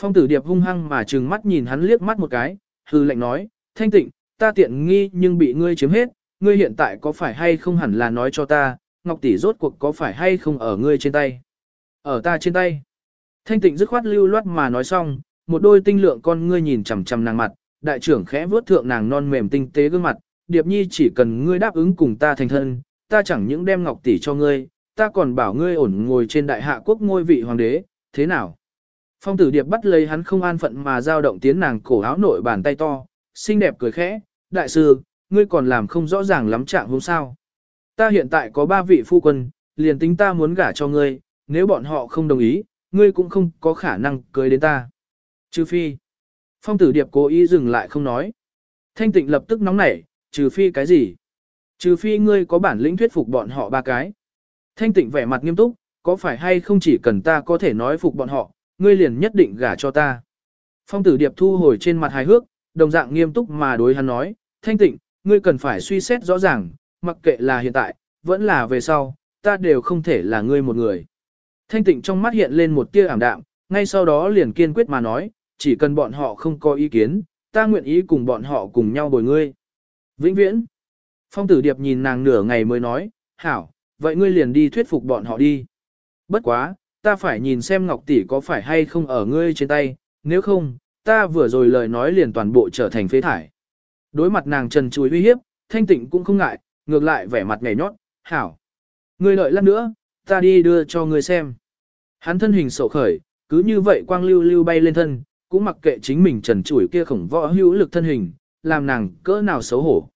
Phong tử điệp hung hăng mà trừng mắt nhìn hắn liếc mắt một cái, hư lệnh nói, thanh tịnh, ta tiện nghi nhưng bị ngươi chiếm hết, ngươi hiện tại có phải hay không hẳn là nói cho ta, ngọc tỷ rốt cuộc có phải hay không ở ngươi trên tay. Ở ta trên tay. Thanh tịnh dứt khoát lưu loát mà nói xong, một đôi tinh lượng con ngươi nhìn chằm chằm nàng mặt, đại trưởng khẽ vuốt thượng nàng non mềm tinh tế gương mặt, điệp nhi chỉ cần ngươi đáp ứng cùng ta thành thân, ta chẳng những đem ngọc tỷ cho ngươi, ta còn bảo ngươi ổn ngồi trên đại hạ quốc ngôi vị hoàng đế, thế nào? Phong tử điệp bắt lấy hắn không an phận mà giao động tiến nàng cổ áo nội bàn tay to, xinh đẹp cười khẽ, đại sư, ngươi còn làm không rõ ràng lắm trạng hôm sao. Ta hiện tại có ba vị phu quân, liền tính ta muốn gả cho ngươi, nếu bọn họ không đồng ý, ngươi cũng không có khả năng cưới đến ta. Trừ phi. Phong tử điệp cố ý dừng lại không nói. Thanh tịnh lập tức nóng nảy, trừ phi cái gì? Trừ phi ngươi có bản lĩnh thuyết phục bọn họ ba cái. Thanh tịnh vẻ mặt nghiêm túc, có phải hay không chỉ cần ta có thể nói phục bọn họ, ngươi liền nhất định gả cho ta. Phong tử điệp thu hồi trên mặt hài hước, đồng dạng nghiêm túc mà đối hắn nói, thanh tịnh, ngươi cần phải suy xét rõ ràng, mặc kệ là hiện tại, vẫn là về sau, ta đều không thể là ngươi một người. Thanh tịnh trong mắt hiện lên một tia ảm đạm, ngay sau đó liền kiên quyết mà nói, chỉ cần bọn họ không có ý kiến, ta nguyện ý cùng bọn họ cùng nhau bồi ngươi. Vĩnh viễn. Phong tử điệp nhìn nàng nửa ngày mới nói, hảo, vậy ngươi liền đi thuyết phục bọn họ đi. Bất quá, ta phải nhìn xem Ngọc Tỷ có phải hay không ở ngươi trên tay, nếu không, ta vừa rồi lời nói liền toàn bộ trở thành phế thải. Đối mặt nàng trần chuối uy hiếp, thanh tịnh cũng không ngại, ngược lại vẻ mặt nhảy nhót, hảo. Ngươi đợi lát nữa, ta đi đưa cho ngươi xem. Hắn thân hình sổ khởi, cứ như vậy quang lưu lưu bay lên thân, cũng mặc kệ chính mình trần Chuối kia khổng võ hữu lực thân hình, làm nàng cỡ nào xấu hổ.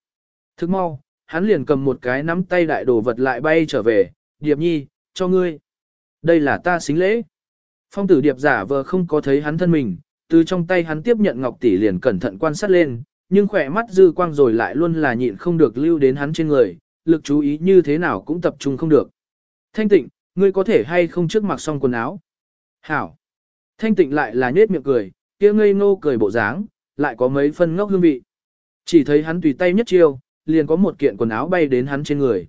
Thức mau, hắn liền cầm một cái nắm tay đại đồ vật lại bay trở về, Điệp Nhi, cho ngươi. Đây là ta xính lễ. Phong tử Điệp giả vờ không có thấy hắn thân mình, từ trong tay hắn tiếp nhận ngọc tỷ liền cẩn thận quan sát lên, nhưng khỏe mắt dư quang rồi lại luôn là nhịn không được lưu đến hắn trên người, lực chú ý như thế nào cũng tập trung không được. Thanh tịnh, ngươi có thể hay không trước mặc xong quần áo? Hảo. Thanh tịnh lại là nhết miệng cười, kia ngây ngô cười bộ dáng, lại có mấy phân ngốc hương vị. Chỉ thấy hắn tùy tay nhất chiêu, liền có một kiện quần áo bay đến hắn trên người.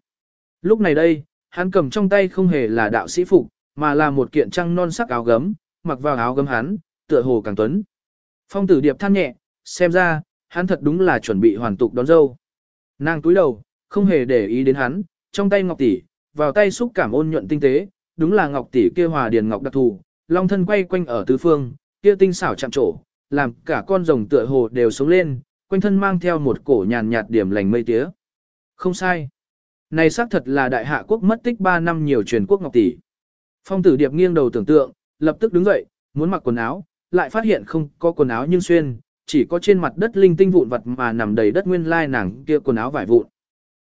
Lúc này đây, hắn cầm trong tay không hề là đạo sĩ phục, mà là một kiện trăng non sắc áo gấm, mặc vào áo gấm hắn, tựa hồ càng tuấn. Phong tử điệp than nhẹ, xem ra, hắn thật đúng là chuẩn bị hoàn tục đón dâu. Nàng túi đầu, không hề để ý đến hắn, trong tay ngọc tỷ, vào tay xúc cảm ôn nhuận tinh tế, đúng là ngọc tỷ kia hòa điền ngọc đặc thù, long thân quay quanh ở tứ phương, kia tinh xảo chạm trổ, làm cả con rồng tựa hồ đều sống lên, quanh thân mang theo một cổ nhàn nhạt điểm lành mây tía. Không sai. Này xác thật là đại hạ quốc mất tích 3 năm nhiều truyền quốc ngọc tỷ. Phong tử điệp nghiêng đầu tưởng tượng, lập tức đứng dậy, muốn mặc quần áo, lại phát hiện không có quần áo nhưng xuyên, chỉ có trên mặt đất linh tinh vụn vật mà nằm đầy đất nguyên lai nàng kia quần áo vải vụn.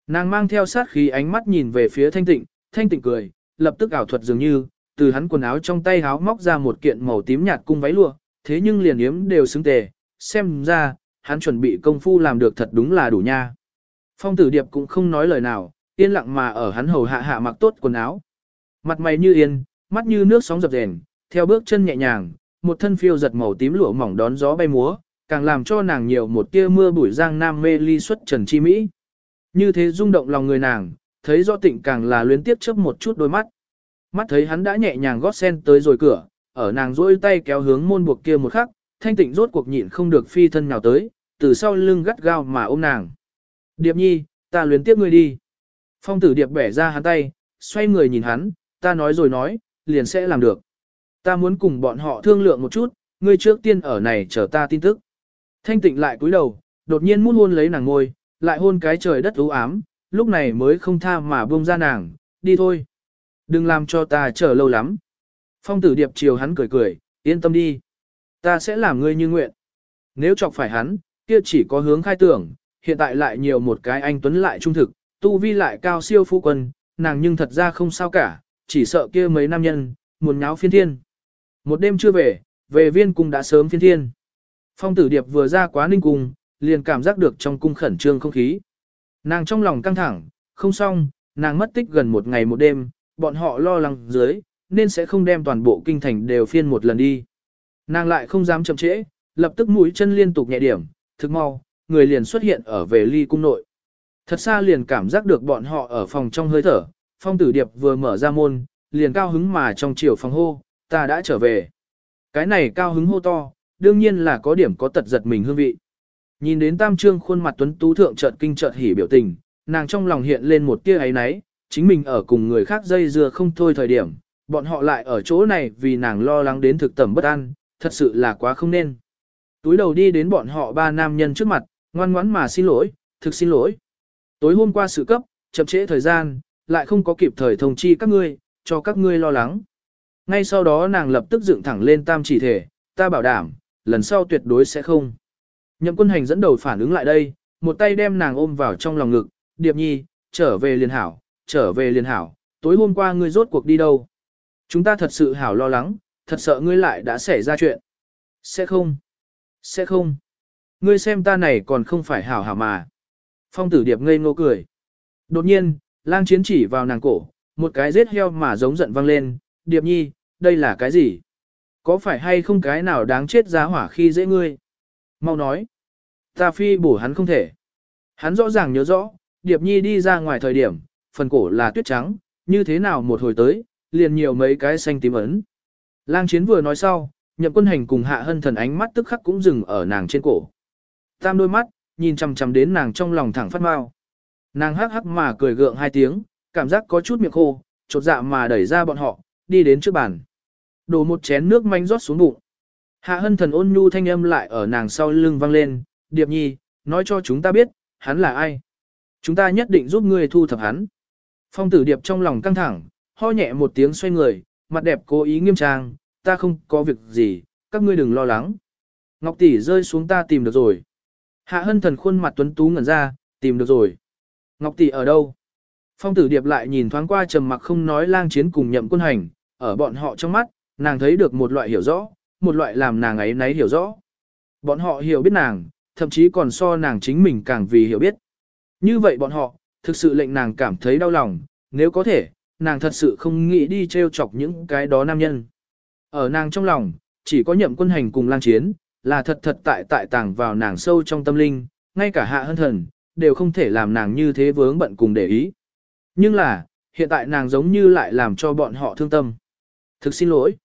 Nàng mang theo sát khí ánh mắt nhìn về phía thanh tịnh, thanh tịnh cười, lập tức ảo thuật dường như, từ hắn quần áo trong tay háo móc ra một kiện màu tím nhạt cung váy lụa, thế nhưng liền yếm đều xứng tề, xem ra, hắn chuẩn bị công phu làm được thật đúng là đủ nha. Phong tử điệp cũng không nói lời nào, yên lặng mà ở hắn hầu hạ hạ mặc tốt quần áo. Mặt mày như yên, mắt như nước sóng dập dềnh, theo bước chân nhẹ nhàng, một thân phiêu giật màu tím lụa mỏng đón gió bay múa, càng làm cho nàng nhiều một tia mưa bụi giang nam mê ly xuất trần chi mỹ. Như thế rung động lòng người nàng, thấy rõ tịnh càng là luyến tiếp chớp một chút đôi mắt. Mắt thấy hắn đã nhẹ nhàng gót sen tới rồi cửa, ở nàng duỗi tay kéo hướng môn buộc kia một khắc, thanh tịnh rốt cuộc nhịn không được phi thân nào tới, từ sau lưng gắt gao mà ôm nàng. Điệp nhi, ta luyến tiếp ngươi đi. Phong tử điệp bẻ ra hắn tay, xoay người nhìn hắn, ta nói rồi nói, liền sẽ làm được. Ta muốn cùng bọn họ thương lượng một chút, ngươi trước tiên ở này chờ ta tin tức. Thanh tịnh lại cúi đầu, đột nhiên muốn hôn lấy nàng ngôi, lại hôn cái trời đất u ám, lúc này mới không tha mà buông ra nàng, đi thôi. Đừng làm cho ta chờ lâu lắm. Phong tử điệp chiều hắn cười cười, yên tâm đi. Ta sẽ làm ngươi như nguyện. Nếu chọc phải hắn, kia chỉ có hướng khai tưởng, hiện tại lại nhiều một cái anh tuấn lại trung thực, tu vi lại cao siêu phu quân, nàng nhưng thật ra không sao cả, chỉ sợ kia mấy nam nhân, muốn nháo phiên thiên. Một đêm chưa về, về viên cung đã sớm phiên thiên. Phong tử điệp vừa ra quá ninh cung, liền cảm giác được trong cung khẩn trương không khí. Nàng trong lòng căng thẳng, không xong, nàng mất tích gần một ngày một đêm, bọn họ lo lắng dưới, nên sẽ không đem toàn bộ kinh thành đều phiên một lần đi. Nàng lại không dám chậm trễ, lập tức mũi chân liên tục nhẹ điểm, thực mau, người liền xuất hiện ở về ly cung nội. Thật xa liền cảm giác được bọn họ ở phòng trong hơi thở, phong tử điệp vừa mở ra môn, liền cao hứng mà trong chiều phòng hô, ta đã trở về. Cái này cao hứng hô to, đương nhiên là có điểm có tật giật mình hương vị. Nhìn đến tam trương khuôn mặt tuấn tú thượng chợt kinh chợt hỉ biểu tình, nàng trong lòng hiện lên một tia ấy náy, chính mình ở cùng người khác dây dưa không thôi thời điểm, bọn họ lại ở chỗ này vì nàng lo lắng đến thực tẩm bất an, thật sự là quá không nên. Túi đầu đi đến bọn họ ba nam nhân trước mặt, ngoan ngoãn mà xin lỗi, thực xin lỗi. Tối hôm qua sự cấp, chậm trễ thời gian, lại không có kịp thời thông chi các ngươi, cho các ngươi lo lắng. Ngay sau đó nàng lập tức dựng thẳng lên tam chỉ thể, ta bảo đảm, lần sau tuyệt đối sẽ không. Nhậm quân hành dẫn đầu phản ứng lại đây, một tay đem nàng ôm vào trong lòng ngực, điệp nhi, trở về liền hảo, trở về liền hảo, tối hôm qua ngươi rốt cuộc đi đâu. Chúng ta thật sự hảo lo lắng, thật sợ ngươi lại đã xảy ra chuyện. Sẽ không. Sẽ không. Ngươi xem ta này còn không phải hảo hảo mà. Phong tử điệp ngây ngô cười. Đột nhiên, lang chiến chỉ vào nàng cổ, một cái giết heo mà giống giận vang lên. Điệp nhi, đây là cái gì? Có phải hay không cái nào đáng chết giá hỏa khi dễ ngươi? Mau nói. Ta phi bổ hắn không thể. Hắn rõ ràng nhớ rõ, Điệp Nhi đi ra ngoài thời điểm, phần cổ là tuyết trắng, như thế nào một hồi tới, liền nhiều mấy cái xanh tím ấn. Lang chiến vừa nói sau, nhậm quân hành cùng hạ hân thần ánh mắt tức khắc cũng dừng ở nàng trên cổ. Tam đôi mắt, nhìn chằm chằm đến nàng trong lòng thẳng phát mau. Nàng hắc hắc mà cười gượng hai tiếng, cảm giác có chút miệng khô, chột dạ mà đẩy ra bọn họ, đi đến trước bàn. Đổ một chén nước manh rót xuống bụng. Hạ hân thần ôn nhu thanh âm lại ở nàng sau lưng vang lên, Điệp Nhi, nói cho chúng ta biết, hắn là ai. Chúng ta nhất định giúp ngươi thu thập hắn. Phong tử Điệp trong lòng căng thẳng, ho nhẹ một tiếng xoay người, mặt đẹp cố ý nghiêm trang, ta không có việc gì, các ngươi đừng lo lắng. Ngọc tỷ rơi xuống ta tìm được rồi. Hạ hân thần khuôn mặt tuấn tú ngẩn ra, tìm được rồi. Ngọc tỷ ở đâu? Phong tử điệp lại nhìn thoáng qua trầm mặc không nói lang chiến cùng nhậm quân hành, ở bọn họ trong mắt, nàng thấy được một loại hiểu rõ, một loại làm nàng ấy nấy hiểu rõ. Bọn họ hiểu biết nàng, thậm chí còn so nàng chính mình càng vì hiểu biết. Như vậy bọn họ, thực sự lệnh nàng cảm thấy đau lòng, nếu có thể, nàng thật sự không nghĩ đi trêu chọc những cái đó nam nhân. Ở nàng trong lòng, chỉ có nhậm quân hành cùng lang chiến, là thật thật tại tại tàng vào nàng sâu trong tâm linh, ngay cả hạ hân thần, đều không thể làm nàng như thế vướng bận cùng để ý. Nhưng là, hiện tại nàng giống như lại làm cho bọn họ thương tâm. Thực xin lỗi.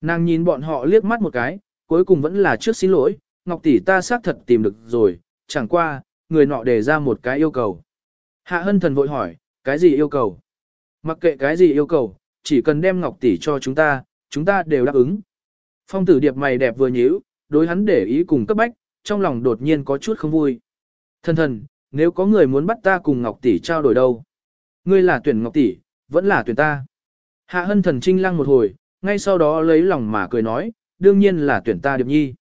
Nàng nhìn bọn họ liếc mắt một cái, cuối cùng vẫn là trước xin lỗi, Ngọc tỷ ta xác thật tìm được rồi, chẳng qua, người nọ đề ra một cái yêu cầu. Hạ hân thần vội hỏi, cái gì yêu cầu? Mặc kệ cái gì yêu cầu, chỉ cần đem Ngọc tỷ cho chúng ta, chúng ta đều đáp ứng. Phong tử điệp mày đẹp vừa nhíu, đối hắn để ý cùng cấp bách, trong lòng đột nhiên có chút không vui. Thần thần, nếu có người muốn bắt ta cùng Ngọc tỷ trao đổi đâu? Ngươi là tuyển Ngọc tỷ, vẫn là tuyển ta. Hạ hân thần trinh lăng một hồi, ngay sau đó lấy lòng mà cười nói, đương nhiên là tuyển ta điệp nhi.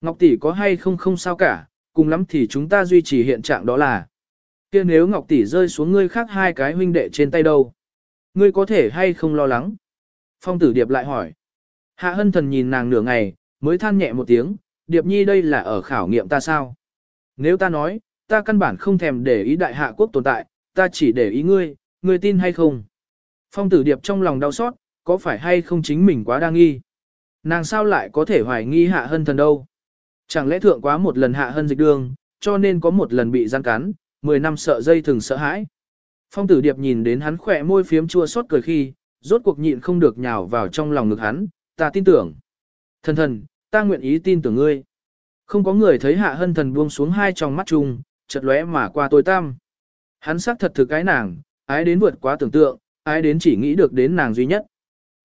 Ngọc tỷ có hay không không sao cả, cùng lắm thì chúng ta duy trì hiện trạng đó là. kia nếu Ngọc tỷ rơi xuống ngươi khác hai cái huynh đệ trên tay đâu? Ngươi có thể hay không lo lắng? Phong tử điệp lại hỏi. Hạ hân thần nhìn nàng nửa ngày, mới than nhẹ một tiếng, điệp nhi đây là ở khảo nghiệm ta sao? Nếu ta nói, ta căn bản không thèm để ý đại hạ quốc tồn tại, ta chỉ để ý ngươi, ngươi tin hay không? Phong tử điệp trong lòng đau xót, có phải hay không chính mình quá đa nghi? Nàng sao lại có thể hoài nghi hạ hân thần đâu? Chẳng lẽ thượng quá một lần hạ hân dịch đường, cho nên có một lần bị gian cắn, 10 năm sợ dây thường sợ hãi. Phong tử điệp nhìn đến hắn khỏe môi phiếm chua xót cười khi, rốt cuộc nhịn không được nhào vào trong lòng ngực hắn, ta tin tưởng. Thần thần, ta nguyện ý tin tưởng ngươi. Không có người thấy hạ hân thần buông xuống hai tròng mắt chung, chợt lóe mà qua tối tăm. Hắn xác thật thực cái nàng, ái đến vượt quá tưởng tượng, ái đến chỉ nghĩ được đến nàng duy nhất.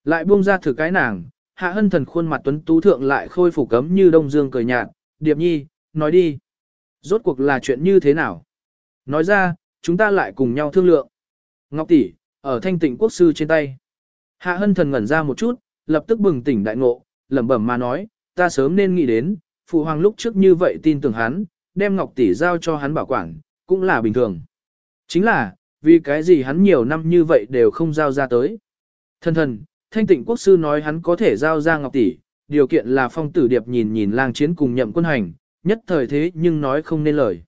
Lại buông ra thử cái nàng, hạ hân thần khuôn mặt tuấn tú thượng lại khôi phục cấm như đông dương cười nhạt, điệp nhi, nói đi. Rốt cuộc là chuyện như thế nào? Nói ra, chúng ta lại cùng nhau thương lượng. Ngọc tỷ, ở thanh tịnh quốc sư trên tay. Hạ hân thần ngẩn ra một chút, lập tức bừng tỉnh đại ngộ, lẩm bẩm mà nói, ta sớm nên nghĩ đến, phụ hoàng lúc trước như vậy tin tưởng hắn, đem Ngọc tỷ giao cho hắn bảo quản, cũng là bình thường. Chính là, vì cái gì hắn nhiều năm như vậy đều không giao ra tới. Thần thần, thanh tịnh quốc sư nói hắn có thể giao ra Ngọc tỷ, điều kiện là phong tử điệp nhìn nhìn lang chiến cùng nhậm quân hành, nhất thời thế nhưng nói không nên lời.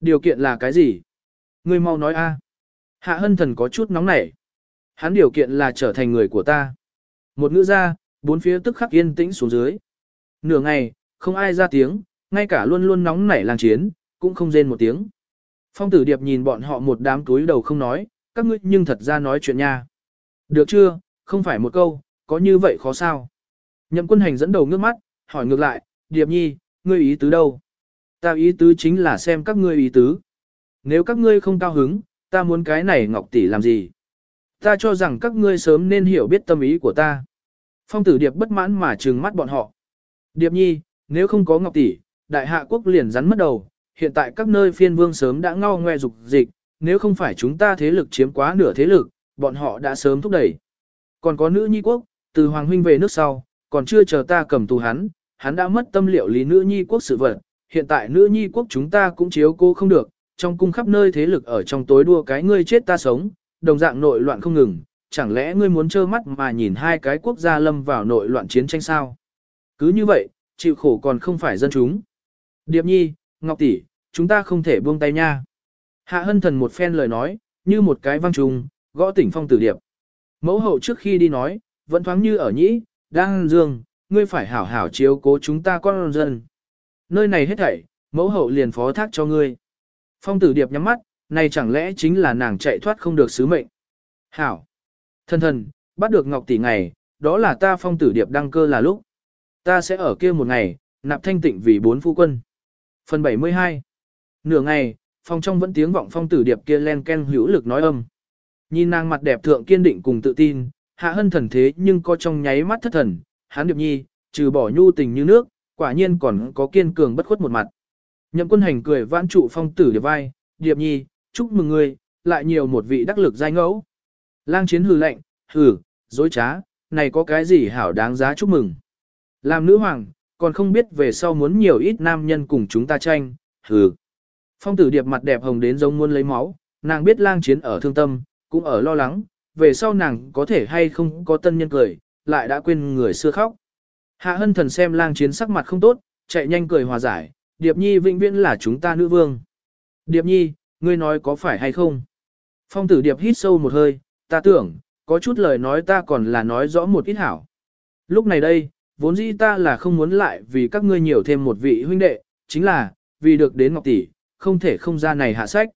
Điều kiện là cái gì? Ngươi mau nói a. Hạ hân thần có chút nóng nảy. Hắn điều kiện là trở thành người của ta. Một ngữ ra, bốn phía tức khắc yên tĩnh xuống dưới. Nửa ngày, không ai ra tiếng, ngay cả luôn luôn nóng nảy lang chiến, cũng không rên một tiếng. Phong tử điệp nhìn bọn họ một đám túi đầu không nói, các ngươi nhưng thật ra nói chuyện nha. Được chưa, không phải một câu, có như vậy khó sao. Nhậm quân hành dẫn đầu ngước mắt, hỏi ngược lại, Điệp Nhi, ngươi ý tứ đâu? Ta ý tứ chính là xem các ngươi ý tứ. Nếu các ngươi không cao hứng, ta muốn cái này Ngọc Tỷ làm gì? Ta cho rằng các ngươi sớm nên hiểu biết tâm ý của ta. Phong tử Điệp bất mãn mà trừng mắt bọn họ. Điệp Nhi, nếu không có Ngọc Tỷ, đại hạ quốc liền rắn mất đầu, hiện tại các nơi phiên vương sớm đã ngao ngoe dục dịch, nếu không phải chúng ta thế lực chiếm quá nửa thế lực, bọn họ đã sớm thúc đẩy. Còn có nữ nhi quốc, từ Hoàng Huynh về nước sau, còn chưa chờ ta cầm tù hắn, hắn đã mất tâm liệu lý nữ nhi quốc sự vật, hiện tại nữ nhi quốc chúng ta cũng chiếu cô không được, trong cung khắp nơi thế lực ở trong tối đua cái ngươi chết ta sống, đồng dạng nội loạn không ngừng, chẳng lẽ ngươi muốn trơ mắt mà nhìn hai cái quốc gia lâm vào nội loạn chiến tranh sao? Cứ như vậy, chịu khổ còn không phải dân chúng. Điệp nhi, Ngọc tỷ, chúng ta không thể buông tay nha. Hạ hân thần một phen lời nói, như một cái văng trùng, gõ tỉnh phong tử điệp. Mẫu hậu trước khi đi nói, vẫn thoáng như ở nhĩ, đang dương, ngươi phải hảo hảo chiếu cố chúng ta con dân. Nơi này hết thảy, mẫu hậu liền phó thác cho ngươi. Phong tử điệp nhắm mắt, này chẳng lẽ chính là nàng chạy thoát không được sứ mệnh. Hảo. Thân thần, bắt được ngọc tỷ ngày, đó là ta phong tử điệp đăng cơ là lúc. Ta sẽ ở kia một ngày, nạp thanh tịnh vì bốn phu quân. Phần 72 Nửa ngày, phòng trong vẫn tiếng vọng phong tử điệp kia len ken hữu lực nói âm. Nhìn nàng mặt đẹp thượng kiên định cùng tự tin, hạ hân thần thế nhưng có trong nháy mắt thất thần, hắn điệp nhi, trừ bỏ nhu tình như nước, quả nhiên còn có kiên cường bất khuất một mặt. Nhậm quân hành cười vãn trụ phong tử điệp vai, điệp nhi, chúc mừng ngươi, lại nhiều một vị đắc lực giai ngẫu. Lang chiến hừ lạnh, hừ, dối trá, này có cái gì hảo đáng giá chúc mừng. Làm nữ hoàng, còn không biết về sau muốn nhiều ít nam nhân cùng chúng ta tranh, hừ. Phong tử điệp mặt đẹp hồng đến giống muốn lấy máu, nàng biết lang chiến ở thương tâm, cũng ở lo lắng, về sau nàng có thể hay không có tân nhân cười, lại đã quên người xưa khóc. Hạ hân thần xem lang chiến sắc mặt không tốt, chạy nhanh cười hòa giải, Điệp Nhi vĩnh viễn là chúng ta nữ vương. Điệp Nhi, ngươi nói có phải hay không? Phong tử Điệp hít sâu một hơi, ta tưởng, có chút lời nói ta còn là nói rõ một ít hảo. Lúc này đây, vốn dĩ ta là không muốn lại vì các ngươi nhiều thêm một vị huynh đệ, chính là, vì được đến Ngọc Tỷ, không thể không ra này hạ sách.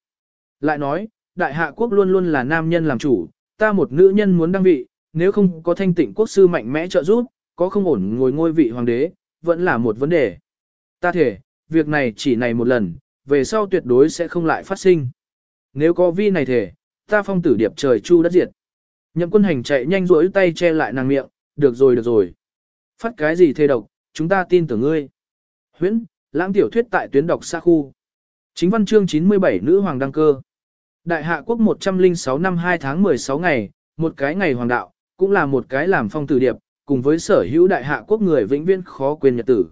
Lại nói, đại hạ quốc luôn luôn là nam nhân làm chủ, ta một nữ nhân muốn đăng vị, nếu không có thanh tịnh quốc sư mạnh mẽ trợ giúp, có không ổn ngồi ngôi vị hoàng đế, vẫn là một vấn đề. Ta thể, việc này chỉ này một lần, về sau tuyệt đối sẽ không lại phát sinh. Nếu có vi này thể, ta phong tử điệp trời chu đất diệt. Nhậm quân hành chạy nhanh rỗi tay che lại nàng miệng, được rồi được rồi. Phát cái gì thê độc, chúng ta tin tưởng ngươi. Huyễn, lãng tiểu thuyết tại tuyến đọc xa khu. Chính văn chương 97 nữ hoàng đăng cơ. Đại hạ quốc 106 năm 2 tháng 16 ngày, một cái ngày hoàng đạo, cũng là một cái làm phong tử điệp, cùng với sở hữu đại hạ quốc người vĩnh viễn khó quên nhật tử.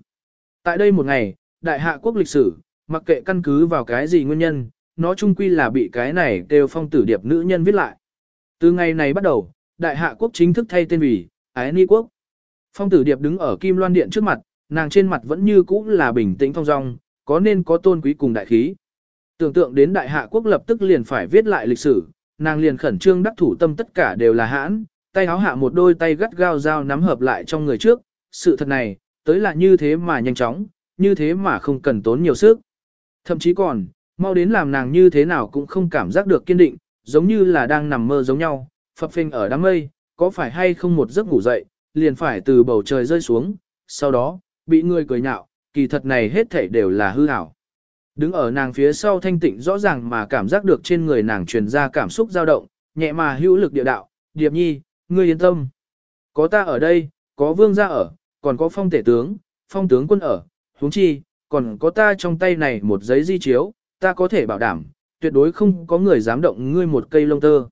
Tại đây một ngày, đại hạ quốc lịch sử, mặc kệ căn cứ vào cái gì nguyên nhân, nó chung quy là bị cái này đều phong tử điệp nữ nhân viết lại. Từ ngày này bắt đầu, đại hạ quốc chính thức thay tên vì Ái Ni quốc. Phong tử điệp đứng ở Kim Loan Điện trước mặt, nàng trên mặt vẫn như cũ là bình tĩnh thong dong, có nên có tôn quý cùng đại khí. Tưởng tượng đến đại hạ quốc lập tức liền phải viết lại lịch sử, nàng liền khẩn trương đắc thủ tâm tất cả đều là hãn, tay háo hạ một đôi tay gắt gao dao nắm hợp lại trong người trước, sự thật này, tới là như thế mà nhanh chóng, như thế mà không cần tốn nhiều sức. Thậm chí còn, mau đến làm nàng như thế nào cũng không cảm giác được kiên định, giống như là đang nằm mơ giống nhau, phập phình ở đám mây, có phải hay không một giấc ngủ dậy, liền phải từ bầu trời rơi xuống, sau đó, bị người cười nhạo, kỳ thật này hết thảy đều là hư ảo. Đứng ở nàng phía sau thanh tịnh rõ ràng mà cảm giác được trên người nàng truyền ra cảm xúc dao động, nhẹ mà hữu lực địa đạo, điệp nhi, ngươi yên tâm. Có ta ở đây, có vương gia ở, còn có phong tể tướng, phong tướng quân ở, huống chi, còn có ta trong tay này một giấy di chiếu, ta có thể bảo đảm, tuyệt đối không có người dám động ngươi một cây lông tơ.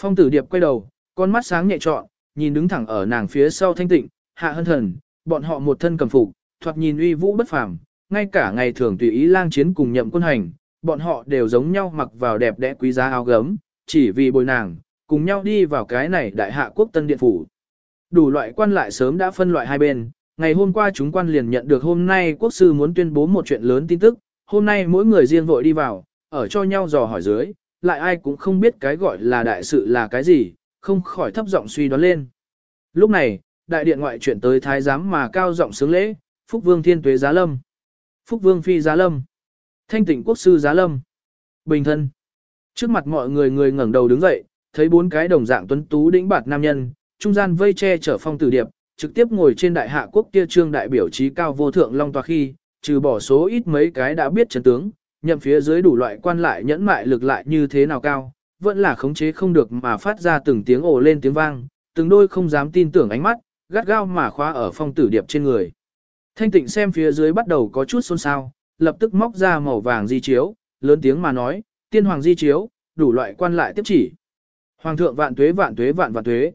Phong tử điệp quay đầu, con mắt sáng nhẹ trọn, nhìn đứng thẳng ở nàng phía sau thanh tịnh, hạ hân thần, bọn họ một thân cầm phục, thoạt nhìn uy vũ bất phàm, ngay cả ngày thường tùy ý lang chiến cùng nhậm quân hành, bọn họ đều giống nhau mặc vào đẹp đẽ quý giá áo gấm, chỉ vì bồi nàng, cùng nhau đi vào cái này đại hạ quốc tân điện phủ. Đủ loại quan lại sớm đã phân loại hai bên, ngày hôm qua chúng quan liền nhận được hôm nay quốc sư muốn tuyên bố một chuyện lớn tin tức, hôm nay mỗi người riêng vội đi vào, ở cho nhau dò hỏi dưới, lại ai cũng không biết cái gọi là đại sự là cái gì, không khỏi thấp giọng suy đoán lên. Lúc này, đại điện ngoại chuyển tới thái giám mà cao giọng sướng lễ, Phúc Vương Thiên Tuế Giá Lâm, Phúc Vương Phi Giá Lâm, Thanh Tịnh Quốc Sư Giá Lâm, Bình Thân. Trước mặt mọi người người ngẩng đầu đứng dậy, thấy bốn cái đồng dạng tuấn tú đĩnh bạt nam nhân, trung gian vây che chở phong tử điệp, trực tiếp ngồi trên đại hạ quốc kia trương đại biểu trí cao vô thượng long tòa khi, trừ bỏ số ít mấy cái đã biết chấn tướng, nhậm phía dưới đủ loại quan lại nhẫn mại lực lại như thế nào cao, vẫn là khống chế không được mà phát ra từng tiếng ồ lên tiếng vang, từng đôi không dám tin tưởng ánh mắt, gắt gao mà khóa ở phong tử điệp trên người. Thanh tịnh xem phía dưới bắt đầu có chút xôn xao, lập tức móc ra màu vàng di chiếu, lớn tiếng mà nói, tiên hoàng di chiếu, đủ loại quan lại tiếp chỉ. Hoàng thượng vạn tuế vạn tuế vạn vạn tuế.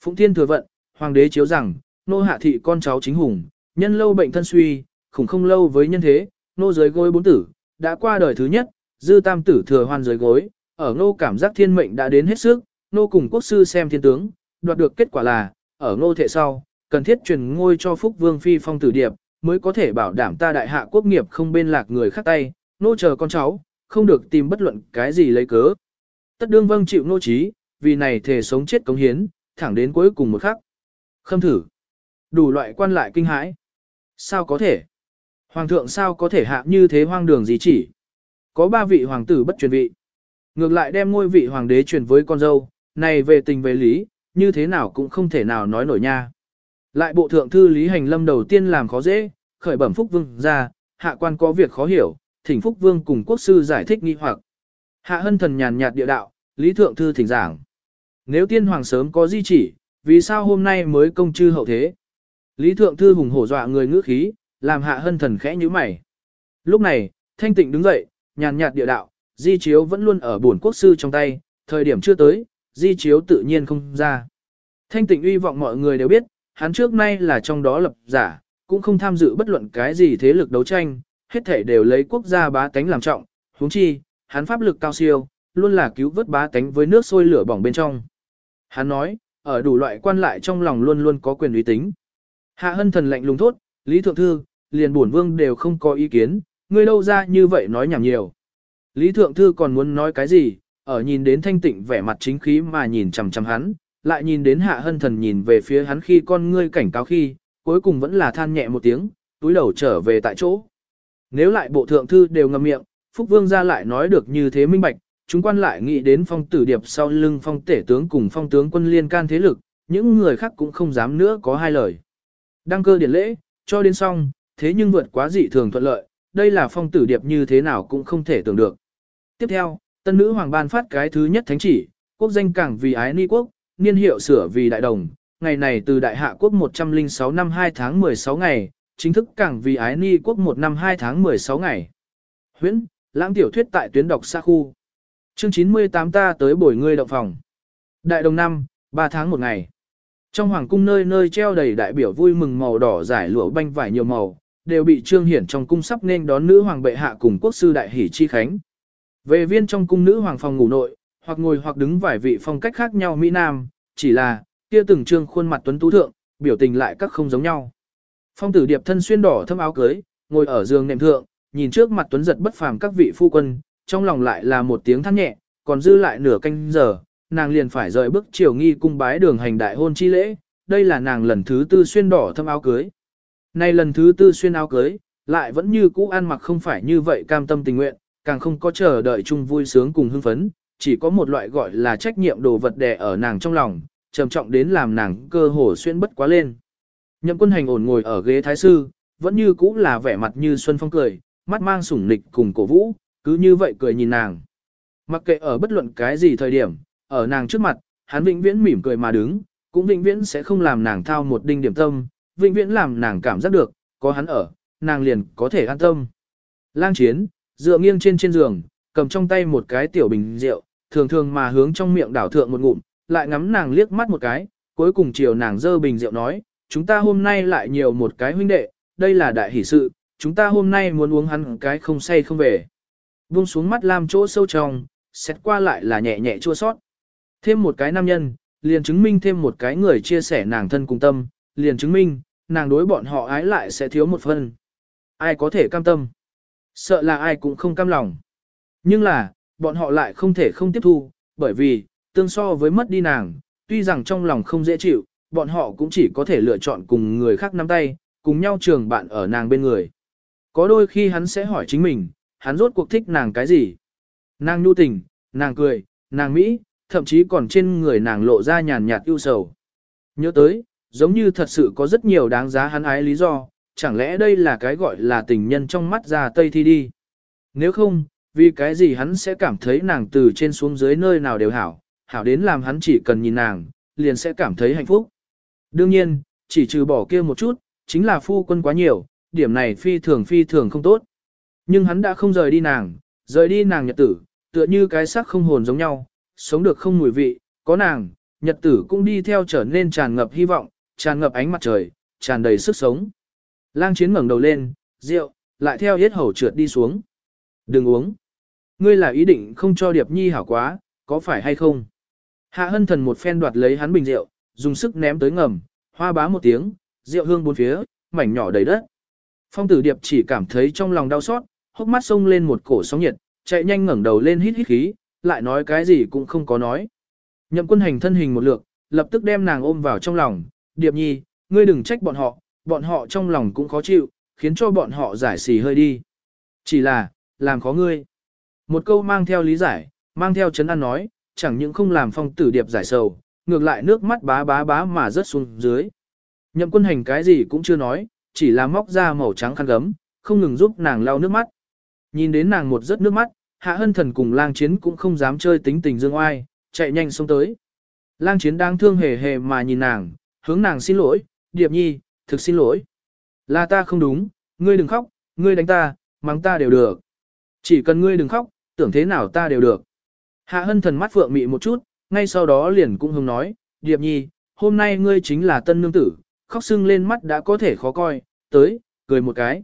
Phụng thiên thừa vận, hoàng đế chiếu rằng, nô hạ thị con cháu chính hùng, nhân lâu bệnh thân suy, khủng không lâu với nhân thế, nô giới gối bốn tử, đã qua đời thứ nhất, dư tam tử thừa hoan giới gối, ở nô cảm giác thiên mệnh đã đến hết sức, nô cùng quốc sư xem thiên tướng, đoạt được kết quả là, ở nô thệ sau, cần thiết truyền ngôi cho phúc vương phi phong tử điệp, mới có thể bảo đảm ta đại hạ quốc nghiệp không bên lạc người khác tay, nô chờ con cháu, không được tìm bất luận cái gì lấy cớ. Tất đương vâng chịu nô trí, vì này thể sống chết cống hiến, thẳng đến cuối cùng một khắc. Khâm thử. Đủ loại quan lại kinh hãi. Sao có thể? Hoàng thượng sao có thể hạ như thế hoang đường gì chỉ? Có ba vị hoàng tử bất truyền vị. Ngược lại đem ngôi vị hoàng đế truyền với con dâu, này về tình về lý, như thế nào cũng không thể nào nói nổi nha. Lại bộ thượng thư Lý Hành Lâm đầu tiên làm khó dễ, khởi bẩm Phúc Vương ra, hạ quan có việc khó hiểu, thỉnh Phúc Vương cùng quốc sư giải thích nghi hoặc. Hạ hân thần nhàn nhạt địa đạo, Lý Thượng Thư thỉnh giảng. Nếu tiên hoàng sớm có di chỉ, vì sao hôm nay mới công chư hậu thế? Lý Thượng Thư hùng hổ dọa người ngữ khí, làm hạ hân thần khẽ như mày. Lúc này, thanh tịnh đứng dậy, nhàn nhạt địa đạo, di chiếu vẫn luôn ở bổn quốc sư trong tay, thời điểm chưa tới, di chiếu tự nhiên không ra. Thanh tịnh uy vọng mọi người đều biết, hắn trước nay là trong đó lập giả, cũng không tham dự bất luận cái gì thế lực đấu tranh, hết thể đều lấy quốc gia bá tánh làm trọng, huống chi, hắn pháp lực cao siêu, luôn là cứu vớt bá tánh với nước sôi lửa bỏng bên trong. Hắn nói, ở đủ loại quan lại trong lòng luôn luôn có quyền uy tín. Hạ hân thần lạnh lùng thốt, Lý Thượng Thư, liền bổn vương đều không có ý kiến, ngươi đâu ra như vậy nói nhảm nhiều. Lý Thượng Thư còn muốn nói cái gì, ở nhìn đến thanh tịnh vẻ mặt chính khí mà nhìn chằm chằm hắn, lại nhìn đến hạ hân thần nhìn về phía hắn khi con ngươi cảnh cáo khi, cuối cùng vẫn là than nhẹ một tiếng, túi đầu trở về tại chỗ. Nếu lại bộ thượng thư đều ngậm miệng, Phúc Vương ra lại nói được như thế minh bạch, chúng quan lại nghĩ đến phong tử điệp sau lưng phong tể tướng cùng phong tướng quân liên can thế lực, những người khác cũng không dám nữa có hai lời. Đăng cơ điển lễ, cho đến xong, thế nhưng vượt quá dị thường thuận lợi, đây là phong tử điệp như thế nào cũng không thể tưởng được. Tiếp theo, tân nữ hoàng ban phát cái thứ nhất thánh chỉ, quốc danh cảng vì ái ni quốc, niên hiệu sửa vì đại đồng, ngày này từ đại hạ quốc 106 năm 2 tháng 16 ngày, chính thức cảng vì ái ni quốc 1 năm 2 tháng 16 ngày. Huyễn, lãng tiểu thuyết tại tuyến đọc xa khu. Chương 98 ta tới bồi ngươi động phòng. Đại đồng năm, 3 tháng một ngày. Trong hoàng cung nơi nơi treo đầy đại biểu vui mừng màu đỏ giải lụa banh vải nhiều màu, đều bị trương hiển trong cung sắp nên đón nữ hoàng bệ hạ cùng quốc sư đại hỷ chi khánh. Về viên trong cung nữ hoàng phòng ngủ nội, hoặc ngồi hoặc đứng vài vị phong cách khác nhau Mỹ Nam, chỉ là, kia từng trương khuôn mặt tuấn tú thượng, biểu tình lại các không giống nhau. Phong tử điệp thân xuyên đỏ thâm áo cưới, ngồi ở giường nệm thượng, nhìn trước mặt tuấn giật bất phàm các vị phu quân, trong lòng lại là một tiếng than nhẹ, còn dư lại nửa canh giờ, nàng liền phải rời bước chiều nghi cung bái đường hành đại hôn chi lễ, đây là nàng lần thứ tư xuyên đỏ thâm áo cưới. Nay lần thứ tư xuyên áo cưới, lại vẫn như cũ ăn mặc không phải như vậy cam tâm tình nguyện, càng không có chờ đợi chung vui sướng cùng hưng phấn, chỉ có một loại gọi là trách nhiệm đồ vật đè ở nàng trong lòng, trầm trọng đến làm nàng cơ hồ xuyên bất quá lên. Nhậm quân hành ổn ngồi ở ghế thái sư, vẫn như cũ là vẻ mặt như xuân phong cười, mắt mang sủng nịch cùng cổ vũ, cứ như vậy cười nhìn nàng. Mặc kệ ở bất luận cái gì thời điểm, ở nàng trước mặt, hắn vĩnh viễn mỉm cười mà đứng, cũng vĩnh viễn sẽ không làm nàng thao một đinh điểm tâm, vĩnh viễn làm nàng cảm giác được, có hắn ở, nàng liền có thể an tâm. Lang chiến, dựa nghiêng trên trên giường, cầm trong tay một cái tiểu bình rượu, thường thường mà hướng trong miệng đảo thượng một ngụm, lại ngắm nàng liếc mắt một cái, cuối cùng chiều nàng dơ bình rượu nói, chúng ta hôm nay lại nhiều một cái huynh đệ, đây là đại hỷ sự, chúng ta hôm nay muốn uống hắn cái không say không về. Buông xuống mắt làm chỗ sâu trong, xét qua lại là nhẹ nhẹ chua sót. Thêm một cái nam nhân, liền chứng minh thêm một cái người chia sẻ nàng thân cùng tâm, liền chứng minh, nàng đối bọn họ ái lại sẽ thiếu một phần. Ai có thể cam tâm? Sợ là ai cũng không cam lòng. Nhưng là, bọn họ lại không thể không tiếp thu, bởi vì, tương so với mất đi nàng, tuy rằng trong lòng không dễ chịu, bọn họ cũng chỉ có thể lựa chọn cùng người khác nắm tay, cùng nhau trường bạn ở nàng bên người. Có đôi khi hắn sẽ hỏi chính mình, hắn rốt cuộc thích nàng cái gì? Nàng nhu tình, nàng cười, nàng mỹ, thậm chí còn trên người nàng lộ ra nhàn nhạt ưu sầu. Nhớ tới, Giống như thật sự có rất nhiều đáng giá hắn ái lý do, chẳng lẽ đây là cái gọi là tình nhân trong mắt ra tây thi đi. Nếu không, vì cái gì hắn sẽ cảm thấy nàng từ trên xuống dưới nơi nào đều hảo, hảo đến làm hắn chỉ cần nhìn nàng, liền sẽ cảm thấy hạnh phúc. Đương nhiên, chỉ trừ bỏ kia một chút, chính là phu quân quá nhiều, điểm này phi thường phi thường không tốt. Nhưng hắn đã không rời đi nàng, rời đi nàng nhật tử, tựa như cái xác không hồn giống nhau, sống được không mùi vị, có nàng, nhật tử cũng đi theo trở nên tràn ngập hy vọng, tràn ngập ánh mặt trời, tràn đầy sức sống. Lang chiến ngẩng đầu lên, rượu, lại theo hết hầu trượt đi xuống. Đừng uống. Ngươi là ý định không cho Điệp Nhi hảo quá, có phải hay không? Hạ hân thần một phen đoạt lấy hắn bình rượu, dùng sức ném tới ngầm, hoa bá một tiếng, rượu hương bốn phía, mảnh nhỏ đầy đất. Phong tử Điệp chỉ cảm thấy trong lòng đau xót, hốc mắt sông lên một cổ sóng nhiệt, chạy nhanh ngẩng đầu lên hít hít khí, lại nói cái gì cũng không có nói. Nhậm quân hành thân hình một lượt, lập tức đem nàng ôm vào trong lòng, Điệp Nhi, ngươi đừng trách bọn họ, bọn họ trong lòng cũng khó chịu, khiến cho bọn họ giải xì hơi đi. Chỉ là, làm khó ngươi. Một câu mang theo lý giải, mang theo chấn an nói, chẳng những không làm phong tử điệp giải sầu, ngược lại nước mắt bá bá bá mà rớt xuống dưới. Nhậm quân hành cái gì cũng chưa nói, chỉ là móc ra màu trắng khăn gấm, không ngừng giúp nàng lau nước mắt. Nhìn đến nàng một rớt nước mắt, hạ hân thần cùng lang chiến cũng không dám chơi tính tình dương oai, chạy nhanh xuống tới. Lang chiến đang thương hề hề mà nhìn nàng, hướng nàng xin lỗi, điệp nhi, thực xin lỗi. Là ta không đúng, ngươi đừng khóc, ngươi đánh ta, mắng ta đều được. Chỉ cần ngươi đừng khóc, tưởng thế nào ta đều được. Hạ hân thần mắt phượng mị một chút, ngay sau đó liền cũng hùng nói, Điệp nhi, hôm nay ngươi chính là tân nương tử, khóc sưng lên mắt đã có thể khó coi, tới, cười một cái.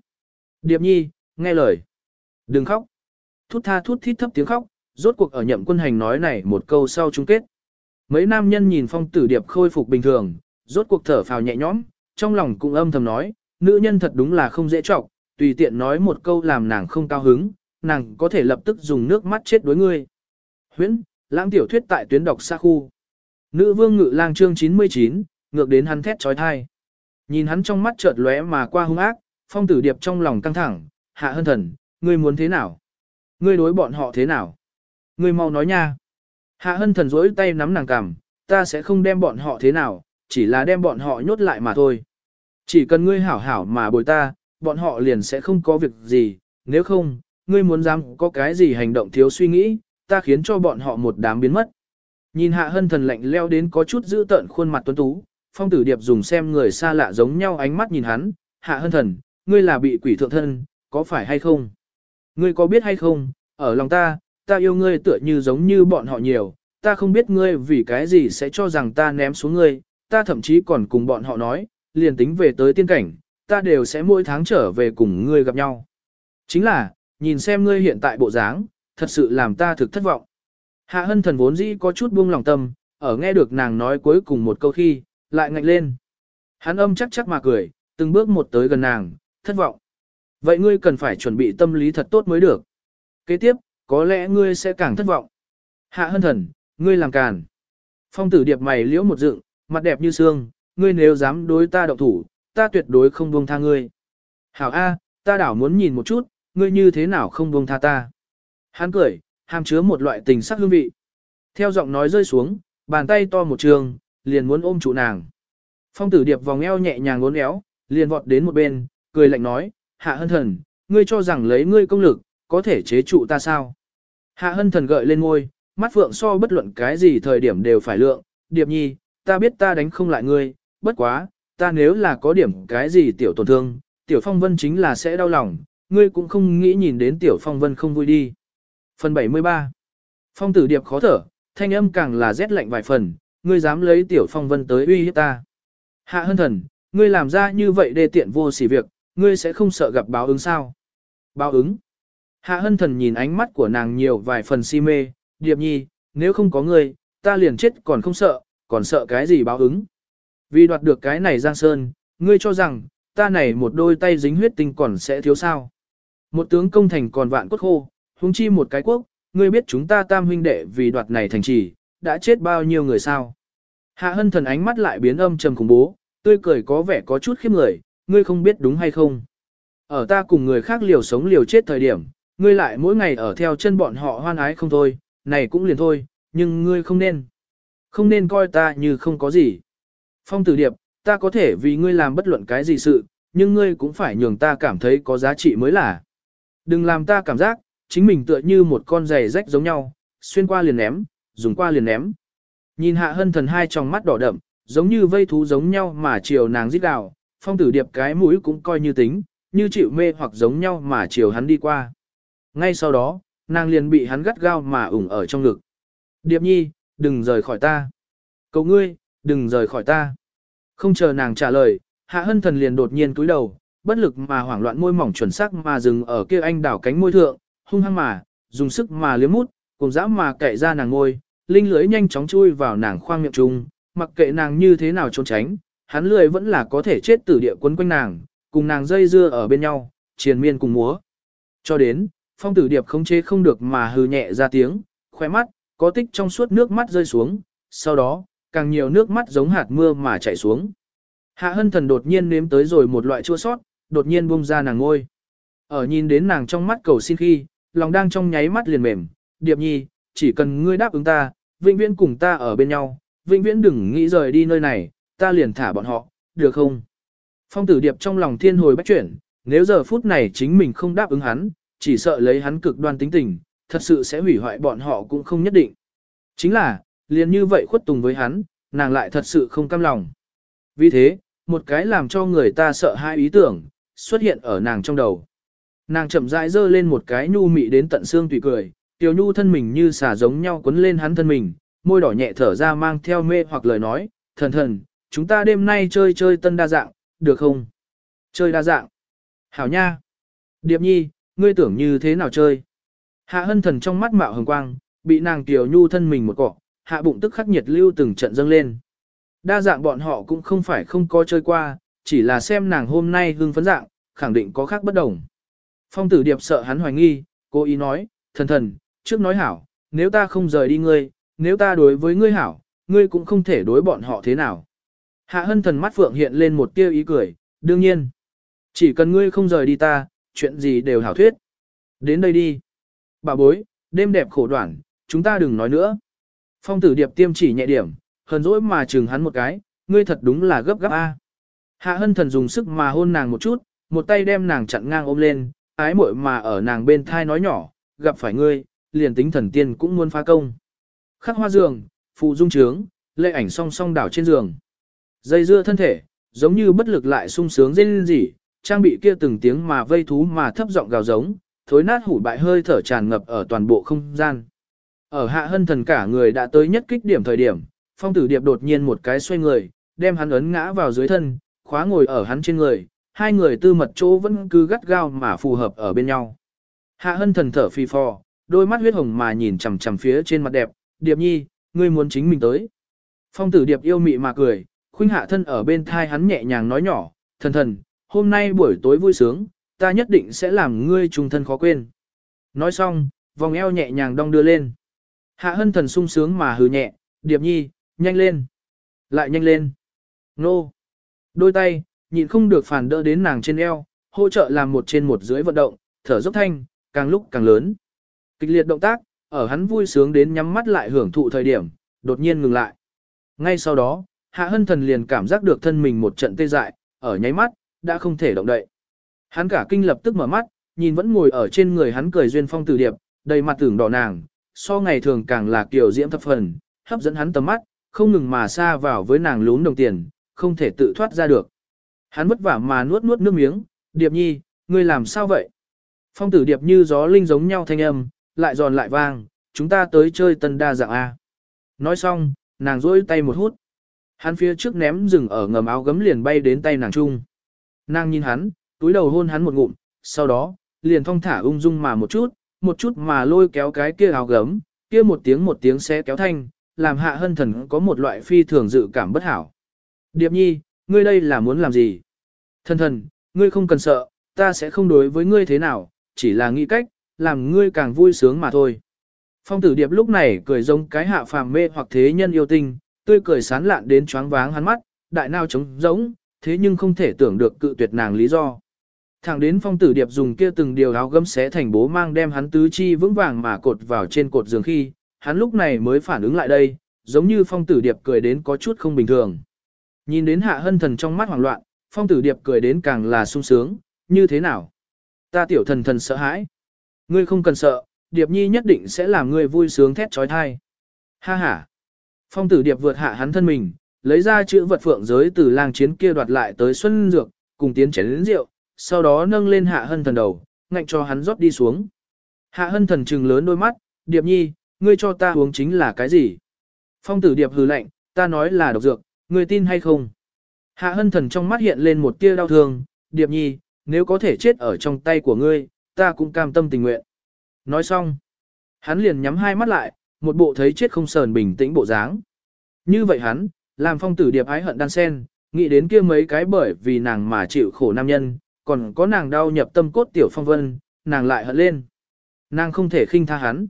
Điệp nhi, nghe lời. Đừng khóc. Thút tha thút thít thấp tiếng khóc, rốt cuộc ở nhậm quân hành nói này một câu sau chung kết. Mấy nam nhân nhìn phong tử điệp khôi phục bình thường, rốt cuộc thở phào nhẹ nhõm, trong lòng cũng âm thầm nói, nữ nhân thật đúng là không dễ trọng, tùy tiện nói một câu làm nàng không cao hứng, nàng có thể lập tức dùng nước mắt chết đối ngươi. Huyễn, lãng tiểu thuyết tại tuyến đọc xa khu. Nữ vương ngự lang chương 99, ngược đến hắn thét trói thai. Nhìn hắn trong mắt chợt lóe mà qua hung ác, phong tử điệp trong lòng căng thẳng, hạ hân thần, ngươi muốn thế nào? Ngươi đối bọn họ thế nào? Ngươi mau nói nha. Hạ hân thần rỗi tay nắm nàng cằm, ta sẽ không đem bọn họ thế nào, chỉ là đem bọn họ nhốt lại mà thôi. Chỉ cần ngươi hảo hảo mà bồi ta, bọn họ liền sẽ không có việc gì, nếu không, ngươi muốn dám có cái gì hành động thiếu suy nghĩ, ta khiến cho bọn họ một đám biến mất. Nhìn hạ hân thần lạnh leo đến có chút giữ tợn khuôn mặt tuấn tú, phong tử điệp dùng xem người xa lạ giống nhau ánh mắt nhìn hắn, hạ hân thần, ngươi là bị quỷ thượng thân, có phải hay không? Ngươi có biết hay không, ở lòng ta, ta yêu ngươi tựa như giống như bọn họ nhiều, ta không biết ngươi vì cái gì sẽ cho rằng ta ném xuống ngươi, ta thậm chí còn cùng bọn họ nói, liền tính về tới tiên cảnh, ta đều sẽ mỗi tháng trở về cùng ngươi gặp nhau. Chính là, nhìn xem ngươi hiện tại bộ dáng, thật sự làm ta thực thất vọng. Hạ hân thần vốn dĩ có chút buông lòng tâm, ở nghe được nàng nói cuối cùng một câu khi, lại ngạnh lên. Hắn âm chắc chắc mà cười, từng bước một tới gần nàng, thất vọng. Vậy ngươi cần phải chuẩn bị tâm lý thật tốt mới được. Kế tiếp, có lẽ ngươi sẽ càng thất vọng. Hạ hân thần, ngươi làm càn. Phong tử điệp mày liễu một dựng, mặt đẹp như xương, ngươi nếu dám đối ta động thủ, ta tuyệt đối không buông tha ngươi. Hảo A, ta đảo muốn nhìn một chút, ngươi như thế nào không buông tha ta. Hắn cười, hàm chứa một loại tình sắc hương vị. Theo giọng nói rơi xuống, bàn tay to một trường, liền muốn ôm trụ nàng. Phong tử điệp vòng eo nhẹ nhàng uốn éo, liền vọt đến một bên, cười lạnh nói, hạ hân thần, ngươi cho rằng lấy ngươi công lực, có thể chế trụ ta sao? Hạ hân thần gợi lên ngôi, mắt phượng so bất luận cái gì thời điểm đều phải lượng, điệp nhi, ta biết ta đánh không lại ngươi, bất quá, ta nếu là có điểm cái gì tiểu tổn thương, tiểu phong vân chính là sẽ đau lòng, ngươi cũng không nghĩ nhìn đến tiểu phong vân không vui đi. Phần 73 Phong tử điệp khó thở, thanh âm càng là rét lạnh vài phần, ngươi dám lấy tiểu phong vân tới uy hiếp ta. Hạ hân thần, ngươi làm ra như vậy để tiện vô sỉ việc, ngươi sẽ không sợ gặp báo ứng sao? Báo ứng? Hạ hân thần nhìn ánh mắt của nàng nhiều vài phần si mê, điệp nhi, nếu không có ngươi, ta liền chết còn không sợ, còn sợ cái gì báo ứng. Vì đoạt được cái này Giang Sơn, ngươi cho rằng, ta này một đôi tay dính huyết tinh còn sẽ thiếu sao. Một tướng công thành còn vạn cốt khô, huống chi một cái quốc, ngươi biết chúng ta tam huynh đệ vì đoạt này thành trì, đã chết bao nhiêu người sao. Hạ hân thần ánh mắt lại biến âm trầm khủng bố, tươi cười có vẻ có chút khiếp người, ngươi không biết đúng hay không. Ở ta cùng người khác liều sống liều chết thời điểm, ngươi lại mỗi ngày ở theo chân bọn họ hoan ái không thôi, này cũng liền thôi, nhưng ngươi không nên. Không nên coi ta như không có gì. Phong tử điệp, ta có thể vì ngươi làm bất luận cái gì sự, nhưng ngươi cũng phải nhường ta cảm thấy có giá trị mới là. Đừng làm ta cảm giác, chính mình tựa như một con giày rách giống nhau, xuyên qua liền ném, dùng qua liền ném. Nhìn hạ hân thần hai trong mắt đỏ đậm, giống như vây thú giống nhau mà chiều nàng giết đào, phong tử điệp cái mũi cũng coi như tính, như chịu mê hoặc giống nhau mà chiều hắn đi qua. Ngay sau đó, nàng liền bị hắn gắt gao mà ủng ở trong ngực. Điệp nhi, đừng rời khỏi ta. Cầu ngươi, đừng rời khỏi ta. Không chờ nàng trả lời, hạ hân thần liền đột nhiên cúi đầu, bất lực mà hoảng loạn môi mỏng chuẩn xác mà dừng ở kia anh đảo cánh môi thượng, hung hăng mà, dùng sức mà liếm mút, cùng dã mà cậy ra nàng ngôi, linh lưới nhanh chóng chui vào nàng khoang miệng trung, mặc kệ nàng như thế nào trốn tránh, hắn lười vẫn là có thể chết tử địa quấn quanh nàng, cùng nàng dây dưa ở bên nhau, triền miên cùng múa. Cho đến, phong tử điệp không chế không được mà hừ nhẹ ra tiếng, khoe mắt, có tích trong suốt nước mắt rơi xuống, sau đó, càng nhiều nước mắt giống hạt mưa mà chảy xuống. Hạ hân thần đột nhiên nếm tới rồi một loại chua sót, đột nhiên buông ra nàng ngôi. Ở nhìn đến nàng trong mắt cầu xin khi, lòng đang trong nháy mắt liền mềm, điệp nhi, chỉ cần ngươi đáp ứng ta, vĩnh viễn cùng ta ở bên nhau, vĩnh viễn đừng nghĩ rời đi nơi này, ta liền thả bọn họ, được không? Phong tử điệp trong lòng thiên hồi bách chuyển, nếu giờ phút này chính mình không đáp ứng hắn, chỉ sợ lấy hắn cực đoan tính tình, thật sự sẽ hủy hoại bọn họ cũng không nhất định. Chính là, liền như vậy khuất tùng với hắn, nàng lại thật sự không cam lòng. Vì thế, một cái làm cho người ta sợ hai ý tưởng, xuất hiện ở nàng trong đầu. Nàng chậm rãi dơ lên một cái nhu mị đến tận xương tùy cười, tiểu nhu thân mình như xả giống nhau quấn lên hắn thân mình, môi đỏ nhẹ thở ra mang theo mê hoặc lời nói, thần thần, chúng ta đêm nay chơi chơi tân đa dạng, được không? Chơi đa dạng. Hảo nha. Điệp nhi, ngươi tưởng như thế nào chơi? Hạ hân thần trong mắt mạo hồng quang, bị nàng tiểu nhu thân mình một cọ, hạ bụng tức khắc nhiệt lưu từng trận dâng lên. Đa dạng bọn họ cũng không phải không có chơi qua, chỉ là xem nàng hôm nay hưng phấn dạng, khẳng định có khác bất đồng. Phong tử điệp sợ hắn hoài nghi, cô ý nói, thần thần, trước nói hảo, nếu ta không rời đi ngươi, nếu ta đối với ngươi hảo, ngươi cũng không thể đối bọn họ thế nào. Hạ hân thần mắt phượng hiện lên một tia ý cười, đương nhiên. Chỉ cần ngươi không rời đi ta, chuyện gì đều hảo thuyết. Đến đây đi. Bà bối, đêm đẹp khổ đoạn, chúng ta đừng nói nữa. Phong tử điệp tiêm chỉ nhẹ điểm, hờn dỗi mà chừng hắn một cái, ngươi thật đúng là gấp gáp a. Hạ hân thần dùng sức mà hôn nàng một chút, một tay đem nàng chặn ngang ôm lên, ái muội mà ở nàng bên thai nói nhỏ, gặp phải ngươi, liền tính thần tiên cũng muốn phá công. Khắc hoa giường, phụ dung trướng, lệ ảnh song song đảo trên giường. Dây dưa thân thể, giống như bất lực lại sung sướng dên gì, trang bị kia từng tiếng mà vây thú mà thấp giọng gào giống, thối nát hủ bại hơi thở tràn ngập ở toàn bộ không gian. Ở hạ hân thần cả người đã tới nhất kích điểm thời điểm, phong tử điệp đột nhiên một cái xoay người, đem hắn ấn ngã vào dưới thân, khóa ngồi ở hắn trên người, hai người tư mật chỗ vẫn cứ gắt gao mà phù hợp ở bên nhau. Hạ hân thần thở phi phò, đôi mắt huyết hồng mà nhìn chằm chằm phía trên mặt đẹp, điệp nhi, ngươi muốn chính mình tới. Phong tử điệp yêu mị mà cười, khuynh hạ thân ở bên thai hắn nhẹ nhàng nói nhỏ, thần thần, hôm nay buổi tối vui sướng, ta nhất định sẽ làm ngươi trùng thân khó quên. Nói xong, vòng eo nhẹ nhàng đong đưa lên. Hạ hân thần sung sướng mà hừ nhẹ, điệp nhi, nhanh lên. Lại nhanh lên. Nô. Đôi tay, nhịn không được phản đỡ đến nàng trên eo, hỗ trợ làm một trên một dưới vận động, thở dốc thanh, càng lúc càng lớn. Kịch liệt động tác, ở hắn vui sướng đến nhắm mắt lại hưởng thụ thời điểm, đột nhiên ngừng lại. Ngay sau đó, Hạ Hân Thần liền cảm giác được thân mình một trận tê dại, ở nháy mắt, đã không thể động đậy. Hắn cả kinh lập tức mở mắt, nhìn vẫn ngồi ở trên người hắn cười duyên phong tử điệp, đầy mặt tưởng đỏ nàng, so ngày thường càng là kiểu diễm thập phần, hấp dẫn hắn tầm mắt, không ngừng mà xa vào với nàng lún đồng tiền, không thể tự thoát ra được. Hắn vất vả mà nuốt nuốt nước miếng, điệp nhi, ngươi làm sao vậy? Phong tử điệp như gió linh giống nhau thanh âm, lại giòn lại vang, chúng ta tới chơi tân đa dạng A. Nói xong, nàng rỗi tay một hút. Hắn phía trước ném rừng ở ngầm áo gấm liền bay đến tay nàng trung. Nàng nhìn hắn, túi đầu hôn hắn một ngụm, sau đó, liền thong thả ung dung mà một chút, một chút mà lôi kéo cái kia áo gấm, kia một tiếng một tiếng sẽ kéo thanh, làm hạ hân thần có một loại phi thường dự cảm bất hảo. Điệp nhi, ngươi đây là muốn làm gì? Thần thần, ngươi không cần sợ, ta sẽ không đối với ngươi thế nào, chỉ là nghĩ cách, làm ngươi càng vui sướng mà thôi. Phong tử điệp lúc này cười giống cái hạ phàm mê hoặc thế nhân yêu tinh, tươi cười sán lạn đến choáng váng hắn mắt, đại nào trống giống, thế nhưng không thể tưởng được cự tuyệt nàng lý do. Thẳng đến phong tử điệp dùng kia từng điều áo gấm xé thành bố mang đem hắn tứ chi vững vàng mà cột vào trên cột giường khi, hắn lúc này mới phản ứng lại đây, giống như phong tử điệp cười đến có chút không bình thường. Nhìn đến hạ hân thần trong mắt hoảng loạn, phong tử điệp cười đến càng là sung sướng, như thế nào? Ta tiểu thần thần sợ hãi. Ngươi không cần sợ, điệp nhi nhất định sẽ làm ngươi vui sướng thét trói thai. Ha ha. Phong tử điệp vượt hạ hắn thân mình, lấy ra chữ vật phượng giới từ lang chiến kia đoạt lại tới xuân dược, cùng tiến chén lĩnh rượu, sau đó nâng lên hạ hân thần đầu, ngạnh cho hắn rót đi xuống. Hạ hân thần trừng lớn đôi mắt, điệp nhi, ngươi cho ta uống chính là cái gì? Phong tử điệp hừ lạnh, ta nói là độc dược, ngươi tin hay không? Hạ hân thần trong mắt hiện lên một tia đau thương, điệp nhi, nếu có thể chết ở trong tay của ngươi, ta cũng cam tâm tình nguyện. Nói xong, hắn liền nhắm hai mắt lại, một bộ thấy chết không sờn bình tĩnh bộ dáng. Như vậy hắn, làm phong tử điệp ái hận đan sen, nghĩ đến kia mấy cái bởi vì nàng mà chịu khổ nam nhân, còn có nàng đau nhập tâm cốt tiểu phong vân, nàng lại hận lên. Nàng không thể khinh tha hắn.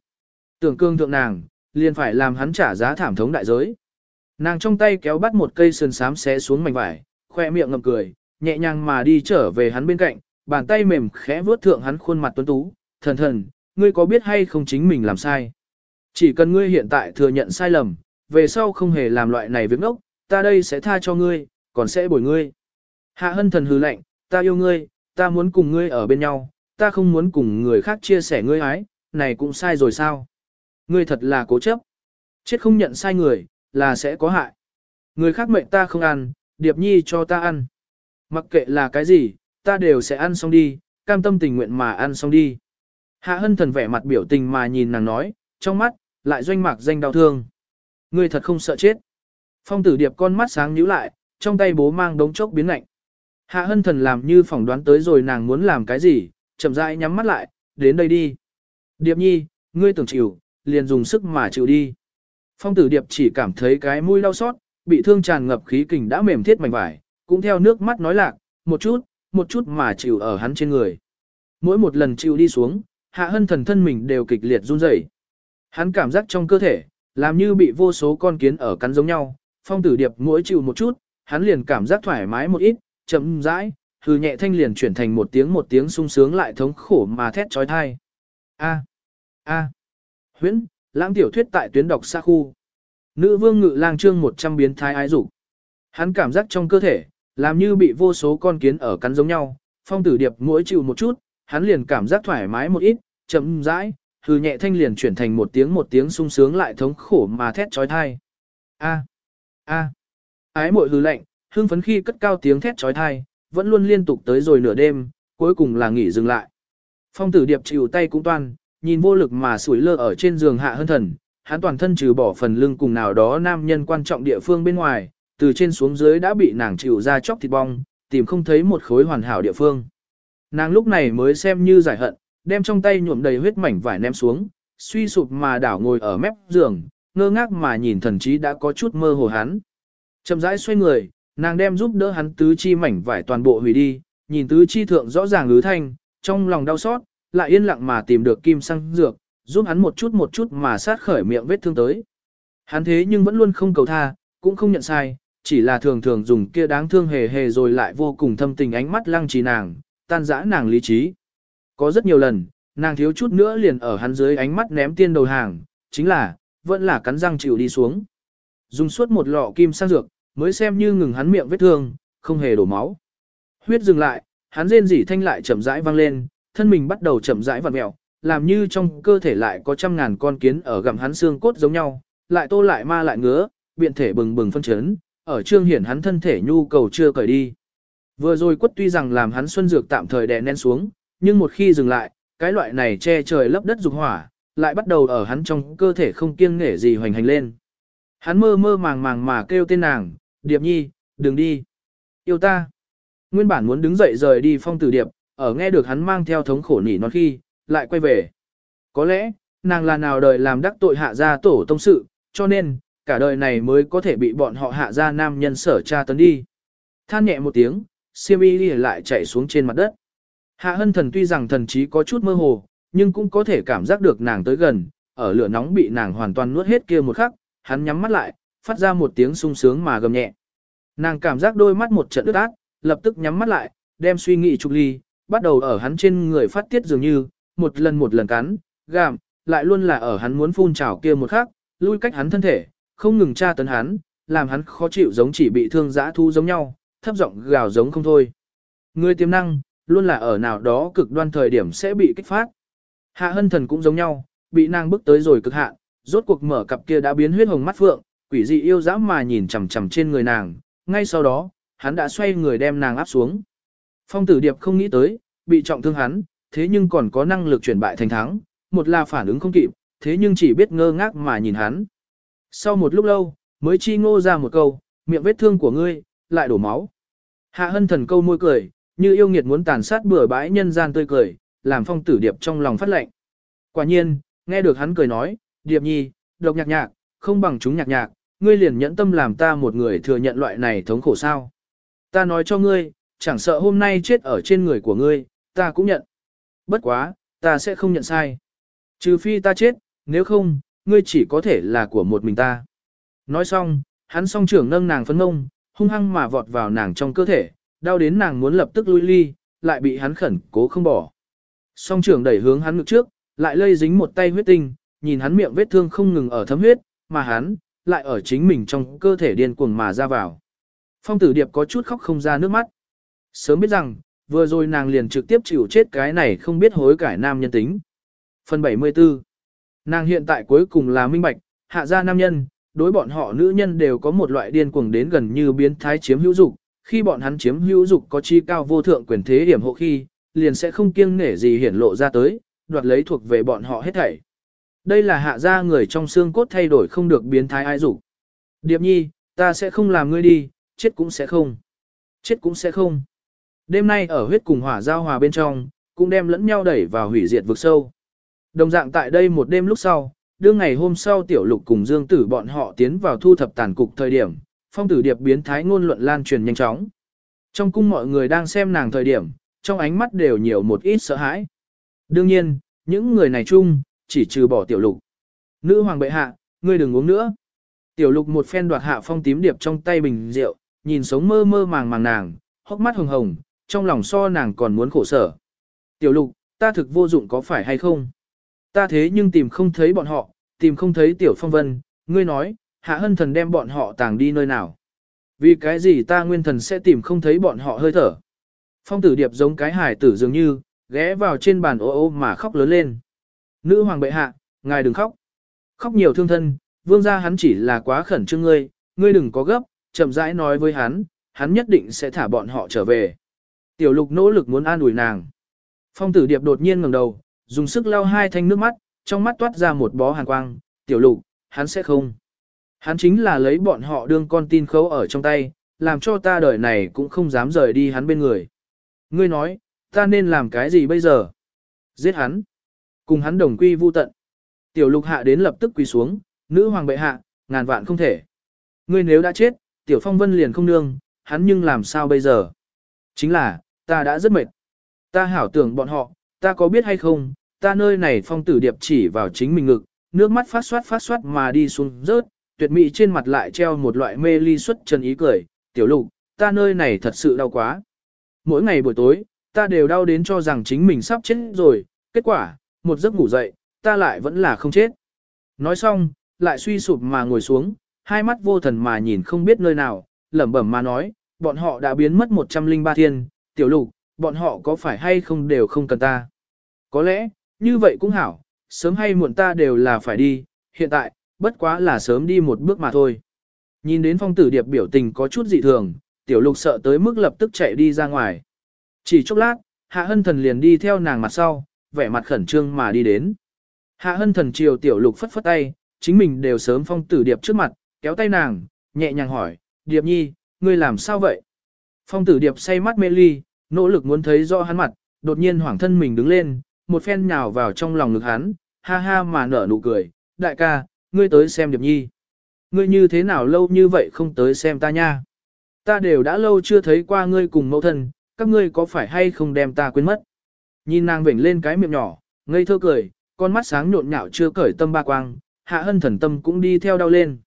Tưởng cương thượng nàng, liền phải làm hắn trả giá thảm thống đại giới. Nàng trong tay kéo bắt một cây sườn sám xé xuống mảnh vải, khoe miệng ngậm cười, nhẹ nhàng mà đi trở về hắn bên cạnh, bàn tay mềm khẽ vuốt thượng hắn khuôn mặt tuấn tú, thần thần, ngươi có biết hay không chính mình làm sai. Chỉ cần ngươi hiện tại thừa nhận sai lầm, về sau không hề làm loại này việc ngốc, ta đây sẽ tha cho ngươi, còn sẽ bồi ngươi. Hạ hân thần hừ lạnh, ta yêu ngươi, ta muốn cùng ngươi ở bên nhau, ta không muốn cùng người khác chia sẻ ngươi ái, này cũng sai rồi sao? Ngươi thật là cố chấp. Chết không nhận sai người, là sẽ có hại. Người khác mệnh ta không ăn, điệp nhi cho ta ăn. Mặc kệ là cái gì, ta đều sẽ ăn xong đi, cam tâm tình nguyện mà ăn xong đi. Hạ hân thần vẻ mặt biểu tình mà nhìn nàng nói, trong mắt, lại doanh mạc danh đau thương. Ngươi thật không sợ chết. Phong tử điệp con mắt sáng nhíu lại, trong tay bố mang đống chốc biến lạnh. Hạ hân thần làm như phỏng đoán tới rồi nàng muốn làm cái gì, chậm rãi nhắm mắt lại, đến đây đi. Điệp nhi, ngươi tưởng chịu, liền dùng sức mà chịu đi. Phong tử điệp chỉ cảm thấy cái mũi đau xót, bị thương tràn ngập khí kình đã mềm thiết mảnh vải, cũng theo nước mắt nói lạc, một chút, một chút mà chịu ở hắn trên người. Mỗi một lần chịu đi xuống, hạ hân thần thân mình đều kịch liệt run rẩy. Hắn cảm giác trong cơ thể, làm như bị vô số con kiến ở cắn giống nhau, phong tử điệp mỗi chịu một chút, hắn liền cảm giác thoải mái một ít, chậm rãi, hừ nhẹ thanh liền chuyển thành một tiếng một tiếng sung sướng lại thống khổ mà thét trói thai. A. A. Huyễn, lãng tiểu thuyết tại tuyến đọc xa khu. Nữ vương ngự lang trương 100 biến thái ái dục Hắn cảm giác trong cơ thể, làm như bị vô số con kiến ở cắn giống nhau, phong tử điệp mỗi chịu một chút, hắn liền cảm giác thoải mái một ít, chậm rãi, hừ nhẹ thanh liền chuyển thành một tiếng một tiếng sung sướng lại thống khổ mà thét trói thai. A. A. Ái mội hừ lạnh, hưng phấn khi cất cao tiếng thét trói thai, vẫn luôn liên tục tới rồi nửa đêm, cuối cùng là nghỉ dừng lại. Phong tử điệp chịu tay cũng toan, nhìn vô lực mà sủi lơ ở trên giường hạ hơn thần, hắn toàn thân trừ bỏ phần lưng cùng nào đó nam nhân quan trọng địa phương bên ngoài, từ trên xuống dưới đã bị nàng chịu ra chóc thịt bong, tìm không thấy một khối hoàn hảo địa phương. Nàng lúc này mới xem như giải hận, đem trong tay nhuộm đầy huyết mảnh vải ném xuống, suy sụp mà đảo ngồi ở mép giường, ngơ ngác mà nhìn thần trí đã có chút mơ hồ hắn. Chậm rãi xoay người, nàng đem giúp đỡ hắn tứ chi mảnh vải toàn bộ hủy đi, nhìn tứ chi thượng rõ ràng ứ thanh, trong lòng đau xót, lại yên lặng mà tìm được kim xăng dược, giúp hắn một chút một chút mà sát khởi miệng vết thương tới. Hắn thế nhưng vẫn luôn không cầu tha, cũng không nhận sai, chỉ là thường thường dùng kia đáng thương hề hề rồi lại vô cùng thâm tình ánh mắt lăng trì nàng, tan dã nàng lý trí. Có rất nhiều lần, nàng thiếu chút nữa liền ở hắn dưới ánh mắt ném tiên đầu hàng, chính là, vẫn là cắn răng chịu đi xuống. Dùng suốt một lọ kim sang dược, mới xem như ngừng hắn miệng vết thương, không hề đổ máu. Huyết dừng lại, hắn rên rỉ thanh lại chậm rãi vang lên, thân mình bắt đầu chậm rãi vặn mèo, làm như trong cơ thể lại có trăm ngàn con kiến ở gặm hắn xương cốt giống nhau, lại tô lại ma lại ngứa, biện thể bừng bừng phân chấn, ở trương hiển hắn thân thể nhu cầu chưa cởi đi. Vừa rồi quất tuy rằng làm hắn xuân dược tạm thời đè nén xuống, nhưng một khi dừng lại, cái loại này che trời lấp đất dục hỏa, lại bắt đầu ở hắn trong cơ thể không kiêng nể gì hoành hành lên. Hắn mơ mơ màng màng mà kêu tên nàng, Điệp Nhi, đừng đi. Yêu ta. Nguyên bản muốn đứng dậy rời đi phong tử Điệp, ở nghe được hắn mang theo thống khổ nỉ non khi, lại quay về. Có lẽ, nàng là nào đời làm đắc tội hạ gia tổ tông sự, cho nên, cả đời này mới có thể bị bọn họ hạ gia nam nhân sở tra tấn đi. Than nhẹ một tiếng, siêm y lại chạy xuống trên mặt đất. Hạ hân thần tuy rằng thần trí có chút mơ hồ, nhưng cũng có thể cảm giác được nàng tới gần, ở lửa nóng bị nàng hoàn toàn nuốt hết kia một khắc, hắn nhắm mắt lại, phát ra một tiếng sung sướng mà gầm nhẹ. Nàng cảm giác đôi mắt một trận ướt át, lập tức nhắm mắt lại, đem suy nghĩ trục ly, bắt đầu ở hắn trên người phát tiết dường như, một lần một lần cắn, gạm, lại luôn là ở hắn muốn phun trào kia một khắc, lui cách hắn thân thể, không ngừng tra tấn hắn, làm hắn khó chịu giống chỉ bị thương dã thu giống nhau, thấp giọng gào giống không thôi. Người tiềm năng, luôn là ở nào đó cực đoan thời điểm sẽ bị kích phát. Hạ hân thần cũng giống nhau, bị nàng bước tới rồi cực hạn, rốt cuộc mở cặp kia đã biến huyết hồng mắt phượng, quỷ dị yêu dã mà nhìn chằm chằm trên người nàng, ngay sau đó, hắn đã xoay người đem nàng áp xuống. Phong tử điệp không nghĩ tới, bị trọng thương hắn, thế nhưng còn có năng lực chuyển bại thành thắng, một là phản ứng không kịp, thế nhưng chỉ biết ngơ ngác mà nhìn hắn. Sau một lúc lâu, mới chi ngô ra một câu, miệng vết thương của ngươi, lại đổ máu. Hạ hân thần câu môi cười, như yêu nghiệt muốn tàn sát bừa bãi nhân gian tươi cười, làm phong tử điệp trong lòng phát lệnh. Quả nhiên, nghe được hắn cười nói, điệp nhi, độc nhạc nhạc, không bằng chúng nhạc nhạc, ngươi liền nhẫn tâm làm ta một người thừa nhận loại này thống khổ sao. Ta nói cho ngươi, chẳng sợ hôm nay chết ở trên người của ngươi, ta cũng nhận. Bất quá, ta sẽ không nhận sai. Trừ phi ta chết, nếu không, ngươi chỉ có thể là của một mình ta. Nói xong, hắn song trưởng nâng nàng phấn ngông, hung hăng mà vọt vào nàng trong cơ thể, đau đến nàng muốn lập tức lui ly, lại bị hắn khẩn cố không bỏ. Song trưởng đẩy hướng hắn ngực trước, lại lây dính một tay huyết tinh, nhìn hắn miệng vết thương không ngừng ở thấm huyết, mà hắn, lại ở chính mình trong cơ thể điên cuồng mà ra vào. Phong tử điệp có chút khóc không ra nước mắt. Sớm biết rằng, vừa rồi nàng liền trực tiếp chịu chết cái này không biết hối cải nam nhân tính. Phần 74 Nàng hiện tại cuối cùng là minh bạch, hạ gia nam nhân, đối bọn họ nữ nhân đều có một loại điên cuồng đến gần như biến thái chiếm hữu dục, khi bọn hắn chiếm hữu dục có chi cao vô thượng quyền thế điểm hộ khi, liền sẽ không kiêng nể gì hiển lộ ra tới, đoạt lấy thuộc về bọn họ hết thảy. Đây là hạ gia người trong xương cốt thay đổi không được biến thái ai dục. Điệp nhi, ta sẽ không làm ngươi đi, chết cũng sẽ không. Chết cũng sẽ không. Đêm nay ở huyết cùng hỏa giao hòa bên trong, cũng đem lẫn nhau đẩy vào hủy diệt vực sâu. Đồng dạng tại đây một đêm lúc sau, đương ngày hôm sau tiểu lục cùng dương tử bọn họ tiến vào thu thập tàn cục thời điểm, phong tử điệp biến thái ngôn luận lan truyền nhanh chóng. Trong cung mọi người đang xem nàng thời điểm, trong ánh mắt đều nhiều một ít sợ hãi. Đương nhiên, những người này chung, chỉ trừ bỏ tiểu lục. Nữ hoàng bệ hạ, ngươi đừng uống nữa. Tiểu lục một phen đoạt hạ phong tím điệp trong tay bình rượu, nhìn sống mơ mơ màng màng nàng, hốc mắt hồng hồng, trong lòng so nàng còn muốn khổ sở. Tiểu lục, ta thực vô dụng có phải hay không? Ta thế nhưng tìm không thấy bọn họ, tìm không thấy tiểu phong vân, ngươi nói, hạ hân thần đem bọn họ tàng đi nơi nào. Vì cái gì ta nguyên thần sẽ tìm không thấy bọn họ hơi thở. Phong tử điệp giống cái hải tử dường như, ghé vào trên bàn ô ô mà khóc lớn lên. Nữ hoàng bệ hạ, ngài đừng khóc. Khóc nhiều thương thân, vương gia hắn chỉ là quá khẩn trương ngươi, ngươi đừng có gấp, chậm rãi nói với hắn, hắn nhất định sẽ thả bọn họ trở về. Tiểu lục nỗ lực muốn an ủi nàng. Phong tử điệp đột nhiên ngẩng đầu, dùng sức lau hai thanh nước mắt, trong mắt toát ra một bó hàn quang, tiểu lục, hắn sẽ không. Hắn chính là lấy bọn họ đương con tin khấu ở trong tay, làm cho ta đời này cũng không dám rời đi hắn bên người. Ngươi nói, ta nên làm cái gì bây giờ? Giết hắn. Cùng hắn đồng quy vu tận. Tiểu lục hạ đến lập tức quỳ xuống, nữ hoàng bệ hạ, ngàn vạn không thể. Ngươi nếu đã chết, tiểu phong vân liền không nương, hắn nhưng làm sao bây giờ? Chính là, ta đã rất mệt. Ta hảo tưởng bọn họ, ta có biết hay không, ta nơi này phong tử điệp chỉ vào chính mình ngực, nước mắt phát xoát phát xoát mà đi xuống rớt, tuyệt mỹ trên mặt lại treo một loại mê ly xuất trần ý cười, tiểu lục, ta nơi này thật sự đau quá. Mỗi ngày buổi tối, ta đều đau đến cho rằng chính mình sắp chết rồi, kết quả, một giấc ngủ dậy, ta lại vẫn là không chết. Nói xong, lại suy sụp mà ngồi xuống, hai mắt vô thần mà nhìn không biết nơi nào, lẩm bẩm mà nói, bọn họ đã biến mất 103 thiên, tiểu lục, bọn họ có phải hay không đều không cần ta. Có lẽ, như vậy cũng hảo, sớm hay muộn ta đều là phải đi, hiện tại, bất quá là sớm đi một bước mà thôi. Nhìn đến phong tử điệp biểu tình có chút dị thường, tiểu lục sợ tới mức lập tức chạy đi ra ngoài. Chỉ chốc lát, hạ hân thần liền đi theo nàng mặt sau, vẻ mặt khẩn trương mà đi đến. Hạ hân thần chiều tiểu lục phất phất tay, chính mình đều sớm phong tử điệp trước mặt, kéo tay nàng, nhẹ nhàng hỏi, điệp nhi, ngươi làm sao vậy? Phong tử điệp say mắt mê ly, nỗ lực muốn thấy rõ hắn mặt, đột nhiên hoảng thân mình đứng lên, một phen nhào vào trong lòng ngực hắn, ha ha mà nở nụ cười, đại ca, ngươi tới xem Điệp Nhi. Ngươi như thế nào lâu như vậy không tới xem ta nha. Ta đều đã lâu chưa thấy qua ngươi cùng mẫu thân, các ngươi có phải hay không đem ta quên mất. Nhìn nàng vểnh lên cái miệng nhỏ, ngây thơ cười, con mắt sáng nhộn nhạo chưa cởi tâm ba quang, hạ hân thần tâm cũng đi theo đau lên.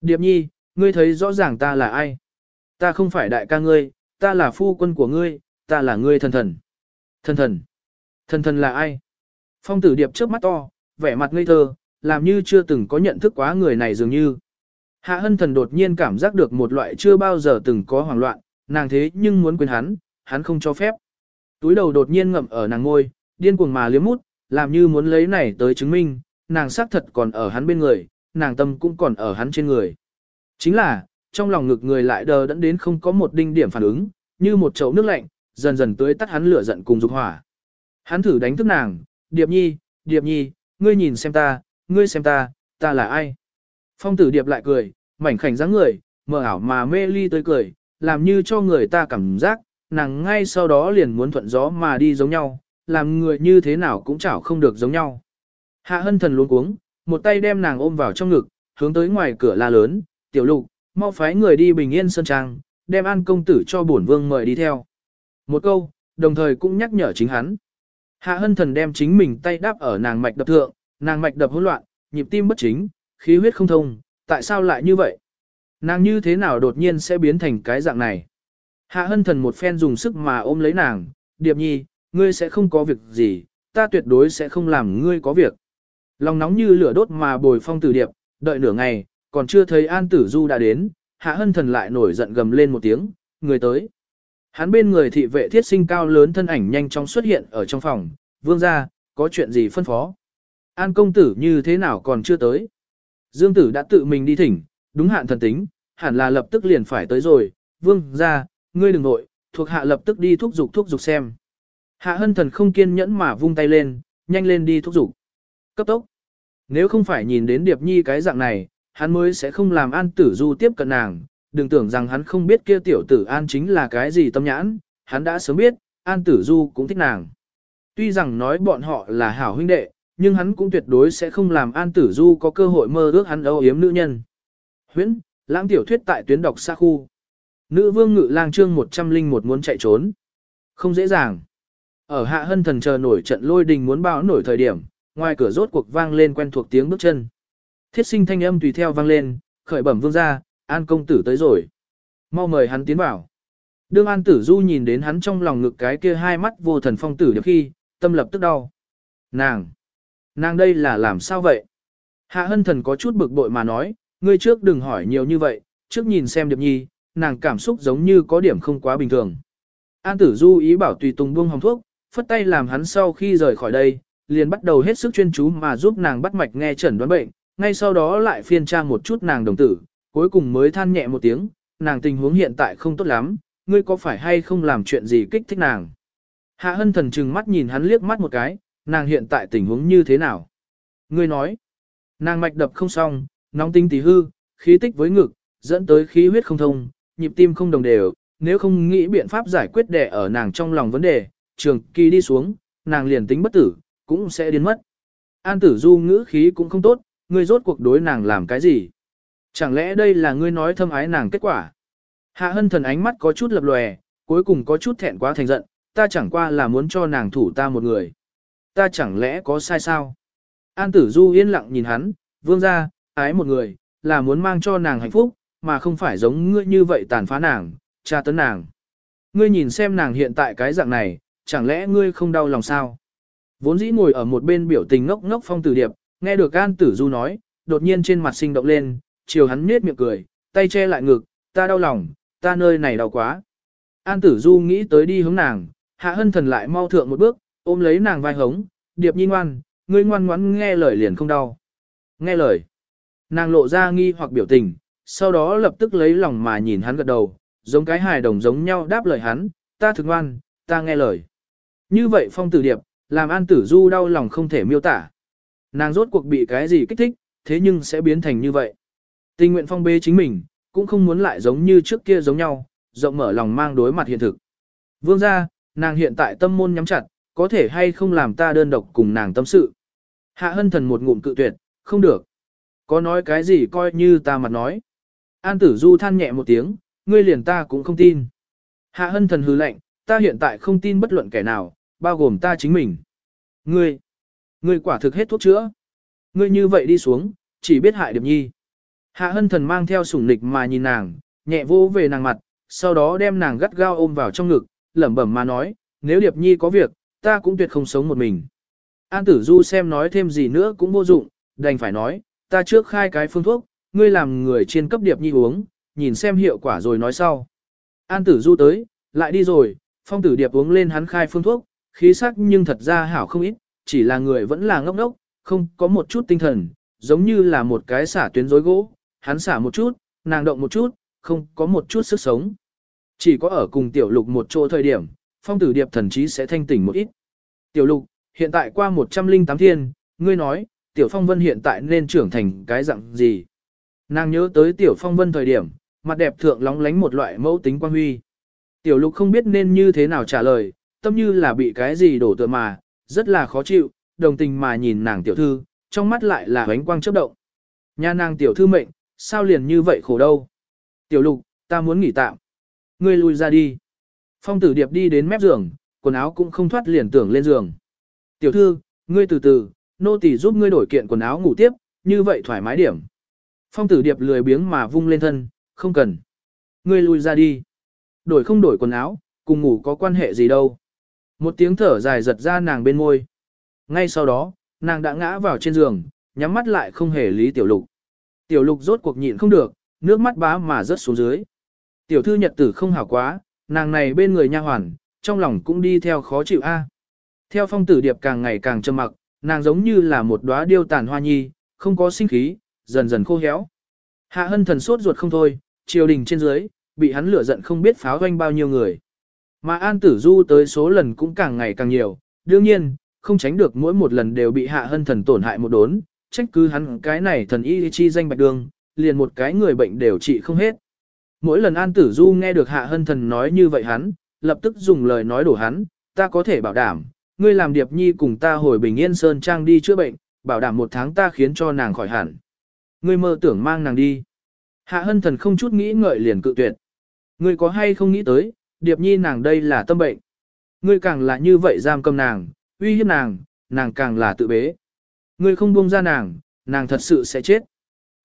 Điệp Nhi, ngươi thấy rõ ràng ta là ai? Ta không phải đại ca ngươi, ta là phu quân của ngươi, ta là ngươi thần thần. Thần thần. Thần thần là ai? Phong tử điệp trước mắt to, vẻ mặt ngây thơ, làm như chưa từng có nhận thức quá người này dường như. Hạ hân thần đột nhiên cảm giác được một loại chưa bao giờ từng có hoảng loạn, nàng thế nhưng muốn quên hắn, hắn không cho phép. Túi đầu đột nhiên ngậm ở nàng ngôi, điên cuồng mà liếm mút, làm như muốn lấy này tới chứng minh, nàng xác thật còn ở hắn bên người, nàng tâm cũng còn ở hắn trên người. Chính là, trong lòng ngực người lại đờ đẫn đến không có một đinh điểm phản ứng, như một chậu nước lạnh, dần dần tưới tắt hắn lửa giận cùng dục hỏa. Hắn thử đánh thức nàng, Điệp Nhi, Điệp Nhi, ngươi nhìn xem ta, ngươi xem ta, ta là ai? Phong tử Điệp lại cười, mảnh khảnh dáng người, mờ ảo mà mê ly tới cười, làm như cho người ta cảm giác, nàng ngay sau đó liền muốn thuận gió mà đi giống nhau, làm người như thế nào cũng chảo không được giống nhau. Hạ hân thần luống cuống, một tay đem nàng ôm vào trong ngực, hướng tới ngoài cửa la lớn, tiểu lục, mau phái người đi bình yên sân trang, đem an công tử cho bổn vương mời đi theo. Một câu, đồng thời cũng nhắc nhở chính hắn. Hạ hân thần đem chính mình tay đáp ở nàng mạch đập thượng, nàng mạch đập hỗn loạn, nhịp tim bất chính, khí huyết không thông, tại sao lại như vậy? Nàng như thế nào đột nhiên sẽ biến thành cái dạng này? Hạ hân thần một phen dùng sức mà ôm lấy nàng, điệp nhi, ngươi sẽ không có việc gì, ta tuyệt đối sẽ không làm ngươi có việc. Lòng nóng như lửa đốt mà bồi phong tử điệp, đợi nửa ngày, còn chưa thấy An Tử Du đã đến, Hạ Hân Thần lại nổi giận gầm lên một tiếng, người tới. Hắn bên người thị vệ thiết sinh cao lớn thân ảnh nhanh chóng xuất hiện ở trong phòng, vương ra, có chuyện gì phân phó. An công tử như thế nào còn chưa tới. Dương tử đã tự mình đi thỉnh, đúng hạn thần tính, hẳn là lập tức liền phải tới rồi, vương ra, ngươi đừng nội, thuộc hạ lập tức đi thúc giục thúc giục xem. Hạ hân thần không kiên nhẫn mà vung tay lên, nhanh lên đi thúc giục. Cấp tốc. Nếu không phải nhìn đến Điệp Nhi cái dạng này, hắn mới sẽ không làm An Tử Du tiếp cận nàng, đừng tưởng rằng hắn không biết kia tiểu tử An chính là cái gì tâm nhãn, hắn đã sớm biết, An Tử Du cũng thích nàng. Tuy rằng nói bọn họ là hảo huynh đệ, nhưng hắn cũng tuyệt đối sẽ không làm An Tử Du có cơ hội mơ ước hắn âu yếm nữ nhân. Huyễn, lãng tiểu thuyết tại tuyến đọc xa khu. Nữ vương ngự lang chương 101 muốn chạy trốn. Không dễ dàng. Ở hạ hân thần chờ nổi trận lôi đình muốn bão nổi thời điểm, ngoài cửa rốt cuộc vang lên quen thuộc tiếng bước chân. Thiết sinh thanh âm tùy theo vang lên, khởi bẩm vương ra, an công tử tới rồi. Mau mời hắn tiến vào. Đương an tử du nhìn đến hắn trong lòng ngực cái kia hai mắt vô thần phong tử được khi, tâm lập tức đau. Nàng! Nàng đây là làm sao vậy? Hạ hân thần có chút bực bội mà nói, ngươi trước đừng hỏi nhiều như vậy, trước nhìn xem điệp nhi, nàng cảm xúc giống như có điểm không quá bình thường. An tử du ý bảo tùy tùng buông hồng thuốc, phất tay làm hắn sau khi rời khỏi đây, liền bắt đầu hết sức chuyên chú mà giúp nàng bắt mạch nghe chẩn đoán bệnh, ngay sau đó lại phiên tra một chút nàng đồng tử, cuối cùng mới than nhẹ một tiếng, nàng tình huống hiện tại không tốt lắm, ngươi có phải hay không làm chuyện gì kích thích nàng. Hạ hân thần chừng mắt nhìn hắn liếc mắt một cái, nàng hiện tại tình huống như thế nào. Ngươi nói, nàng mạch đập không xong, nóng tinh tí hư, khí tích với ngực, dẫn tới khí huyết không thông, nhịp tim không đồng đều, nếu không nghĩ biện pháp giải quyết đẻ ở nàng trong lòng vấn đề, trường kỳ đi xuống, nàng liền tính bất tử, cũng sẽ điên mất. An tử du ngữ khí cũng không tốt, ngươi rốt cuộc đối nàng làm cái gì? Chẳng lẽ đây là ngươi nói thâm ái nàng kết quả? Hạ hân thần ánh mắt có chút lập lòe, cuối cùng có chút thẹn quá thành giận, ta chẳng qua là muốn cho nàng thủ ta một người. Ta chẳng lẽ có sai sao? An tử du yên lặng nhìn hắn, vương ra, ái một người, là muốn mang cho nàng hạnh phúc, mà không phải giống ngươi như vậy tàn phá nàng, tra tấn nàng. Ngươi nhìn xem nàng hiện tại cái dạng này, chẳng lẽ ngươi không đau lòng sao? Vốn dĩ ngồi ở một bên biểu tình ngốc ngốc phong tử điệp, nghe được An Tử Du nói, đột nhiên trên mặt sinh động lên, chiều hắn nết miệng cười, tay che lại ngực, ta đau lòng, ta nơi này đau quá. An Tử Du nghĩ tới đi hướng nàng, hạ hân thần lại mau thượng một bước, ôm lấy nàng vai hống, điệp nhi ngoan, ngươi ngoan ngoãn nghe lời liền không đau. Nghe lời. Nàng lộ ra nghi hoặc biểu tình, sau đó lập tức lấy lòng mà nhìn hắn gật đầu, giống cái hài đồng giống nhau đáp lời hắn, ta thực ngoan, ta nghe lời. Như vậy phong tử điệp, làm an tử du đau lòng không thể miêu tả. Nàng rốt cuộc bị cái gì kích thích, thế nhưng sẽ biến thành như vậy. Tình nguyện phong bê chính mình, cũng không muốn lại giống như trước kia giống nhau, rộng mở lòng mang đối mặt hiện thực. Vương ra, nàng hiện tại tâm môn nhắm chặt, có thể hay không làm ta đơn độc cùng nàng tâm sự. Hạ hân thần một ngụm cự tuyệt, không được. Có nói cái gì coi như ta mặt nói. An tử du than nhẹ một tiếng, ngươi liền ta cũng không tin. Hạ hân thần hư lệnh, ta hiện tại không tin bất luận kẻ nào, bao gồm ta chính mình. Ngươi, ngươi quả thực hết thuốc chữa. Ngươi như vậy đi xuống, chỉ biết hại Điệp Nhi. Hạ hân thần mang theo sủng nịch mà nhìn nàng, nhẹ vô về nàng mặt, sau đó đem nàng gắt gao ôm vào trong ngực, lẩm bẩm mà nói, nếu Điệp Nhi có việc, ta cũng tuyệt không sống một mình. An tử du xem nói thêm gì nữa cũng vô dụng, đành phải nói, ta trước khai cái phương thuốc, ngươi làm người trên cấp điệp nhi uống, nhìn xem hiệu quả rồi nói sau. An tử du tới, lại đi rồi, phong tử điệp uống lên hắn khai phương thuốc, khí sắc nhưng thật ra hảo không ít, chỉ là người vẫn là ngốc ngốc, không có một chút tinh thần, giống như là một cái xả tuyến rối gỗ, hắn xả một chút, nàng động một chút, không có một chút sức sống. Chỉ có ở cùng tiểu lục một chỗ thời điểm, phong tử điệp thần chí sẽ thanh tỉnh một ít. Tiểu lục, hiện tại qua 108 thiên, ngươi nói, tiểu phong vân hiện tại nên trưởng thành cái dạng gì? Nàng nhớ tới tiểu phong vân thời điểm, mặt đẹp thượng lóng lánh một loại mẫu tính quan huy. Tiểu lục không biết nên như thế nào trả lời, tâm như là bị cái gì đổ tựa mà, rất là khó chịu, đồng tình mà nhìn nàng tiểu thư, trong mắt lại là ánh quang chớp động. Nhà nàng tiểu thư mệnh, sao liền như vậy khổ đâu? Tiểu lục, ta muốn nghỉ tạm. Ngươi lui ra đi. Phong tử điệp đi đến mép giường, quần áo cũng không thoát liền tưởng lên giường. Tiểu thư, ngươi từ từ, nô tỳ giúp ngươi đổi kiện quần áo ngủ tiếp, như vậy thoải mái điểm. Phong tử điệp lười biếng mà vung lên thân, không cần. Ngươi lui ra đi. Đổi không đổi quần áo, cùng ngủ có quan hệ gì đâu. Một tiếng thở dài giật ra nàng bên môi. Ngay sau đó, nàng đã ngã vào trên giường, nhắm mắt lại không hề lý tiểu lục. Tiểu lục rốt cuộc nhịn không được, nước mắt bá mà rớt xuống dưới. Tiểu thư nhật tử không hảo quá, nàng này bên người nha hoàn, trong lòng cũng đi theo khó chịu a. Theo phong tử điệp càng ngày càng trầm mặc, nàng giống như là một đóa điêu tàn hoa nhi, không có sinh khí, dần dần khô héo. Hạ hân thần sốt ruột không thôi, triều đình trên dưới, bị hắn lửa giận không biết pháo doanh bao nhiêu người. Mà An Tử Du tới số lần cũng càng ngày càng nhiều, đương nhiên, không tránh được mỗi một lần đều bị hạ hân thần tổn hại một đốn, trách cứ hắn cái này thần y chi danh bạch đường, liền một cái người bệnh đều trị không hết. Mỗi lần An Tử Du nghe được hạ hân thần nói như vậy hắn, lập tức dùng lời nói đổ hắn, ta có thể bảo đảm, ngươi làm điệp nhi cùng ta hồi bình yên sơn trang đi chữa bệnh, bảo đảm một tháng ta khiến cho nàng khỏi hẳn. Ngươi mơ tưởng mang nàng đi. Hạ hân thần không chút nghĩ ngợi liền cự tuyệt. Ngươi có hay không nghĩ tới, điệp nhi nàng đây là tâm bệnh. Ngươi càng là như vậy giam cầm nàng, uy hiếp nàng, nàng càng là tự bế. Ngươi không buông ra nàng, nàng thật sự sẽ chết.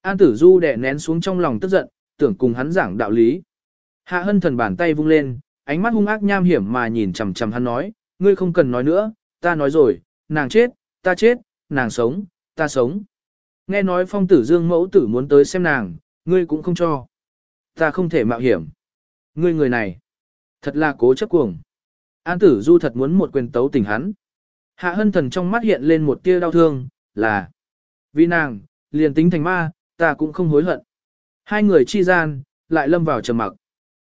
An tử du đè nén xuống trong lòng tức giận, tưởng cùng hắn giảng đạo lý. Hạ hân thần bàn tay vung lên, ánh mắt hung ác nham hiểm mà nhìn chằm chằm hắn nói, ngươi không cần nói nữa, ta nói rồi, nàng chết, ta chết, nàng sống, ta sống. Nghe nói phong tử dương mẫu tử muốn tới xem nàng, ngươi cũng không cho. Ta không thể mạo hiểm. Ngươi người này, thật là cố chấp cuồng. An tử du thật muốn một quyền tấu tỉnh hắn. Hạ hân thần trong mắt hiện lên một tia đau thương, là vì nàng, liền tính thành ma, ta cũng không hối hận. Hai người chi gian, lại lâm vào trầm mặc.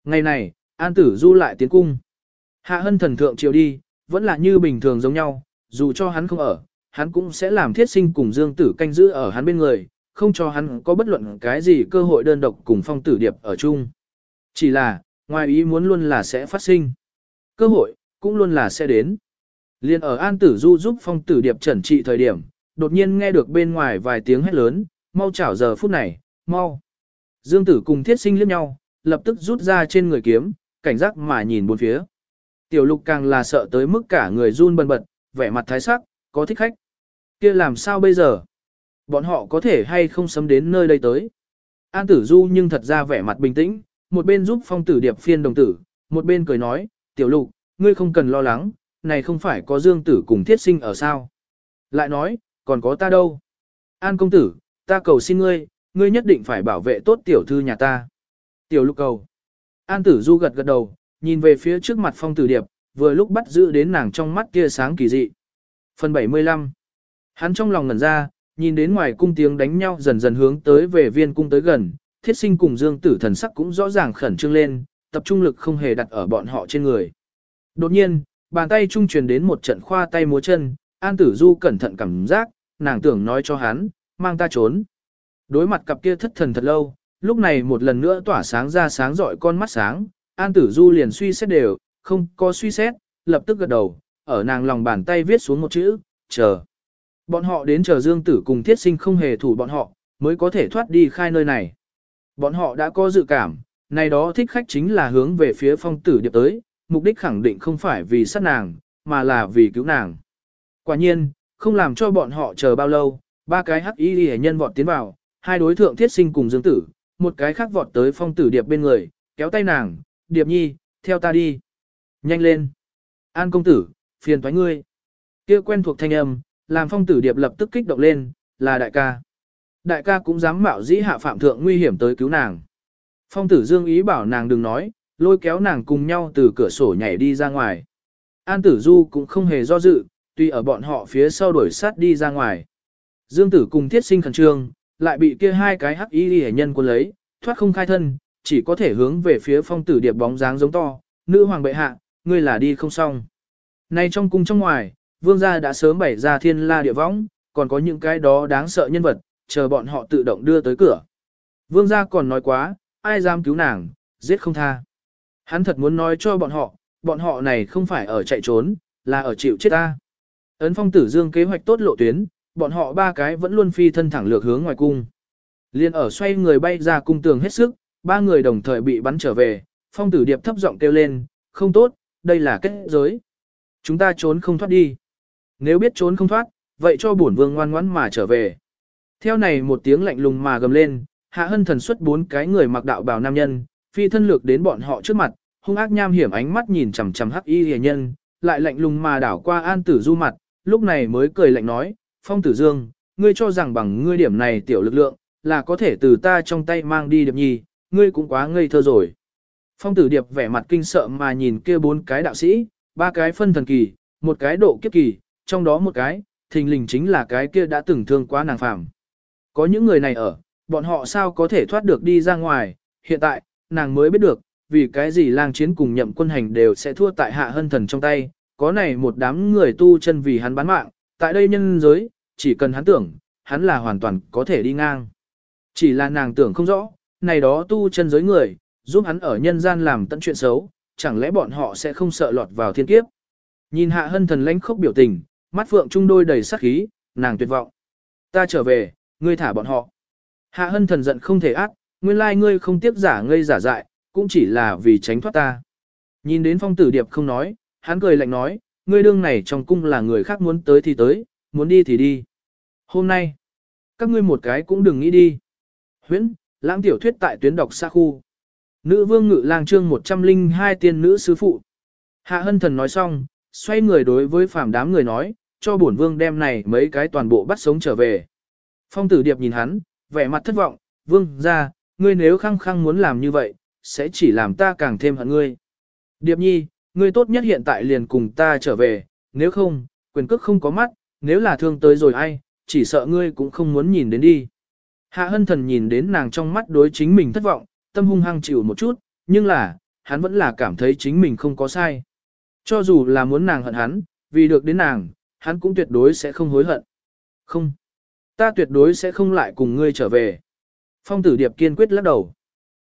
Ngày này, An tử du lại tiến cung. Hạ hân thần thượng triều đi, vẫn là như bình thường giống nhau, dù cho hắn không ở, hắn cũng sẽ làm thiết sinh cùng Dương Tử canh giữ ở hắn bên người, không cho hắn có bất luận cái gì cơ hội đơn độc cùng phong tử điệp ở chung. Chỉ là, ngoài ý muốn luôn là sẽ phát sinh. Cơ hội, cũng luôn là sẽ đến. Liên ở An Tử Du giúp phong tử điệp chuẩn trị thời điểm, đột nhiên nghe được bên ngoài vài tiếng hét lớn, mau chảo giờ phút này, mau. Dương Tử cùng thiết sinh liếc nhau, lập tức rút ra trên người kiếm, cảnh giác mà nhìn bốn phía. Tiểu lục càng là sợ tới mức cả người run bần bật, vẻ mặt thái sắc, có thích khách. kia làm sao bây giờ? Bọn họ có thể hay không sấm đến nơi đây tới? An tử du nhưng thật ra vẻ mặt bình tĩnh, một bên giúp phong tử điệp phiên đồng tử, một bên cười nói, tiểu lục, ngươi không cần lo lắng, này không phải có dương tử cùng thiết sinh ở sao? Lại nói, còn có ta đâu? An công tử, ta cầu xin ngươi, ngươi nhất định phải bảo vệ tốt tiểu thư nhà ta. Tiểu lục cầu. An tử du gật gật đầu, nhìn về phía trước mặt phong tử điệp, vừa lúc bắt giữ đến nàng trong mắt kia sáng kỳ dị. Phần 75 Hắn trong lòng ngẩn ra, nhìn đến ngoài cung tiếng đánh nhau dần dần hướng tới về viên cung tới gần, thiết sinh cùng dương tử thần sắc cũng rõ ràng khẩn trương lên, tập trung lực không hề đặt ở bọn họ trên người. Đột nhiên, bàn tay trung truyền đến một trận khoa tay múa chân, an tử du cẩn thận cảm giác, nàng tưởng nói cho hắn, mang ta trốn. Đối mặt cặp kia thất thần thật lâu, lúc này một lần nữa tỏa sáng ra sáng rọi con mắt sáng, An Tử Du liền suy xét đều, không có suy xét, lập tức gật đầu, ở nàng lòng bàn tay viết xuống một chữ, chờ. Bọn họ đến chờ Dương Tử cùng thiết sinh không hề thủ bọn họ, mới có thể thoát đi khai nơi này. Bọn họ đã có dự cảm, này đó thích khách chính là hướng về phía phong tử điệp tới, mục đích khẳng định không phải vì sát nàng, mà là vì cứu nàng. Quả nhiên, không làm cho bọn họ chờ bao lâu, ba cái hắc y hệ nhân vọt tiến vào, hai đối thượng thiết sinh cùng Dương Tử, một cái khác vọt tới phong tử điệp bên người, kéo tay nàng, Điệp Nhi, theo ta đi. Nhanh lên. An công tử, phiền thoái ngươi. Kia quen thuộc thanh âm, làm phong tử Điệp lập tức kích động lên, là đại ca. đại ca cũng dám mạo dĩ hạ phạm thượng nguy hiểm tới cứu nàng. Phong tử dương ý bảo nàng đừng nói, lôi kéo nàng cùng nhau từ cửa sổ nhảy đi ra ngoài. An tử du cũng không hề do dự, tuy ở bọn họ phía sau đuổi sát đi ra ngoài. Dương tử cùng thiết sinh khẩn trương, lại bị kia hai cái hắc y hệ nhân quân lấy, thoát không khai thân, chỉ có thể hướng về phía phong tử điệp bóng dáng giống to, nữ hoàng bệ hạ, ngươi là đi không xong. Nay trong cung trong ngoài, vương gia đã sớm bày ra thiên la địa võng, còn có những cái đó đáng sợ nhân vật, chờ bọn họ tự động đưa tới cửa. Vương gia còn nói quá, ai dám cứu nàng, giết không tha. Hắn thật muốn nói cho bọn họ, bọn họ này không phải ở chạy trốn, là ở chịu chết ta. Ấn phong tử dương kế hoạch tốt lộ tuyến, bọn họ ba cái vẫn luôn phi thân thẳng lược hướng ngoài cung. Liên ở xoay người bay ra cung tường hết sức, ba người đồng thời bị bắn trở về, phong tử điệp thấp giọng kêu lên, không tốt, đây là kết giới. Chúng ta trốn không thoát đi. Nếu biết trốn không thoát, vậy cho bổn vương ngoan ngoãn mà trở về. Theo này một tiếng lạnh lùng mà gầm lên, hạ hân thần xuất bốn cái người mặc đạo bào nam nhân, phi thân lược đến bọn họ trước mặt, hung ác nham hiểm ánh mắt nhìn chằm chằm hắc y hề nhân, lại lạnh lùng mà đảo qua an tử du mặt, lúc này mới cười lạnh nói, phong tử dương, ngươi cho rằng bằng ngươi điểm này tiểu lực lượng, là có thể từ ta trong tay mang đi điệp nhi, ngươi cũng quá ngây thơ rồi. Phong tử điệp vẻ mặt kinh sợ mà nhìn kia bốn cái đạo sĩ, ba cái phân thần kỳ, một cái độ kiếp kỳ, trong đó một cái, thình lình chính là cái kia đã từng thương quá nàng phàm. Có những người này ở, bọn họ sao có thể thoát được đi ra ngoài, hiện tại, nàng mới biết được, vì cái gì lang chiến cùng nhậm quân hành đều sẽ thua tại hạ hân thần trong tay, có này một đám người tu chân vì hắn bán mạng, tại đây nhân giới, chỉ cần hắn tưởng, hắn là hoàn toàn có thể đi ngang. Chỉ là nàng tưởng không rõ, này đó tu chân giới người, giúp hắn ở nhân gian làm tận chuyện xấu, chẳng lẽ bọn họ sẽ không sợ lọt vào thiên kiếp. Nhìn hạ hân thần lãnh khốc biểu tình, mắt phượng trung đôi đầy sắc khí, nàng tuyệt vọng. Ta trở về, ngươi thả bọn họ. Hạ hân thần giận không thể ác, nguyên lai ngươi không tiếp giả ngây giả dại, cũng chỉ là vì tránh thoát ta. Nhìn đến phong tử điệp không nói, hắn cười lạnh nói, ngươi đương này trong cung là người khác muốn tới thì tới, muốn đi thì đi. Hôm nay, các ngươi một cái cũng đừng nghĩ đi. Huyễn, lãng tiểu thuyết tại tuyến đọc xa khu. Nữ vương ngự lang chương 102 tiên nữ sứ phụ. Hạ hân thần nói xong, xoay người đối với phàm đám người nói, cho bổn vương đem này mấy cái toàn bộ bắt sống trở về. Phong tử điệp nhìn hắn, vẻ mặt thất vọng, vương ra, ngươi nếu khăng khăng muốn làm như vậy, sẽ chỉ làm ta càng thêm hận ngươi. Điệp nhi, ngươi tốt nhất hiện tại liền cùng ta trở về, nếu không, quyền cước không có mắt, nếu là thương tới rồi ai, chỉ sợ ngươi cũng không muốn nhìn đến đi. Hạ hân thần nhìn đến nàng trong mắt đối chính mình thất vọng, tâm hung hăng chịu một chút, nhưng là, hắn vẫn là cảm thấy chính mình không có sai. Cho dù là muốn nàng hận hắn, vì được đến nàng, hắn cũng tuyệt đối sẽ không hối hận. Không, ta tuyệt đối sẽ không lại cùng ngươi trở về. Phong tử điệp kiên quyết lắc đầu.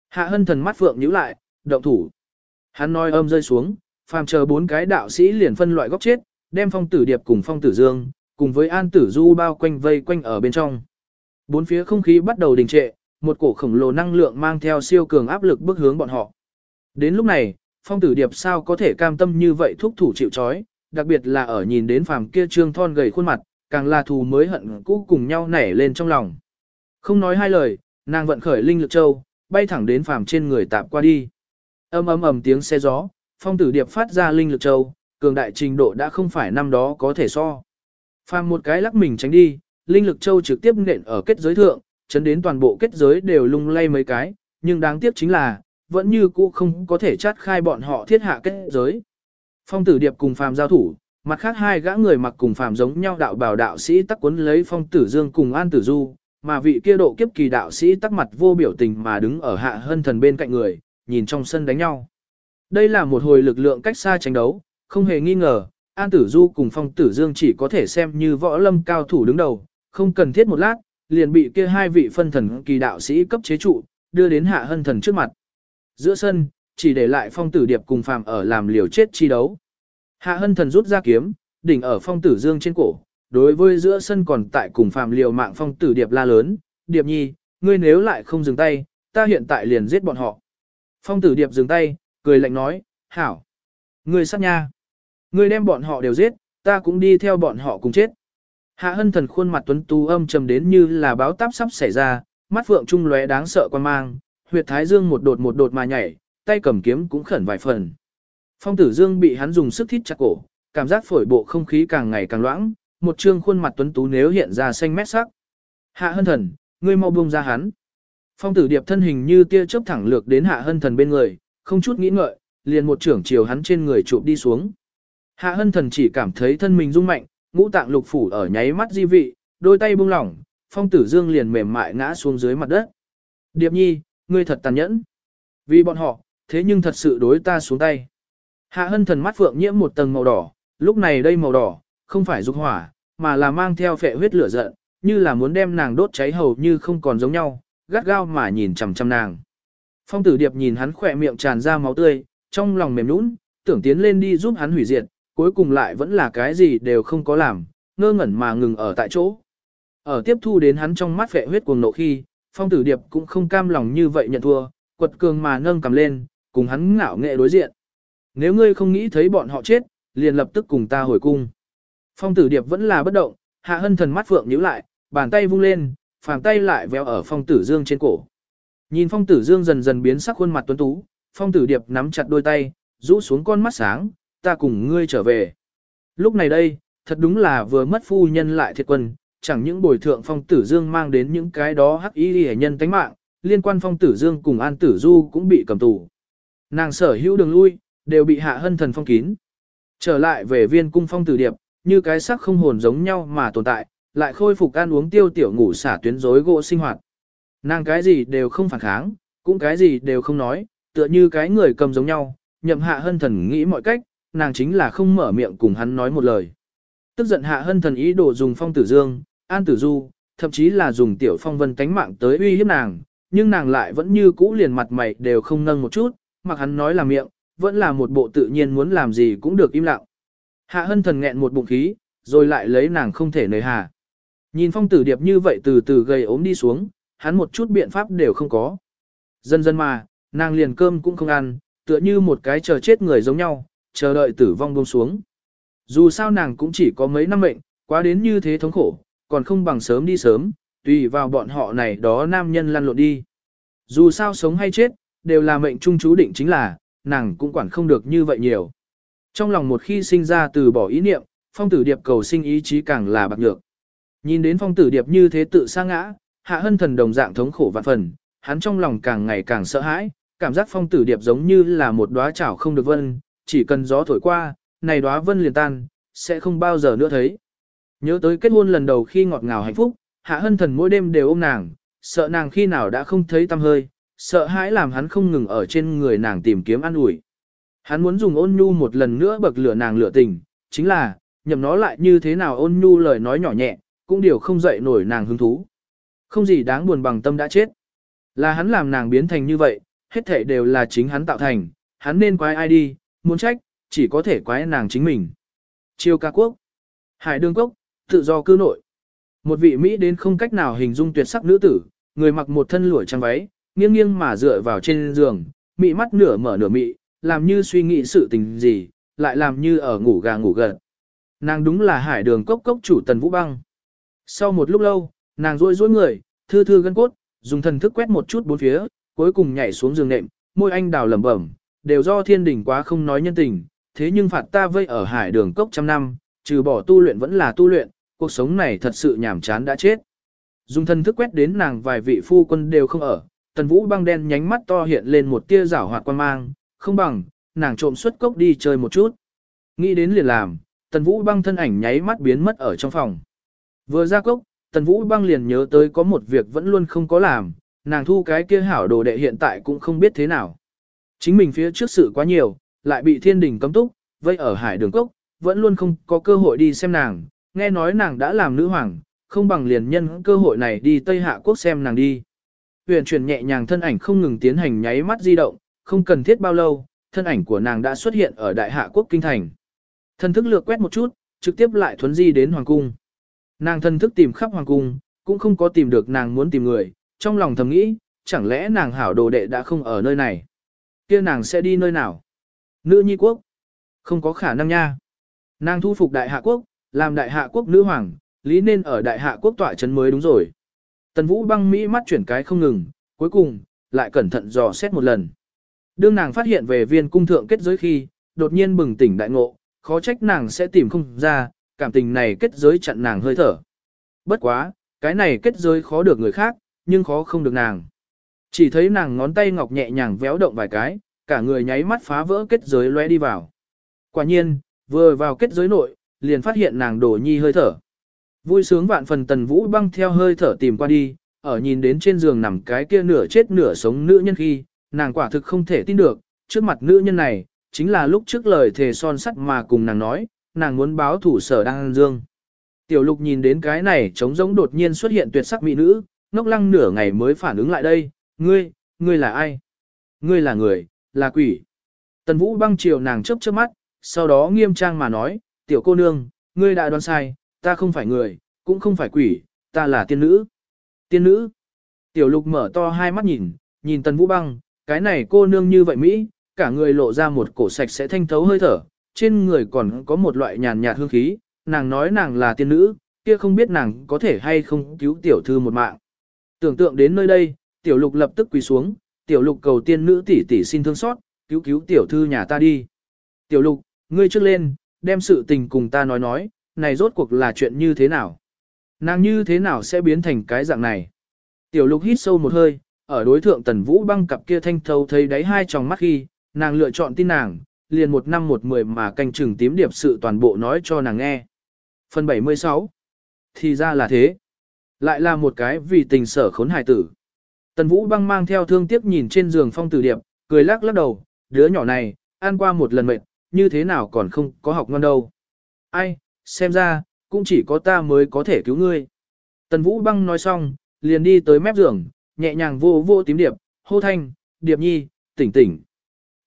Hạ hân thần mắt phượng nhíu lại, động thủ. Hắn nói âm rơi xuống, phàm chờ bốn cái đạo sĩ liền phân loại góc chết, đem phong tử điệp cùng phong tử dương, cùng với an tử du bao quanh vây quanh ở bên trong. Bốn phía không khí bắt đầu đình trệ, một cổ khổng lồ năng lượng mang theo siêu cường áp lực bước hướng bọn họ. Đến lúc này, phong tử điệp sao có thể cam tâm như vậy thúc thủ chịu chói, đặc biệt là ở nhìn đến phàm kia trương thon gầy khuôn mặt, càng là thù mới hận cũ cùng nhau nảy lên trong lòng. Không nói hai lời, nàng vận khởi linh lực châu, bay thẳng đến phàm trên người tạm qua đi. ầm ầm ầm tiếng xe gió, phong tử điệp phát ra linh lực châu, cường đại trình độ đã không phải năm đó có thể so. Phàm một cái lắc mình tránh đi, linh lực châu trực tiếp nện ở kết giới thượng, chấn đến toàn bộ kết giới đều lung lay mấy cái, nhưng đáng tiếc chính là, vẫn như cũ không có thể chát khai bọn họ thiết hạ kết giới. Phong tử điệp cùng phàm giao thủ, mặt khác hai gã người mặc cùng phàm giống nhau đạo bảo đạo sĩ tắc cuốn lấy phong tử dương cùng an tử du, mà vị kia độ kiếp kỳ đạo sĩ tắc mặt vô biểu tình mà đứng ở hạ hân thần bên cạnh người, nhìn trong sân đánh nhau. Đây là một hồi lực lượng cách xa tranh đấu, không hề nghi ngờ, An Tử Du cùng Phong Tử Dương chỉ có thể xem như võ lâm cao thủ đứng đầu, không cần thiết một lát, liền bị kia hai vị phân thần kỳ đạo sĩ cấp chế trụ, đưa đến hạ hân thần trước mặt. Giữa sân, chỉ để lại Phong Tử Điệp cùng phàm ở làm liều chết chi đấu. Hạ hân thần rút ra kiếm, đỉnh ở Phong Tử Dương trên cổ, đối với giữa sân còn tại cùng phàm liều mạng Phong Tử Điệp la lớn, Điệp nhi, ngươi nếu lại không dừng tay, ta hiện tại liền giết bọn họ. Phong Tử Điệp dừng tay, cười lạnh nói, hảo, ngươi sát nha. Ngươi đem bọn họ đều giết, ta cũng đi theo bọn họ cùng chết. Hạ hân thần khuôn mặt tuấn tú âm trầm đến như là báo táp sắp xảy ra, mắt phượng trung lóe đáng sợ quan mang, huyệt thái dương một đột một đột mà nhảy, tay cầm kiếm cũng khẩn vài phần. Phong tử dương bị hắn dùng sức thít chặt cổ, cảm giác phổi bộ không khí càng ngày càng loãng, một trương khuôn mặt tuấn tú nếu hiện ra xanh mét sắc. Hạ hân thần, ngươi mau buông ra hắn. Phong tử điệp thân hình như tia chớp thẳng lược đến hạ hân thần bên người, không chút nghĩ ngợi, liền một trưởng chiều hắn trên người chụp đi xuống. Hạ hân thần chỉ cảm thấy thân mình rung mạnh, ngũ tạng lục phủ ở nháy mắt di vị, đôi tay buông lỏng, phong tử dương liền mềm mại ngã xuống dưới mặt đất. Điệp nhi, ngươi thật tàn nhẫn. Vì bọn họ, thế nhưng thật sự đối ta xuống tay. Hạ hân thần mắt phượng nhiễm một tầng màu đỏ, lúc này đây màu đỏ, không phải dục hỏa, mà là mang theo phệ huyết lửa giận, như là muốn đem nàng đốt cháy hầu như không còn giống nhau, gắt gao mà nhìn chằm chằm nàng. Phong tử điệp nhìn hắn khỏe miệng tràn ra máu tươi, trong lòng mềm nũng, tưởng tiến lên đi giúp hắn hủy diệt, cuối cùng lại vẫn là cái gì đều không có làm, ngơ ngẩn mà ngừng ở tại chỗ. Ở tiếp thu đến hắn trong mắt vẻ huyết cuồng nộ khi, phong tử điệp cũng không cam lòng như vậy nhận thua, quật cường mà nâng cầm lên, cùng hắn ngạo nghệ đối diện. Nếu ngươi không nghĩ thấy bọn họ chết, liền lập tức cùng ta hồi cung. Phong tử điệp vẫn là bất động, hạ hân thần mắt phượng nhíu lại, bàn tay vung lên, phàng tay lại véo ở phong tử dương trên cổ. Nhìn phong tử dương dần dần biến sắc khuôn mặt tuấn tú, phong tử điệp nắm chặt đôi tay, rũ xuống con mắt sáng, ta cùng ngươi trở về. Lúc này đây, thật đúng là vừa mất phu nhân lại thiệt quân, chẳng những bồi thượng phong tử dương mang đến những cái đó hắc y hệ nhân tánh mạng, liên quan phong tử dương cùng an tử du cũng bị cầm tù. Nàng sở hữu đường lui, đều bị hạ hân thần phong kín. Trở lại về viên cung phong tử điệp, như cái sắc không hồn giống nhau mà tồn tại, lại khôi phục ăn uống tiêu tiểu ngủ xả tuyến rối gỗ sinh hoạt. Nàng cái gì đều không phản kháng, cũng cái gì đều không nói, tựa như cái người cầm giống nhau, nhậm hạ hân thần nghĩ mọi cách, nàng chính là không mở miệng cùng hắn nói một lời. Tức giận hạ hân thần ý đồ dùng phong tử dương, an tử du, thậm chí là dùng tiểu phong vân tánh mạng tới uy hiếp nàng, nhưng nàng lại vẫn như cũ liền mặt mày đều không nâng một chút, mặc hắn nói là miệng, vẫn là một bộ tự nhiên muốn làm gì cũng được im lặng. Hạ hân thần nghẹn một bụng khí, rồi lại lấy nàng không thể nời hà. Nhìn phong tử điệp như vậy từ từ gầy ốm đi xuống, hắn một chút biện pháp đều không có. Dần dần mà, nàng liền cơm cũng không ăn, tựa như một cái chờ chết người giống nhau, chờ đợi tử vong buông xuống. Dù sao nàng cũng chỉ có mấy năm mệnh, quá đến như thế thống khổ, còn không bằng sớm đi sớm, tùy vào bọn họ này đó nam nhân lăn lộn đi. Dù sao sống hay chết, đều là mệnh trung chú định chính là, nàng cũng quản không được như vậy nhiều. Trong lòng một khi sinh ra từ bỏ ý niệm, phong tử điệp cầu sinh ý chí càng là bạc nhược. Nhìn đến phong tử điệp như thế tự sa ngã, hạ hân thần đồng dạng thống khổ vạn phần, hắn trong lòng càng ngày càng sợ hãi, cảm giác phong tử điệp giống như là một đóa chảo không được vân, chỉ cần gió thổi qua, này đóa vân liền tan, sẽ không bao giờ nữa thấy. Nhớ tới kết hôn lần đầu khi ngọt ngào hạnh phúc, hạ hân thần mỗi đêm đều ôm nàng, sợ nàng khi nào đã không thấy tâm hơi, sợ hãi làm hắn không ngừng ở trên người nàng tìm kiếm an ủi. Hắn muốn dùng ôn nhu một lần nữa bậc lửa nàng lửa tình, chính là, nhầm nó lại như thế nào ôn nhu lời nói nhỏ nhẹ, cũng điều không dậy nổi nàng hứng thú. Không gì đáng buồn bằng tâm đã chết. Là hắn làm nàng biến thành như vậy, hết thảy đều là chính hắn tạo thành, hắn nên quái ai đi, muốn trách, chỉ có thể quái nàng chính mình. Chiêu ca quốc, hải đương quốc, tự do cư nội. Một vị Mỹ đến không cách nào hình dung tuyệt sắc nữ tử, người mặc một thân lụa trang váy, nghiêng nghiêng mà dựa vào trên giường, mị mắt nửa mở nửa mị, làm như suy nghĩ sự tình gì, lại làm như ở ngủ gà ngủ gật. Nàng đúng là hải đường cốc cốc chủ tần vũ băng. Sau một lúc lâu, nàng rôi rối người, thư thư gân cốt, dùng thần thức quét một chút bốn phía, cuối cùng nhảy xuống giường nệm, môi anh đào lẩm bẩm, đều do thiên đình quá không nói nhân tình, thế nhưng phạt ta vây ở hải đường cốc trăm năm, trừ bỏ tu luyện vẫn là tu luyện, cuộc sống này thật sự nhảm chán đã chết. Dùng thân thức quét đến nàng vài vị phu quân đều không ở, tần vũ băng đen nhánh mắt to hiện lên một tia rảo hoạt quan mang, không bằng, nàng trộm xuất cốc đi chơi một chút. Nghĩ đến liền làm, tần vũ băng thân ảnh nháy mắt biến mất ở trong phòng. Vừa ra cốc, tần vũ băng liền nhớ tới có một việc vẫn luôn không có làm, nàng thu cái kia hảo đồ đệ hiện tại cũng không biết thế nào. Chính mình phía trước sự quá nhiều, lại bị thiên đình cấm túc, vây ở hải đường cốc, vẫn luôn không có cơ hội đi xem nàng, nghe nói nàng đã làm nữ hoàng, không bằng liền nhân cơ hội này đi Tây Hạ Quốc xem nàng đi. Huyền chuyển nhẹ nhàng thân ảnh không ngừng tiến hành nháy mắt di động, không cần thiết bao lâu, thân ảnh của nàng đã xuất hiện ở Đại Hạ Quốc Kinh Thành. Thân thức lược quét một chút, trực tiếp lại thuấn di đến Hoàng Cung. Nàng thân thức tìm khắp Hoàng Cung, cũng không có tìm được nàng muốn tìm người, trong lòng thầm nghĩ, chẳng lẽ nàng hảo đồ đệ đã không ở nơi này kia nàng sẽ đi nơi nào? Nữ nhi quốc? Không có khả năng nha. Nàng thu phục Đại Hạ Quốc, làm Đại Hạ Quốc nữ hoàng, lý nên ở Đại Hạ Quốc tọa chấn mới đúng rồi. Tần Vũ băng Mỹ mắt chuyển cái không ngừng, cuối cùng, lại cẩn thận dò xét một lần. Đương nàng phát hiện về viên cung thượng kết giới khi, đột nhiên bừng tỉnh đại ngộ, khó trách nàng sẽ tìm không ra, cảm tình này kết giới chặn nàng hơi thở. Bất quá, cái này kết giới khó được người khác, nhưng khó không được nàng. Chỉ thấy nàng ngón tay ngọc nhẹ nhàng véo động vài cái, cả người nháy mắt phá vỡ kết giới lóe đi vào. Quả nhiên, vừa vào kết giới nội, liền phát hiện nàng đổ nhi hơi thở. Vui sướng vạn phần tần vũ băng theo hơi thở tìm qua đi, ở nhìn đến trên giường nằm cái kia nửa chết nửa sống nữ nhân khi, nàng quả thực không thể tin được, trước mặt nữ nhân này, chính là lúc trước lời thề son sắt mà cùng nàng nói, nàng muốn báo thủ sở đang dương. Tiểu lục nhìn đến cái này trống rỗng đột nhiên xuất hiện tuyệt sắc mỹ nữ, ngốc lăng nửa ngày mới phản ứng lại đây, ngươi, ngươi là ai? Ngươi là người, là quỷ. Tần vũ băng chiều nàng chớp chớp mắt, sau đó nghiêm trang mà nói, tiểu cô nương, ngươi đã đoán sai, ta không phải người, cũng không phải quỷ, ta là tiên nữ. Tiên nữ. Tiểu lục mở to hai mắt nhìn, nhìn tần vũ băng, cái này cô nương như vậy Mỹ, cả người lộ ra một cổ sạch sẽ thanh thấu hơi thở, trên người còn có một loại nhàn nhạt hương khí, nàng nói nàng là tiên nữ, kia không biết nàng có thể hay không cứu tiểu thư một mạng. Tưởng tượng đến nơi đây, tiểu lục lập tức quỳ xuống, tiểu lục cầu tiên nữ tỷ tỷ xin thương xót, cứu cứu tiểu thư nhà ta đi. Tiểu lục, ngươi trước lên, đem sự tình cùng ta nói nói, này rốt cuộc là chuyện như thế nào? Nàng như thế nào sẽ biến thành cái dạng này? Tiểu lục hít sâu một hơi, ở đối thượng tần vũ băng cặp kia thanh thấu thấy đáy hai tròng mắt khi, nàng lựa chọn tin nàng, liền một năm một mười mà canh chừng tím điệp sự toàn bộ nói cho nàng nghe. Phần 76 Thì ra là thế. Lại là một cái vì tình sở khốn hài tử. Tần Vũ băng mang theo thương tiếc nhìn trên giường phong tử điệp, cười lắc lắc đầu, đứa nhỏ này, ăn qua một lần mệt, như thế nào còn không có học ngon đâu. Ai, xem ra, cũng chỉ có ta mới có thể cứu ngươi. Tần Vũ băng nói xong, liền đi tới mép giường, nhẹ nhàng vô vô tím điệp, hô thanh, điệp nhi, tỉnh tỉnh.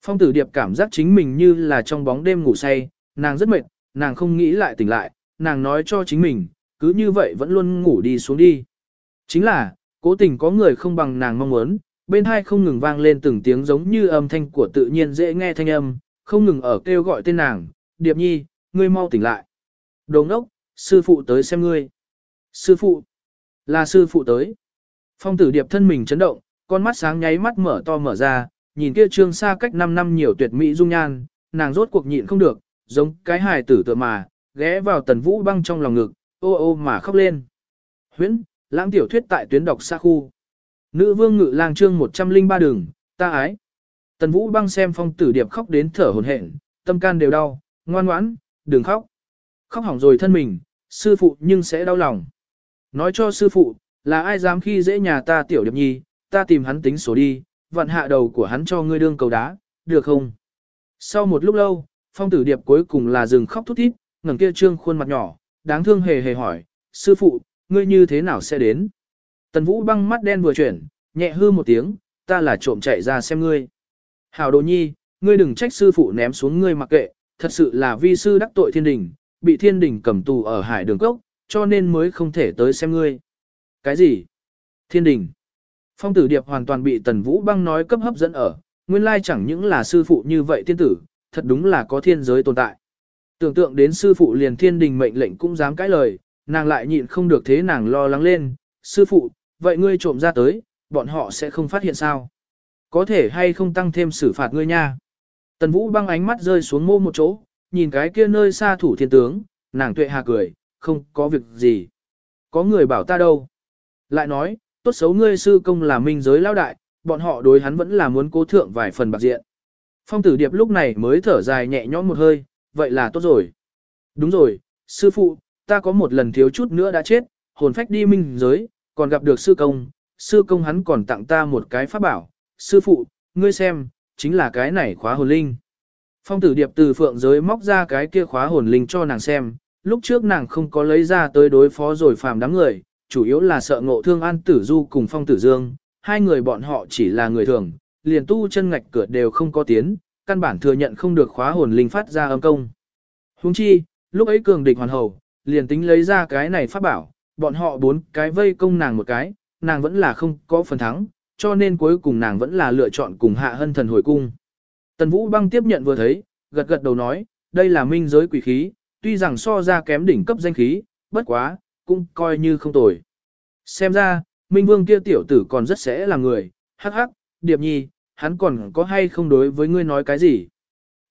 Phong tử điệp cảm giác chính mình như là trong bóng đêm ngủ say, nàng rất mệt, nàng không nghĩ lại tỉnh lại, nàng nói cho chính mình, cứ như vậy vẫn luôn ngủ đi xuống đi. Chính là, cố tình có người không bằng nàng mong muốn, bên hai không ngừng vang lên từng tiếng giống như âm thanh của tự nhiên dễ nghe thanh âm, không ngừng ở kêu gọi tên nàng, Điệp Nhi, ngươi mau tỉnh lại. Đồ ngốc, sư phụ tới xem ngươi. Sư phụ, là sư phụ tới. Phong tử Điệp thân mình chấn động, con mắt sáng nháy mắt mở to mở ra, nhìn kia trương xa cách 5 năm nhiều tuyệt mỹ dung nhan, nàng rốt cuộc nhịn không được, giống cái hài tử tựa mà, ghé vào tần vũ băng trong lòng ngực, ô ô mà khóc lên. Huyễn, lãng tiểu thuyết tại tuyến đọc xa khu. Nữ vương ngự lang chương 103 đường, ta ái. Tần vũ băng xem phong tử điệp khóc đến thở hồn hển, tâm can đều đau, ngoan ngoãn, đừng khóc. Khóc hỏng rồi thân mình, sư phụ nhưng sẽ đau lòng. Nói cho sư phụ, là ai dám khi dễ nhà ta tiểu điệp nhi, ta tìm hắn tính số đi, vặn hạ đầu của hắn cho ngươi đương cầu đá, được không? Sau một lúc lâu, phong tử điệp cuối cùng là dừng khóc thút thít, ngẩng kia trương khuôn mặt nhỏ, đáng thương hề hề hỏi, sư phụ, ngươi như thế nào sẽ đến? Tần vũ băng mắt đen vừa chuyển, nhẹ hư một tiếng, ta là trộm chạy ra xem ngươi. Hảo đồ nhi, ngươi đừng trách sư phụ ném xuống ngươi mặc kệ, thật sự là vi sư đắc tội thiên đình, bị thiên đình cầm tù ở hải đường cốc, cho nên mới không thể tới xem ngươi. Cái gì? Thiên đình. Phong tử điệp hoàn toàn bị tần vũ băng nói cấp hấp dẫn ở, nguyên lai chẳng những là sư phụ như vậy tiên tử, thật đúng là có thiên giới tồn tại. Tưởng tượng đến sư phụ liền thiên đình mệnh lệnh cũng dám cãi lời, nàng lại nhịn không được thế nàng lo lắng lên, sư phụ, vậy ngươi trộm ra tới, bọn họ sẽ không phát hiện sao? Có thể hay không tăng thêm xử phạt ngươi nha? Tần Vũ băng ánh mắt rơi xuống mô một chỗ, nhìn cái kia nơi xa thủ thiên tướng, nàng tuệ hà cười, không có việc gì. Có người bảo ta đâu? Lại nói, tốt xấu ngươi sư công là minh giới lao đại, bọn họ đối hắn vẫn là muốn cố thượng vài phần bạc diện. Phong tử điệp lúc này mới thở dài nhẹ nhõm một hơi, vậy là tốt rồi. Đúng rồi, sư phụ, ta có một lần thiếu chút nữa đã chết, hồn phách đi minh giới, còn gặp được sư công, sư công hắn còn tặng ta một cái pháp bảo, sư phụ, ngươi xem, chính là cái này khóa hồn linh. Phong tử điệp từ phượng giới móc ra cái kia khóa hồn linh cho nàng xem, lúc trước nàng không có lấy ra tới đối phó rồi phàm đám người, chủ yếu là sợ ngộ thương an tử du cùng phong tử dương, hai người bọn họ chỉ là người thường, liền tu chân ngạch cửa đều không có tiến, căn bản thừa nhận không được khóa hồn linh phát ra âm công. Huống chi, lúc ấy cường địch hoàn hầu, liền tính lấy ra cái này pháp bảo, bọn họ bốn cái vây công nàng một cái, nàng vẫn là không có phần thắng, cho nên cuối cùng nàng vẫn là lựa chọn cùng hạ hân thần hồi cung. Tần Vũ băng tiếp nhận vừa thấy, gật gật đầu nói, đây là minh giới quỷ khí, tuy rằng so ra kém đỉnh cấp danh khí, bất quá, cũng coi như không tồi. Xem ra, Minh Vương kia tiểu tử còn rất sẽ là người, hắc hắc, Điệp Nhi, hắn còn có hay không đối với ngươi nói cái gì.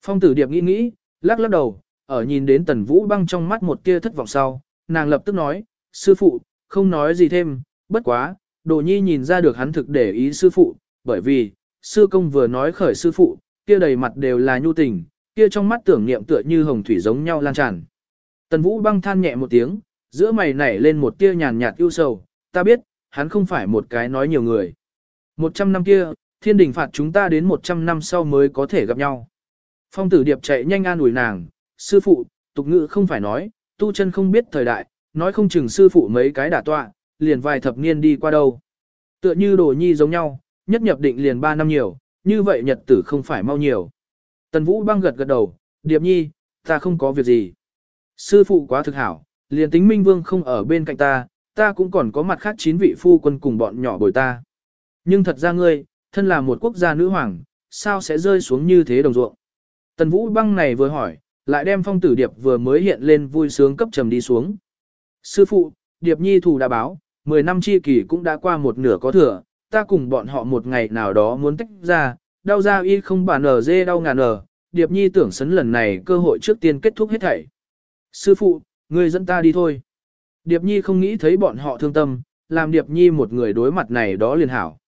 Phong tử Điệp nghĩ nghĩ, lắc lắc đầu, ở nhìn đến Tần Vũ băng trong mắt một tia thất vọng sau, nàng lập tức nói, sư phụ, không nói gì thêm, bất quá, Đồ nhi nhìn ra được hắn thực để ý sư phụ, bởi vì, sư công vừa nói khởi sư phụ, kia đầy mặt đều là nhu tình, kia trong mắt tưởng niệm tựa như hồng thủy giống nhau lan tràn. Tần Vũ băng than nhẹ một tiếng, giữa mày nảy lên một tia nhàn nhạt ưu sầu, ta biết, hắn không phải một cái nói nhiều người. Một trăm năm kia, thiên đình phạt chúng ta đến một trăm năm sau mới có thể gặp nhau. Phong tử điệp chạy nhanh an ủi nàng, sư phụ, tục ngữ không phải nói, tu chân không biết thời đại, nói không chừng sư phụ mấy cái đả tọa, liền vài thập niên đi qua đâu. Tựa như đồ nhi giống nhau, nhất nhập định liền ba năm nhiều, như vậy nhật tử không phải mau nhiều. Tần Vũ băng gật gật đầu, điệp nhi, ta không có việc gì. Sư phụ quá thực hảo, liền tính minh vương không ở bên cạnh ta, ta cũng còn có mặt khác chín vị phu quân cùng bọn nhỏ bồi ta. Nhưng thật ra ngươi, thân là một quốc gia nữ hoàng, sao sẽ rơi xuống như thế đồng ruộng? Tần Vũ băng này vừa hỏi, lại đem phong tử điệp vừa mới hiện lên vui sướng cấp trầm đi xuống. Sư phụ, điệp nhi thủ đã báo, 10 năm chi kỳ cũng đã qua một nửa có thừa, ta cùng bọn họ một ngày nào đó muốn tách ra, đau ra y không bản ở dê đau ngàn ở, điệp nhi tưởng sấn lần này cơ hội trước tiên kết thúc hết thảy. Sư phụ, người dẫn ta đi thôi. Điệp nhi không nghĩ thấy bọn họ thương tâm, làm điệp nhi một người đối mặt này đó liền hảo.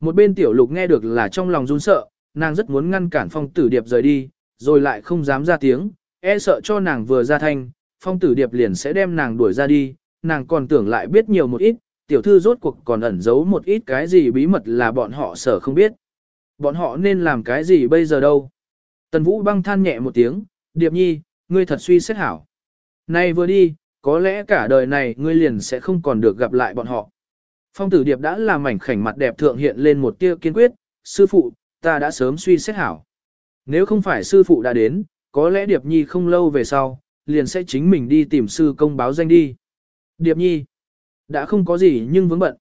Một bên tiểu lục nghe được là trong lòng run sợ, nàng rất muốn ngăn cản phong tử điệp rời đi, rồi lại không dám ra tiếng, e sợ cho nàng vừa ra thanh, phong tử điệp liền sẽ đem nàng đuổi ra đi, nàng còn tưởng lại biết nhiều một ít, tiểu thư rốt cuộc còn ẩn giấu một ít cái gì bí mật là bọn họ sợ không biết. Bọn họ nên làm cái gì bây giờ đâu? Tần Vũ băng than nhẹ một tiếng, Điệp Nhi, ngươi thật suy xét hảo. Nay vừa đi, có lẽ cả đời này ngươi liền sẽ không còn được gặp lại bọn họ. Phong tử Điệp đã làm mảnh khảnh mặt đẹp thượng hiện lên một tia kiên quyết, sư phụ, ta đã sớm suy xét hảo. Nếu không phải sư phụ đã đến, có lẽ Điệp Nhi không lâu về sau, liền sẽ chính mình đi tìm sư công báo danh đi. Điệp Nhi, đã không có gì nhưng vướng bận.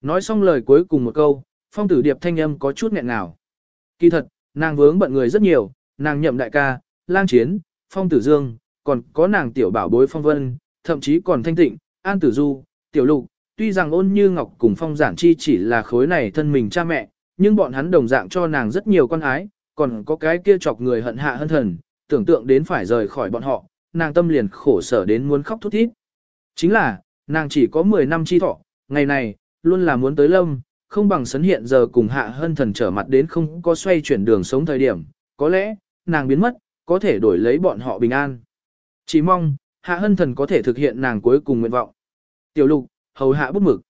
Nói xong lời cuối cùng một câu, phong tử Điệp thanh âm có chút nghẹn ngào. Kỳ thật, nàng vướng bận người rất nhiều, nàng nhậm đại ca, lang chiến, phong tử dương, còn có nàng tiểu bảo bối phong vân, thậm chí còn thanh tịnh, an tử du, tiểu lục, tuy rằng ôn như ngọc cùng phong giản chi chỉ là khối này thân mình cha mẹ, nhưng bọn hắn đồng dạng cho nàng rất nhiều con ái, còn có cái kia chọc người hận hạ hân thần, tưởng tượng đến phải rời khỏi bọn họ, nàng tâm liền khổ sở đến muốn khóc thút thít. Chính là, nàng chỉ có 10 năm chi thọ, ngày này, luôn là muốn tới lâm, không bằng sấn hiện giờ cùng hạ hân thần trở mặt đến không có xoay chuyển đường sống thời điểm, có lẽ, nàng biến mất, có thể đổi lấy bọn họ bình an. Chỉ mong, hạ hân thần có thể thực hiện nàng cuối cùng nguyện vọng. Tiểu lục, hầu hạ bút mực.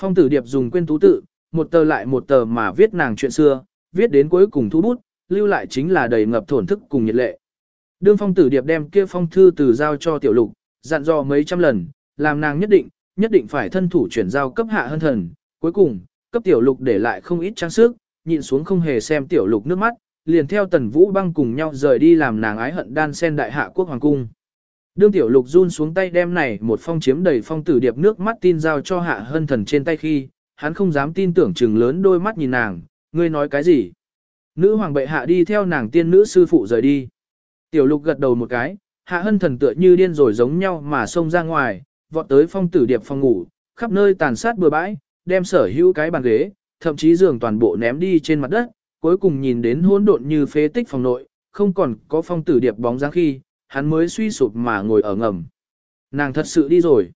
Phong tử điệp dùng quên tú tự, một tờ lại một tờ mà viết nàng chuyện xưa, viết đến cuối cùng thu bút, lưu lại chính là đầy ngập thổn thức cùng nhiệt lệ. Đương phong tử điệp đem kia phong thư từ giao cho tiểu lục, dặn dò mấy trăm lần, làm nàng nhất định, nhất định phải thân thủ chuyển giao cấp hạ hân thần. Cuối cùng, cấp tiểu lục để lại không ít trang sức, nhịn xuống không hề xem tiểu lục nước mắt, liền theo tần vũ băng cùng nhau rời đi làm nàng ái hận đan sen đại hạ quốc hoàng cung. Đương tiểu lục run xuống tay đem này một phong chiếm đầy phong tử điệp nước mắt tin giao cho hạ hân thần trên tay khi, hắn không dám tin tưởng chừng lớn đôi mắt nhìn nàng, ngươi nói cái gì? Nữ hoàng bệ hạ đi theo nàng tiên nữ sư phụ rời đi. Tiểu lục gật đầu một cái, hạ hân thần tựa như điên rồi giống nhau mà xông ra ngoài, vọt tới phong tử điệp phòng ngủ, khắp nơi tàn sát bừa bãi, đem sở hữu cái bàn ghế, thậm chí giường toàn bộ ném đi trên mặt đất, cuối cùng nhìn đến hỗn độn như phế tích phòng nội, không còn có phong tử điệp bóng dáng khi, hắn mới suy sụp mà ngồi ở ngầm. Nàng thật sự đi rồi.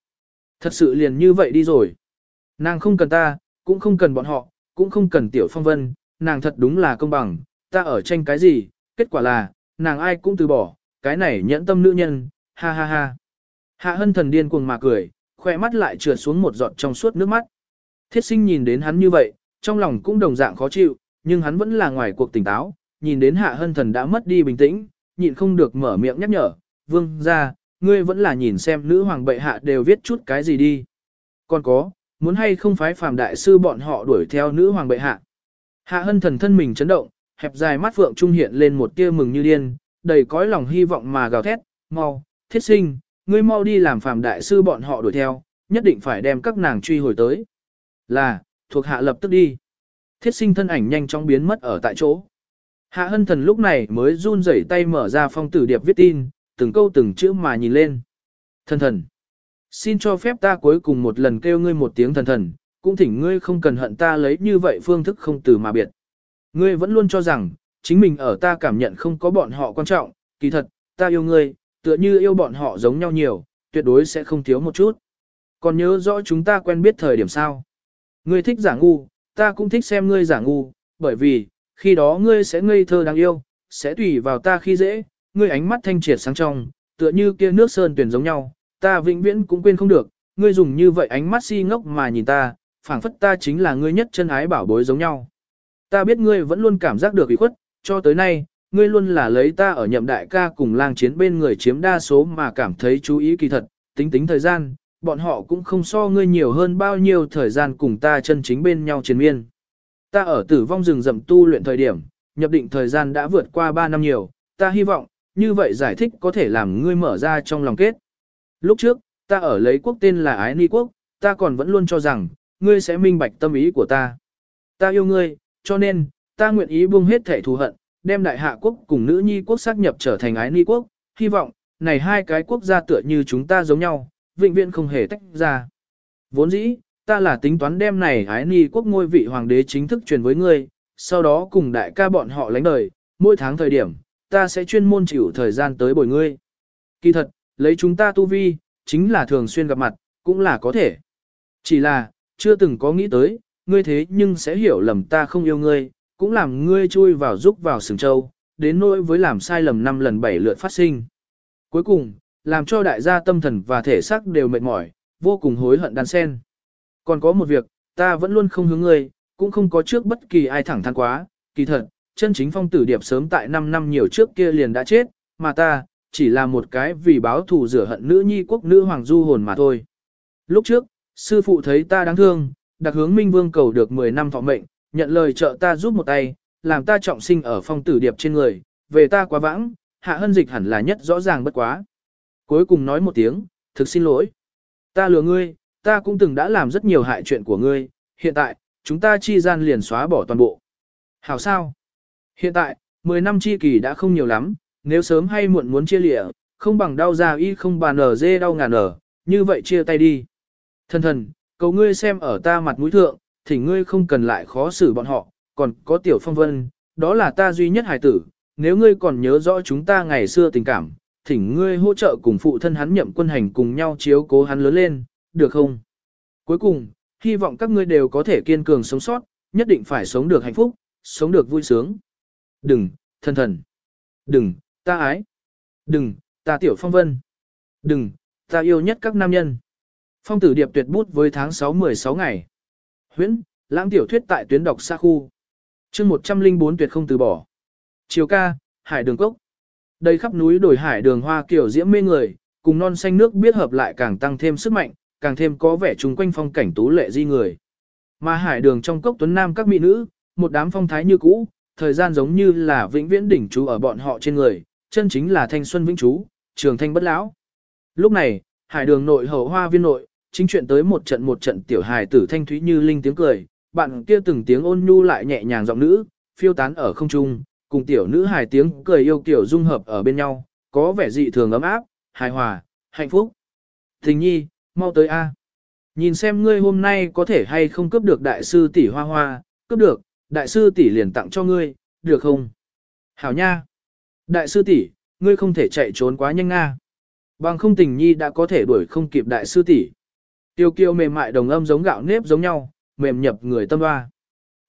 Thật sự liền như vậy đi rồi. Nàng không cần ta, cũng không cần bọn họ, cũng không cần tiểu phong vân, nàng thật đúng là công bằng, ta ở tranh cái gì, kết quả là, nàng ai cũng từ bỏ, cái này nhẫn tâm nữ nhân, ha ha ha. Hạ hân thần điên cuồng mà cười, khoe mắt lại trượt xuống một giọt trong suốt nước mắt. Thiết sinh nhìn đến hắn như vậy, trong lòng cũng đồng dạng khó chịu, nhưng hắn vẫn là ngoài cuộc tỉnh táo, nhìn đến hạ hân thần đã mất đi bình tĩnh, nhịn không được mở miệng nhắc nhở, vương ra, ngươi vẫn là nhìn xem nữ hoàng bệ hạ đều viết chút cái gì đi. Còn có, muốn hay không phái phàm đại sư bọn họ đuổi theo nữ hoàng bệ hạ. Hạ hân thần thân mình chấn động, hẹp dài mắt phượng trung hiện lên một tia mừng như điên, đầy cõi lòng hy vọng mà gào thét, mau, thiết sinh, ngươi mau đi làm phàm đại sư bọn họ đuổi theo, nhất định phải đem các nàng truy hồi tới. Là, thuộc hạ lập tức đi. Thiết sinh thân ảnh nhanh chóng biến mất ở tại chỗ. Hạ hân thần lúc này mới run rẩy tay mở ra phong tử điệp viết tin, từng câu từng chữ mà nhìn lên. Thần thần. Xin cho phép ta cuối cùng một lần kêu ngươi một tiếng thần thần, cũng thỉnh ngươi không cần hận ta lấy như vậy phương thức không từ mà biệt. Ngươi vẫn luôn cho rằng, chính mình ở ta cảm nhận không có bọn họ quan trọng, kỳ thật, ta yêu ngươi, tựa như yêu bọn họ giống nhau nhiều, tuyệt đối sẽ không thiếu một chút. Còn nhớ rõ chúng ta quen biết thời điểm sao? Ngươi thích giả ngu, ta cũng thích xem ngươi giả ngu, bởi vì, khi đó ngươi sẽ ngây thơ đáng yêu, sẽ tùy vào ta khi dễ, ngươi ánh mắt thanh triệt sáng trong, tựa như kia nước sơn tuyển giống nhau, ta vĩnh viễn cũng quên không được, ngươi dùng như vậy ánh mắt si ngốc mà nhìn ta, phảng phất ta chính là ngươi nhất chân ái bảo bối giống nhau. Ta biết ngươi vẫn luôn cảm giác được ủy khuất, cho tới nay, ngươi luôn là lấy ta ở nhậm đại ca cùng lang chiến bên người chiếm đa số mà cảm thấy chú ý kỳ thật, tính tính thời gian, bọn họ cũng không so ngươi nhiều hơn bao nhiêu thời gian cùng ta chân chính bên nhau chiến miên. Ta ở tử vong rừng rậm tu luyện thời điểm, nhập định thời gian đã vượt qua 3 năm nhiều, ta hy vọng, như vậy giải thích có thể làm ngươi mở ra trong lòng kết. Lúc trước, ta ở lấy quốc tên là Ái Ni Quốc, ta còn vẫn luôn cho rằng, ngươi sẽ minh bạch tâm ý của ta. Ta yêu ngươi, cho nên, ta nguyện ý buông hết thể thù hận, đem đại hạ quốc cùng nữ nhi quốc xác nhập trở thành Ái Ni Quốc, hy vọng, này hai cái quốc gia tựa như chúng ta giống nhau, vĩnh viễn không hề tách ra. Vốn dĩ, ta là tính toán đem này Ái Ni Quốc ngôi vị hoàng đế chính thức truyền với ngươi, sau đó cùng đại ca bọn họ lánh đời, mỗi tháng thời điểm, ta sẽ chuyên môn chịu thời gian tới bồi ngươi. Kỳ thật, lấy chúng ta tu vi, chính là thường xuyên gặp mặt, cũng là có thể. Chỉ là, chưa từng có nghĩ tới, ngươi thế nhưng sẽ hiểu lầm ta không yêu ngươi, cũng làm ngươi chui vào giúp vào sừng châu, đến nỗi với làm sai lầm năm lần bảy lượt phát sinh. Cuối cùng, làm cho đại gia tâm thần và thể xác đều mệt mỏi, vô cùng hối hận đan sen. Còn có một việc, ta vẫn luôn không hướng ngươi, cũng không có trước bất kỳ ai thẳng thắn quá, kỳ thật, chân chính phong tử điệp sớm tại 5 năm nhiều trước kia liền đã chết, mà ta, chỉ là một cái vì báo thù rửa hận nữ nhi quốc nữ hoàng du hồn mà thôi. Lúc trước, sư phụ thấy ta đáng thương, đặc hướng minh vương cầu được 10 năm thọ mệnh, nhận lời trợ ta giúp một tay, làm ta trọng sinh ở phong tử điệp trên người, về ta quá vãng, hạ hân dịch hẳn là nhất rõ ràng bất quá. Cuối cùng nói một tiếng, thực xin lỗi. Ta lừa ngươi, ta cũng từng đã làm rất nhiều hại chuyện của ngươi, hiện tại, chúng ta chi gian liền xóa bỏ toàn bộ. Hảo sao? Hiện tại, 10 năm chi kỳ đã không nhiều lắm, nếu sớm hay muộn muốn chia lịa, không bằng đau già y không bàn ở dê đau ngàn ở, như vậy chia tay đi. Thần thần, cầu ngươi xem ở ta mặt mũi thượng, thì ngươi không cần lại khó xử bọn họ, còn có tiểu phong vân, đó là ta duy nhất hài tử, nếu ngươi còn nhớ rõ chúng ta ngày xưa tình cảm, thỉnh ngươi hỗ trợ cùng phụ thân hắn nhậm quân hành cùng nhau chiếu cố hắn lớn lên, được không? Cuối cùng, hy vọng các ngươi đều có thể kiên cường sống sót, nhất định phải sống được hạnh phúc, sống được vui sướng. Đừng, thân thần. Đừng, ta ái. Đừng, ta tiểu phong vân. Đừng, ta yêu nhất các nam nhân. Phong tử điệp tuyệt bút với tháng 6-16 ngày. Huyễn, lãng tiểu thuyết tại tuyến đọc xa khu. chương 104 tuyệt không từ bỏ. Chiều ca, hải đường cốc. Đây khắp núi đồi hải đường hoa kiểu diễm mê người, cùng non xanh nước biết hợp lại càng tăng thêm sức mạnh, càng thêm có vẻ chung quanh phong cảnh tú lệ di người. Mà hải đường trong cốc tuấn nam các mỹ nữ, một đám phong thái như cũ, thời gian giống như là vĩnh viễn đỉnh chú ở bọn họ trên người, chân chính là thanh xuân vĩnh chú, trường thanh bất lão. Lúc này, hải đường nội hậu hoa viên nội, chính chuyện tới một trận một trận tiểu hài tử thanh thúy như linh tiếng cười, bạn kia từng tiếng ôn nhu lại nhẹ nhàng giọng nữ, phiêu tán ở không trung, cùng tiểu nữ hài tiếng cười yêu kiểu dung hợp ở bên nhau, có vẻ dị thường ấm áp, hài hòa, hạnh phúc. Thình nhi, mau tới a. Nhìn xem ngươi hôm nay có thể hay không cướp được đại sư tỷ hoa hoa, cướp được, đại sư tỷ liền tặng cho ngươi, được không? Hảo nha. Đại sư tỷ, ngươi không thể chạy trốn quá nhanh nga. Bằng không tình nhi đã có thể đuổi không kịp đại sư tỷ. Tiêu kiêu mềm mại đồng âm giống gạo nếp giống nhau, mềm nhập người tâm hoa.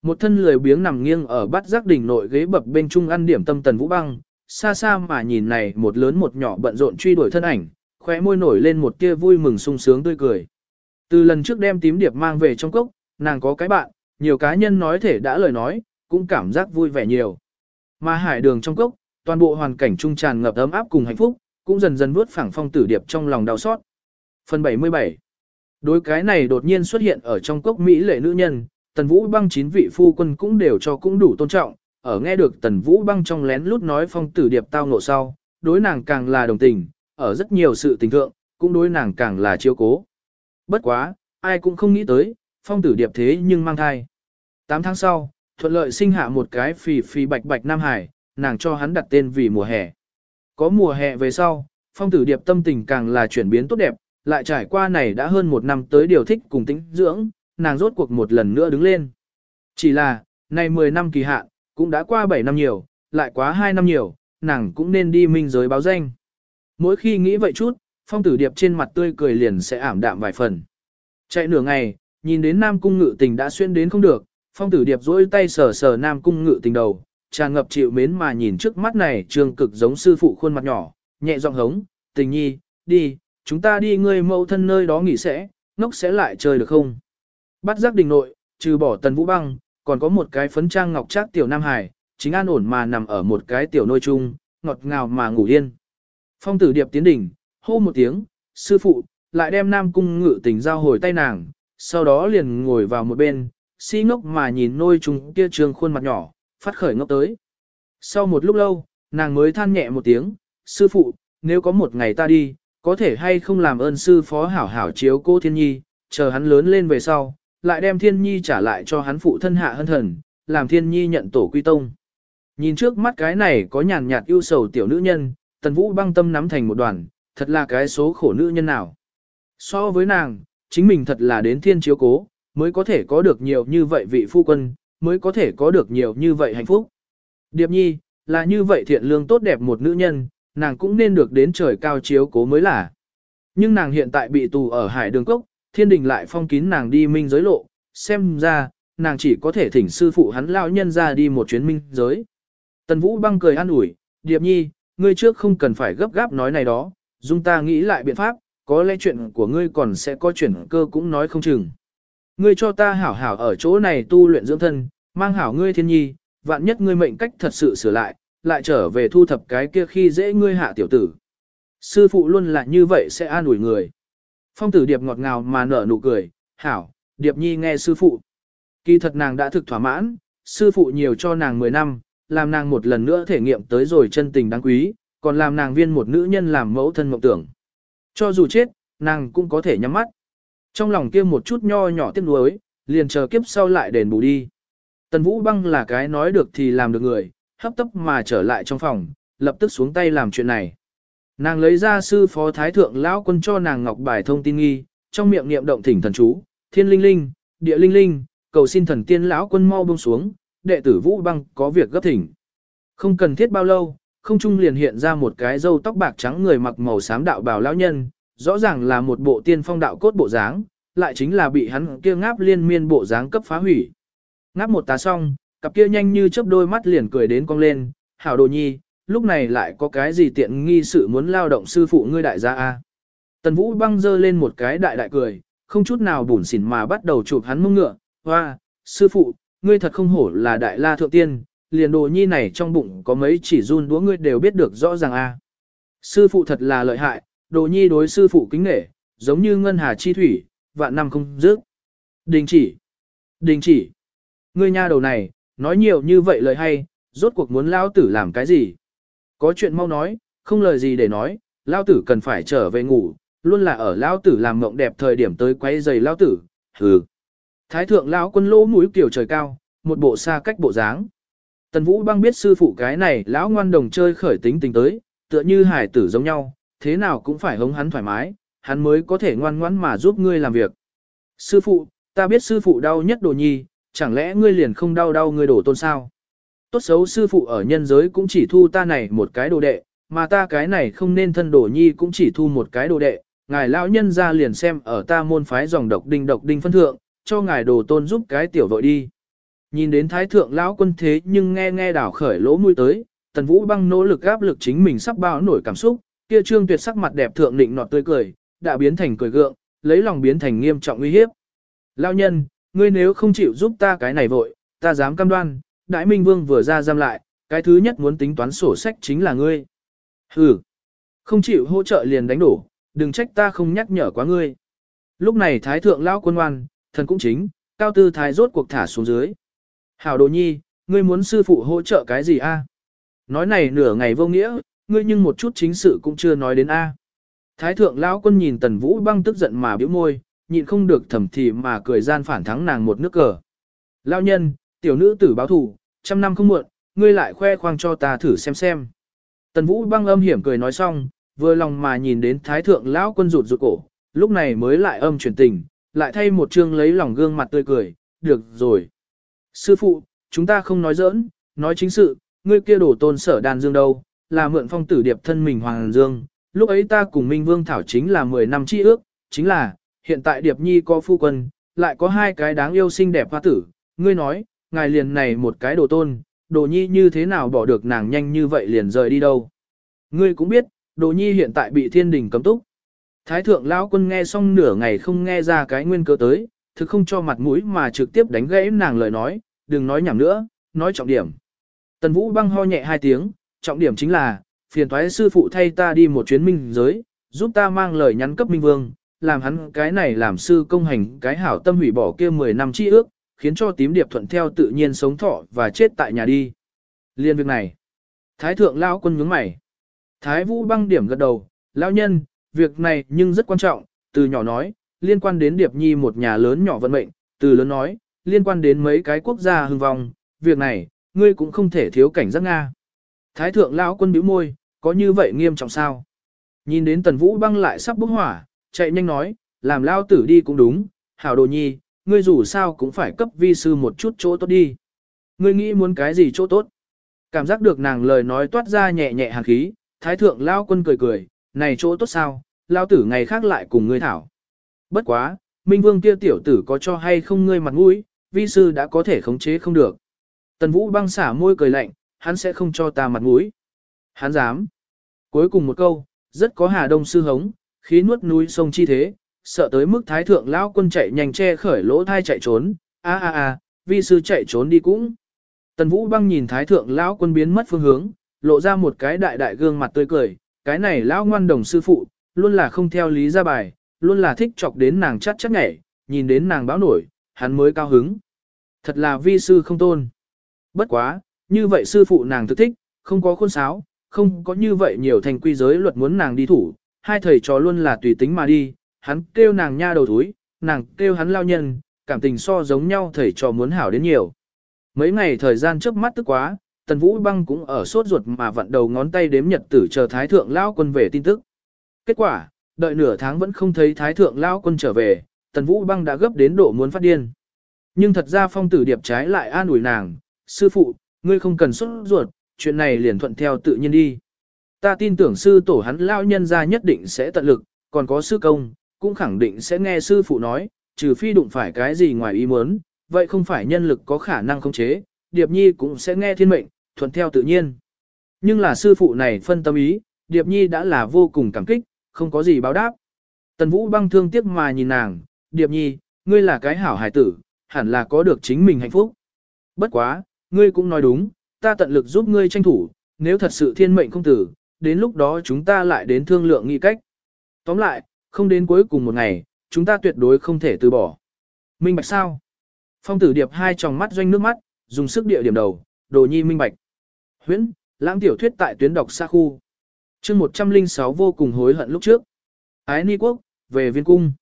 Một thân lười biếng nằm nghiêng ở bát giác đỉnh nội ghế bập bên trung ăn điểm tâm tần vũ băng, xa xa mà nhìn này một lớn một nhỏ bận rộn truy đuổi thân ảnh, khóe môi nổi lên một tia vui mừng sung sướng tươi cười. Từ lần trước đem tím điệp mang về trong cốc, nàng có cái bạn, nhiều cá nhân nói thể đã lời nói, cũng cảm giác vui vẻ nhiều. Mà hải đường trong cốc, toàn bộ hoàn cảnh trung tràn ngập ấm áp cùng hạnh phúc, cũng dần dần vuốt phẳng phong tử điệp trong lòng đau xót. Phần 77 Đối cái này đột nhiên xuất hiện ở trong cốc Mỹ lệ nữ nhân, tần vũ băng chín vị phu quân cũng đều cho cũng đủ tôn trọng, ở nghe được tần vũ băng trong lén lút nói phong tử điệp tao ngộ sau, đối nàng càng là đồng tình, ở rất nhiều sự tình thượng, cũng đối nàng càng là chiếu cố. Bất quá, ai cũng không nghĩ tới, phong tử điệp thế nhưng mang thai. 8 tháng sau, thuận lợi sinh hạ một cái phì phì bạch bạch Nam Hải, nàng cho hắn đặt tên vì mùa hè. Có mùa hè về sau, phong tử điệp tâm tình càng là chuyển biến tốt đẹp, lại trải qua này đã hơn một năm tới điều thích cùng tính dưỡng, nàng rốt cuộc một lần nữa đứng lên. Chỉ là, này 10 năm kỳ hạn, cũng đã qua 7 năm nhiều, lại quá 2 năm nhiều, nàng cũng nên đi minh giới báo danh. Mỗi khi nghĩ vậy chút, phong tử điệp trên mặt tươi cười liền sẽ ảm đạm vài phần. Chạy nửa ngày, Nhìn đến Nam Cung Ngự Tình đã xuyên đến không được, Phong Tử Điệp duỗi tay sờ sờ Nam Cung Ngự Tình đầu, tràn ngập chịu mến mà nhìn trước mắt này trường cực giống sư phụ khuôn mặt nhỏ, nhẹ giọng hống, "Tình nhi, đi, chúng ta đi ngươi mẫu thân nơi đó nghỉ sẽ, ngốc sẽ lại chơi được không?" Bắt giác đình nội, trừ bỏ Tần Vũ Băng, còn có một cái phấn trang ngọc trác tiểu Nam Hải, chính an ổn mà nằm ở một cái tiểu nôi chung, ngọt ngào mà ngủ yên. Phong Tử Điệp tiến đỉnh, hô một tiếng, "Sư phụ!" lại đem Nam Cung Ngự Tình giao hồi tay nàng, sau đó liền ngồi vào một bên, si ngốc mà nhìn nôi chung kia trường khuôn mặt nhỏ, phát khởi ngốc tới. Sau một lúc lâu, nàng mới than nhẹ một tiếng, sư phụ, nếu có một ngày ta đi, có thể hay không làm ơn sư phó hảo hảo chiếu cô thiên nhi, chờ hắn lớn lên về sau, lại đem thiên nhi trả lại cho hắn phụ thân hạ hân thần, làm thiên nhi nhận tổ quy tông. Nhìn trước mắt cái này có nhàn nhạt ưu sầu tiểu nữ nhân, tần vũ băng tâm nắm thành một đoàn, thật là cái số khổ nữ nhân nào. So với nàng, chính mình thật là đến thiên chiếu cố, mới có thể có được nhiều như vậy vị phu quân, mới có thể có được nhiều như vậy hạnh phúc. Điệp nhi, là như vậy thiện lương tốt đẹp một nữ nhân, nàng cũng nên được đến trời cao chiếu cố mới là. Nhưng nàng hiện tại bị tù ở hải đường cốc, thiên đình lại phong kín nàng đi minh giới lộ, xem ra, nàng chỉ có thể thỉnh sư phụ hắn lão nhân ra đi một chuyến minh giới. Tần Vũ băng cười an ủi, Điệp nhi, ngươi trước không cần phải gấp gáp nói này đó, dung ta nghĩ lại biện pháp, có lẽ chuyện của ngươi còn sẽ có chuyển cơ cũng nói không chừng. Ngươi cho ta hảo hảo ở chỗ này tu luyện dưỡng thân, mang hảo ngươi thiên nhi, vạn nhất ngươi mệnh cách thật sự sửa lại, lại trở về thu thập cái kia khi dễ ngươi hạ tiểu tử. Sư phụ luôn là như vậy sẽ an ủi người. Phong tử điệp ngọt ngào mà nở nụ cười, hảo, điệp nhi nghe sư phụ. Kỳ thật nàng đã thực thỏa mãn, sư phụ nhiều cho nàng 10 năm, làm nàng một lần nữa thể nghiệm tới rồi chân tình đáng quý, còn làm nàng viên một nữ nhân làm mẫu thân mộng tưởng. Cho dù chết, nàng cũng có thể nhắm mắt. Trong lòng kia một chút nho nhỏ tiếc nuối, liền chờ kiếp sau lại đền bù đi. Tần Vũ Băng là cái nói được thì làm được người, hấp tấp mà trở lại trong phòng, lập tức xuống tay làm chuyện này. Nàng lấy ra sư phó thái thượng lão quân cho nàng ngọc bài thông tin nghi, trong miệng niệm động thỉnh thần chú, thiên linh linh, địa linh linh, cầu xin thần tiên lão quân mau buông xuống, đệ tử Vũ Băng có việc gấp thỉnh. Không cần thiết bao lâu, không trung liền hiện ra một cái râu tóc bạc trắng người mặc màu xám đạo bào lão nhân, rõ ràng là một bộ tiên phong đạo cốt bộ dáng, lại chính là bị hắn kia ngáp liên miên bộ dáng cấp phá hủy. Ngáp một tá xong, cặp kia nhanh như chớp đôi mắt liền cười đến cong lên, hảo đồ nhi, lúc này lại có cái gì tiện nghi sự muốn lao động sư phụ ngươi đại gia a? Tần Vũ băng dơ lên một cái đại đại cười, không chút nào bủn xỉn mà bắt đầu chụp hắn mông ngựa, hoa, sư phụ, ngươi thật không hổ là đại la thượng tiên, liền đồ nhi này trong bụng có mấy chỉ run đũa ngươi đều biết được rõ ràng a. Sư phụ thật là lợi hại, đồ nhi đối sư phụ kính nể, giống như ngân hà chi thủy, vạn năm không dứt. Đình chỉ, đình chỉ, ngươi nha đầu này, nói nhiều như vậy lời hay, rốt cuộc muốn lao tử làm cái gì? Có chuyện mau nói, không lời gì để nói, lao tử cần phải trở về ngủ, luôn là ở lao tử làm mộng đẹp thời điểm tới quay giày lao tử, hừ. Thái thượng lão quân lỗ mũi kiểu trời cao, một bộ xa cách bộ dáng. Tần Vũ băng biết sư phụ cái này lão ngoan đồng chơi khởi tính tình tới, tựa như hải tử giống nhau, thế nào cũng phải hống hắn thoải mái, hắn mới có thể ngoan ngoãn mà giúp ngươi làm việc. Sư phụ, ta biết sư phụ đau nhất đồ nhi, chẳng lẽ ngươi liền không đau đau ngươi đổ tôn sao? Tốt xấu sư phụ ở nhân giới cũng chỉ thu ta này một cái đồ đệ, mà ta cái này không nên thân đồ nhi cũng chỉ thu một cái đồ đệ, ngài lão nhân ra liền xem ở ta môn phái dòng độc đinh độc đinh phân thượng, cho ngài đồ tôn giúp cái tiểu vội đi. Nhìn đến thái thượng lão quân thế nhưng nghe nghe đảo khởi lỗ mũi tới, tần vũ băng nỗ lực áp lực chính mình sắp bao nổi cảm xúc, kia trương tuyệt sắc mặt đẹp thượng định nọt tươi cười, đã biến thành cười gượng, lấy lòng biến thành nghiêm trọng uy hiếp. Lão nhân, ngươi nếu không chịu giúp ta cái này vội, ta dám cam đoan, đại minh vương vừa ra giam lại, cái thứ nhất muốn tính toán sổ sách chính là ngươi. Hừ, không chịu hỗ trợ liền đánh đổ, đừng trách ta không nhắc nhở quá ngươi. Lúc này thái thượng lão quân ngoan, thần cũng chính, cao tư thái rốt cuộc thả xuống dưới. Hảo đồ nhi, ngươi muốn sư phụ hỗ trợ cái gì a? Nói này nửa ngày vô nghĩa, ngươi nhưng một chút chính sự cũng chưa nói đến a. Thái thượng lão quân nhìn tần vũ băng tức giận mà bĩu môi, nhịn không được thầm thì mà cười gian phản thắng nàng một nước cờ. Lão nhân, tiểu nữ tử báo thủ, trăm năm không muộn, ngươi lại khoe khoang cho ta thử xem xem. Tần vũ băng âm hiểm cười nói xong, vừa lòng mà nhìn đến thái thượng lão quân rụt rụt cổ, lúc này mới lại âm chuyển tình, lại thay một chương lấy lòng gương mặt tươi cười, được rồi. Sư phụ, chúng ta không nói giỡn, nói chính sự, ngươi kia đổ tôn sở đàn dương đâu, là mượn phong tử điệp thân mình Hoàng Dương, lúc ấy ta cùng Minh Vương Thảo chính là 10 năm chi ước, chính là, hiện tại Điệp Nhi có phu quân, lại có hai cái đáng yêu xinh đẹp hoa tử, ngươi nói, ngài liền này một cái đồ tôn, đồ nhi như thế nào bỏ được nàng nhanh như vậy liền rời đi đâu. Ngươi cũng biết, đồ nhi hiện tại bị thiên đình cấm túc. Thái thượng lão quân nghe xong nửa ngày không nghe ra cái nguyên cơ tới, thực không cho mặt mũi mà trực tiếp đánh gãy nàng lời nói, đừng nói nhảm nữa, nói trọng điểm. Tần Vũ băng ho nhẹ hai tiếng, trọng điểm chính là, phiền thoái sư phụ thay ta đi một chuyến minh giới, giúp ta mang lời nhắn cấp minh vương, làm hắn cái này làm sư công hành cái hảo tâm hủy bỏ kia 10 năm chi ước, khiến cho tím điệp thuận theo tự nhiên sống thọ và chết tại nhà đi. Liên việc này, Thái thượng lão quân nhướng mày. Thái Vũ băng điểm gật đầu, lão nhân, việc này nhưng rất quan trọng, từ nhỏ nói, liên quan đến Điệp Nhi một nhà lớn nhỏ vận mệnh, từ lớn nói, liên quan đến mấy cái quốc gia hưng vong, việc này, ngươi cũng không thể thiếu cảnh giác Nga. Thái thượng lão quân bĩu môi, có như vậy nghiêm trọng sao? Nhìn đến tần vũ băng lại sắp bốc hỏa, chạy nhanh nói, làm lao tử đi cũng đúng, hảo đồ nhi, ngươi dù sao cũng phải cấp vi sư một chút chỗ tốt đi. Ngươi nghĩ muốn cái gì chỗ tốt? Cảm giác được nàng lời nói toát ra nhẹ nhẹ hàn khí, thái thượng lao quân cười cười, này chỗ tốt sao, lao tử ngày khác lại cùng ngươi thảo. Bất quá, Minh Vương kia tiểu tử có cho hay không ngươi mặt mũi, vi sư đã có thể khống chế không được. Tần Vũ băng xả môi cười lạnh, hắn sẽ không cho ta mặt mũi. Hắn dám. Cuối cùng một câu, rất có Hà Đông sư hống, khí nuốt núi sông chi thế, sợ tới mức thái thượng lão quân chạy nhanh che khởi lỗ thai chạy trốn, a a a, vi sư chạy trốn đi cũng. Tần Vũ băng nhìn thái thượng lão quân biến mất phương hướng, lộ ra một cái đại đại gương mặt tươi cười, cái này lão ngoan đồng sư phụ, luôn là không theo lý ra bài, luôn là thích chọc đến nàng chắt chắc nhảy, nhìn đến nàng báo nổi, hắn mới cao hứng. Thật là vi sư không tôn. Bất quá, như vậy sư phụ nàng thực thích, không có khôn sáo, không có như vậy nhiều thành quy giới luật muốn nàng đi thủ, hai thầy trò luôn là tùy tính mà đi, hắn kêu nàng nha đầu thúi, nàng kêu hắn lao nhân, cảm tình so giống nhau thầy trò muốn hảo đến nhiều. Mấy ngày thời gian trước mắt tức quá, Tần Vũ Băng cũng ở sốt ruột mà vặn đầu ngón tay đếm nhật tử chờ Thái Thượng Lao quân về tin tức. Kết quả, đợi nửa tháng vẫn không thấy Thái Thượng Lao quân trở về, Tần Vũ Băng đã gấp đến độ muốn phát điên. Nhưng thật ra phong tử điệp trái lại an ủi nàng, sư phụ, ngươi không cần sốt ruột, chuyện này liền thuận theo tự nhiên đi. Ta tin tưởng sư tổ hắn lao nhân ra nhất định sẽ tận lực, còn có sư công, cũng khẳng định sẽ nghe sư phụ nói, trừ phi đụng phải cái gì ngoài ý muốn, vậy không phải nhân lực có khả năng khống chế, Điệp Nhi cũng sẽ nghe thiên mệnh, thuận theo tự nhiên. Nhưng là sư phụ này phân tâm ý, Điệp Nhi đã là vô cùng cảm kích, không có gì báo đáp. Tần Vũ băng thương tiếc mà nhìn nàng, Điệp Nhi, ngươi là cái hảo hải tử, hẳn là có được chính mình hạnh phúc. Bất quá, ngươi cũng nói đúng, ta tận lực giúp ngươi tranh thủ, nếu thật sự thiên mệnh không tử, đến lúc đó chúng ta lại đến thương lượng nghị cách. Tóm lại, không đến cuối cùng một ngày, chúng ta tuyệt đối không thể từ bỏ. Minh bạch sao? Phong tử điệp hai tròng mắt doanh nước mắt, dùng sức địa điểm đầu, đồ nhi minh bạch. Huyễn, lãng tiểu thuyết tại tuyến đọc xa khu. chương 106 vô cùng hối hận lúc trước. Ái ni quốc, về viên cung.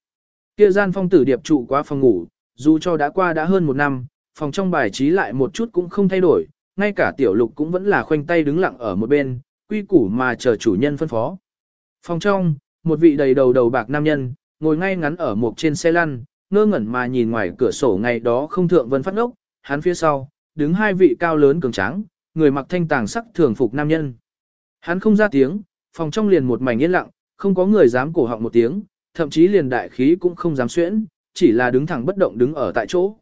Kia gian phong tử điệp trụ qua phòng ngủ, dù cho đã qua đã hơn một năm, phòng trong bài trí lại một chút cũng không thay đổi, ngay cả tiểu lục cũng vẫn là khoanh tay đứng lặng ở một bên, quy củ mà chờ chủ nhân phân phó. Phòng trong, một vị đầy đầu đầu bạc nam nhân, ngồi ngay ngắn ở một trên xe lăn, ngơ ngẩn mà nhìn ngoài cửa sổ ngày đó không thượng vân phát ngốc, hắn phía sau, đứng hai vị cao lớn cường tráng, người mặc thanh tàng sắc thường phục nam nhân. Hắn không ra tiếng, phòng trong liền một mảnh yên lặng, không có người dám cổ họng một tiếng, thậm chí liền đại khí cũng không dám xuyễn, chỉ là đứng thẳng bất động đứng ở tại chỗ.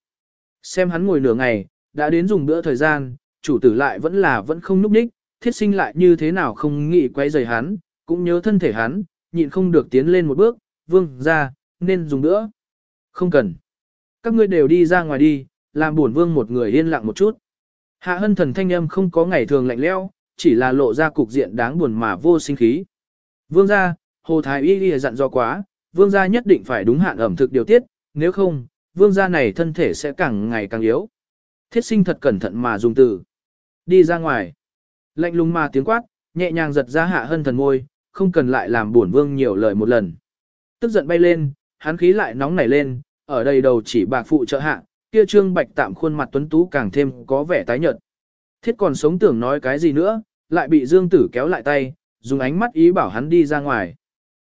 Xem hắn ngồi nửa ngày, đã đến dùng bữa thời gian, chủ tử lại vẫn là vẫn không núp ních, thiết sinh lại như thế nào không nghĩ quay rời hắn, cũng nhớ thân thể hắn, nhịn không được tiến lên một bước, vương ra, nên dùng nữa. Không cần. Các ngươi đều đi ra ngoài đi, làm buồn vương một người yên lặng một chút. Hạ hân thần thanh âm không có ngày thường lạnh leo, chỉ là lộ ra cục diện đáng buồn mà vô sinh khí. Vương gia, hồ thái y y dặn do quá, vương gia nhất định phải đúng hạn ẩm thực điều tiết, nếu không, vương gia này thân thể sẽ càng ngày càng yếu. Thiết sinh thật cẩn thận mà dùng từ. Đi ra ngoài. Lạnh lùng mà tiếng quát, nhẹ nhàng giật ra hạ hân thần môi, không cần lại làm buồn vương nhiều lời một lần. Tức giận bay lên, hắn khí lại nóng nảy lên, ở đây đầu chỉ bạc phụ trợ hạ, kia trương bạch tạm khuôn mặt tuấn tú càng thêm có vẻ tái nhợt. Thiết còn sống tưởng nói cái gì nữa, lại bị Dương Tử kéo lại tay, dùng ánh mắt ý bảo hắn đi ra ngoài.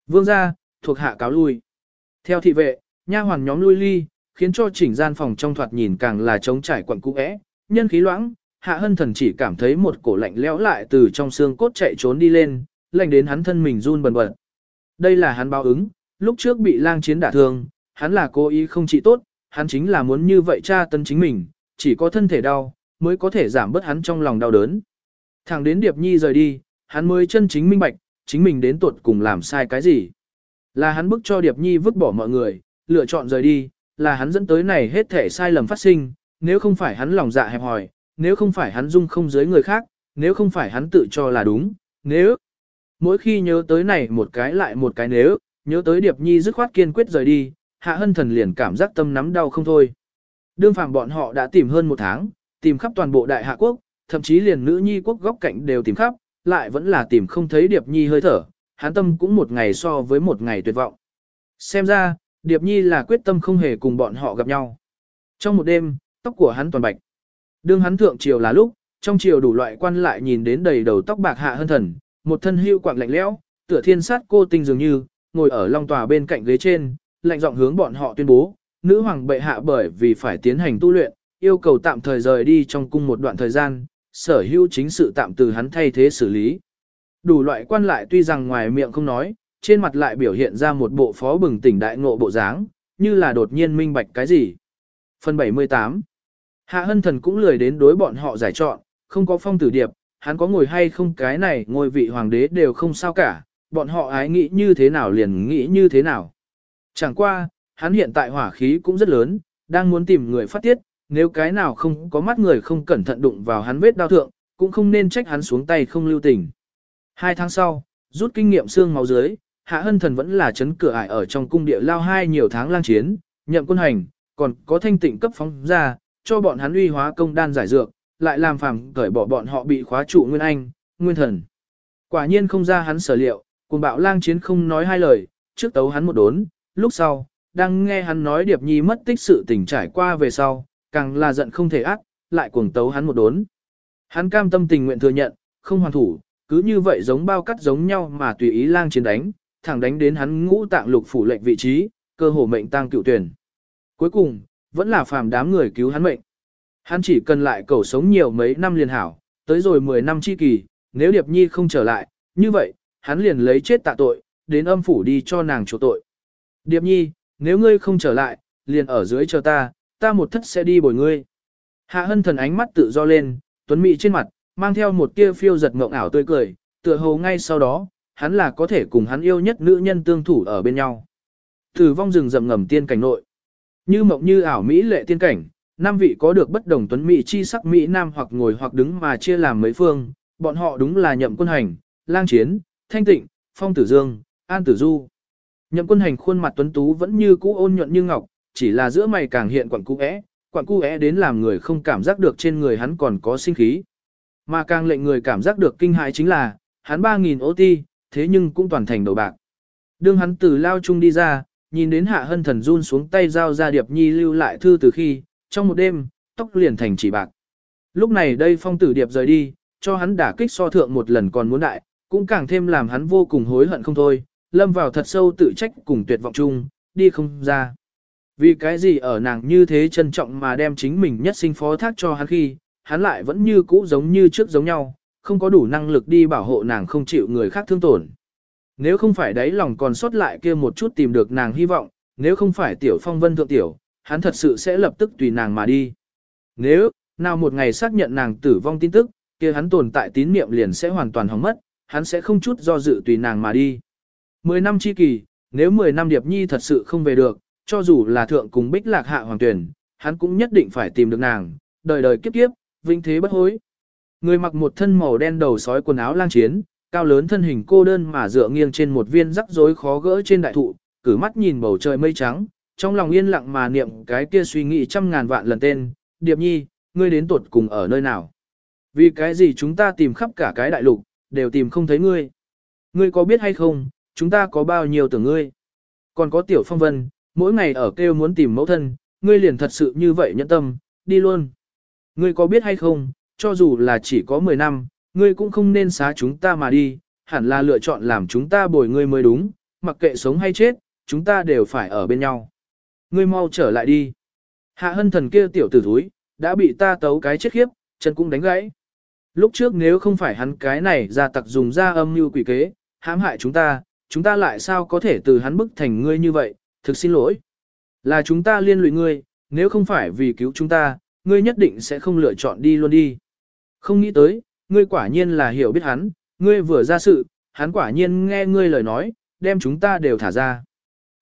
Vương gia, thuộc hạ cáo lui. Theo thị vệ, nha hoàn nhóm lui ly, khiến cho chỉnh gian phòng trong thoạt nhìn càng là trống trải quẩn cũ é, nhân khí loãng, hạ hân thần chỉ cảm thấy một cổ lạnh lẽo lại từ trong xương cốt chạy trốn đi lên, lạnh đến hắn thân mình run bần bật. Đây là hắn báo ứng, lúc trước bị lang chiến đả thương, hắn là cố ý không trị tốt, hắn chính là muốn như vậy tra tấn chính mình, chỉ có thân thể đau, mới có thể giảm bớt hắn trong lòng đau đớn. Thẳng đến Điệp Nhi rời đi, hắn mới chân chính minh bạch, chính mình đến tuột cùng làm sai cái gì. Là hắn bức cho Điệp Nhi vứt bỏ mọi người, lựa chọn rời đi, là hắn dẫn tới này hết thể sai lầm phát sinh, nếu không phải hắn lòng dạ hẹp hòi, nếu không phải hắn dung không dưới người khác, nếu không phải hắn tự cho là đúng, nếu. Mỗi khi nhớ tới này một cái lại một cái nếu, nhớ tới Điệp Nhi dứt khoát kiên quyết rời đi, Hạ Hân Thần liền cảm giác tâm nắm đau không thôi. Đương phàm bọn họ đã tìm hơn một tháng, tìm khắp toàn bộ đại hạ quốc, thậm chí liền nữ nhi quốc góc cạnh đều tìm khắp, lại vẫn là tìm không thấy Điệp Nhi hơi thở, hắn tâm cũng một ngày so với một ngày tuyệt vọng. Xem ra, Điệp Nhi là quyết tâm không hề cùng bọn họ gặp nhau. Trong một đêm, tóc của hắn toàn bạch. Đương hắn thượng triều là lúc, trong triều đủ loại quan lại nhìn đến đầy đầu tóc bạc hạ hơn thần, một thân hưu quạng lạnh lẽo, tựa thiên sát cô tinh dường như, ngồi ở long tòa bên cạnh ghế trên, lạnh giọng hướng bọn họ tuyên bố, nữ hoàng bệ hạ bởi vì phải tiến hành tu luyện, yêu cầu tạm thời rời đi trong cung một đoạn thời gian, sở hữu chính sự tạm từ hắn thay thế xử lý. Đủ loại quan lại tuy rằng ngoài miệng không nói, trên mặt lại biểu hiện ra một bộ phó bừng tỉnh đại ngộ bộ dáng, như là đột nhiên minh bạch cái gì. Phần 78 Hạ hân thần cũng lười đến đối bọn họ giải chọn, không có phong tử điệp, hắn có ngồi hay không cái này ngôi vị hoàng đế đều không sao cả, bọn họ ái nghĩ như thế nào liền nghĩ như thế nào. Chẳng qua, hắn hiện tại hỏa khí cũng rất lớn, đang muốn tìm người phát tiết, nếu cái nào không có mắt người không cẩn thận đụng vào hắn vết đau thượng, cũng không nên trách hắn xuống tay không lưu tình. Hai tháng sau, rút kinh nghiệm xương máu dưới, Hạ Hân Thần vẫn là chấn cửa ải ở trong cung địa lao hai nhiều tháng lang chiến, nhậm quân hành, còn có thanh tịnh cấp phóng ra, cho bọn hắn uy hóa công đan giải dược, lại làm phàm cởi bỏ bọn họ bị khóa trụ nguyên anh, nguyên thần. Quả nhiên không ra hắn sở liệu, cùng bạo lang chiến không nói hai lời, trước tấu hắn một đốn, lúc sau, đang nghe hắn nói Điệp Nhi mất tích sự tình trải qua về sau, càng là giận không thể ác, lại cuồng tấu hắn một đốn. Hắn cam tâm tình nguyện thừa nhận, không hoàn thủ, cứ như vậy giống bao cắt giống nhau mà tùy ý lang chiến đánh, thẳng đánh đến hắn ngũ tạng lục phủ lệnh vị trí, cơ hồ mệnh tăng cựu tuyển. Cuối cùng, vẫn là phàm đám người cứu hắn mệnh. Hắn chỉ cần lại cầu sống nhiều mấy năm liền hảo, tới rồi 10 năm chi kỳ, nếu Điệp Nhi không trở lại, như vậy, hắn liền lấy chết tạ tội, đến âm phủ đi cho nàng chỗ tội. Điệp Nhi, nếu ngươi không trở lại, liền ở dưới chờ ta, ta một thất sẽ đi bồi ngươi. Hạ hân thần ánh mắt tự do lên, tuấn mị trên mặt, mang theo một tia phiêu giật ngộng ảo tươi cười, tựa hồ ngay sau đó, hắn là có thể cùng hắn yêu nhất nữ nhân tương thủ ở bên nhau. Tử vong rừng rậm ngầm tiên cảnh nội. Như mộng như ảo mỹ lệ tiên cảnh, năm vị có được bất đồng tuấn mỹ chi sắc mỹ nam hoặc ngồi hoặc đứng mà chia làm mấy phương, bọn họ đúng là nhậm quân hành, lang chiến, thanh tịnh, phong tử dương, an tử du. Nhậm quân hành khuôn mặt tuấn tú vẫn như cũ ôn nhuận như ngọc, chỉ là giữa mày càng hiện quặn cũ é, cuẽ cũ é đến làm người không cảm giác được trên người hắn còn có sinh khí. Mà càng lệnh người cảm giác được kinh hãi chính là, hắn 3.000 ô ti, thế nhưng cũng toàn thành đầu bạc. Đương hắn từ lao chung đi ra, nhìn đến hạ hân thần run xuống tay giao ra điệp nhi lưu lại thư từ khi, trong một đêm, tóc liền thành chỉ bạc. Lúc này đây phong tử điệp rời đi, cho hắn đả kích so thượng một lần còn muốn đại, cũng càng thêm làm hắn vô cùng hối hận không thôi, lâm vào thật sâu tự trách cùng tuyệt vọng chung, đi không ra. Vì cái gì ở nàng như thế trân trọng mà đem chính mình nhất sinh phó thác cho hắn khi, hắn lại vẫn như cũ giống như trước giống nhau, không có đủ năng lực đi bảo hộ nàng không chịu người khác thương tổn. Nếu không phải đấy lòng còn sót lại kia một chút tìm được nàng hy vọng, nếu không phải tiểu phong vân thượng tiểu, hắn thật sự sẽ lập tức tùy nàng mà đi. Nếu, nào một ngày xác nhận nàng tử vong tin tức, kia hắn tồn tại tín niệm liền sẽ hoàn toàn hỏng mất, hắn sẽ không chút do dự tùy nàng mà đi. Mười năm chi kỳ, nếu mười năm Điệp Nhi thật sự không về được, cho dù là thượng cùng bích lạc hạ hoàng tuyển, hắn cũng nhất định phải tìm được nàng, đời đời kiếp kiếp, vinh thế bất hối. Người mặc một thân màu đen đầu sói quần áo lang chiến, cao lớn thân hình cô đơn mà dựa nghiêng trên một viên rắc rối khó gỡ trên đại thụ, cử mắt nhìn bầu trời mây trắng, trong lòng yên lặng mà niệm cái kia suy nghĩ trăm ngàn vạn lần tên, Điệp Nhi, ngươi đến tuột cùng ở nơi nào? Vì cái gì chúng ta tìm khắp cả cái đại lục, đều tìm không thấy ngươi? Ngươi có biết hay không, chúng ta có bao nhiêu tưởng ngươi? Còn có tiểu phong vân, mỗi ngày ở kêu muốn tìm mẫu thân, ngươi liền thật sự như vậy nhẫn tâm, đi luôn. Ngươi có biết hay không, cho dù là chỉ có 10 năm, ngươi cũng không nên xá chúng ta mà đi, hẳn là lựa chọn làm chúng ta bồi ngươi mới đúng, mặc kệ sống hay chết, chúng ta đều phải ở bên nhau. Ngươi mau trở lại đi. Hạ hân thần kia tiểu tử thúi, đã bị ta tấu cái chết khiếp, chân cũng đánh gãy. Lúc trước nếu không phải hắn cái này ra tặc dùng ra âm mưu quỷ kế, hãm hại chúng ta, chúng ta lại sao có thể từ hắn bức thành ngươi như vậy, thực xin lỗi. Là chúng ta liên lụy ngươi, nếu không phải vì cứu chúng ta, ngươi nhất định sẽ không lựa chọn đi luôn đi. Không nghĩ tới, ngươi quả nhiên là hiểu biết hắn, ngươi vừa ra sự, hắn quả nhiên nghe ngươi lời nói, đem chúng ta đều thả ra.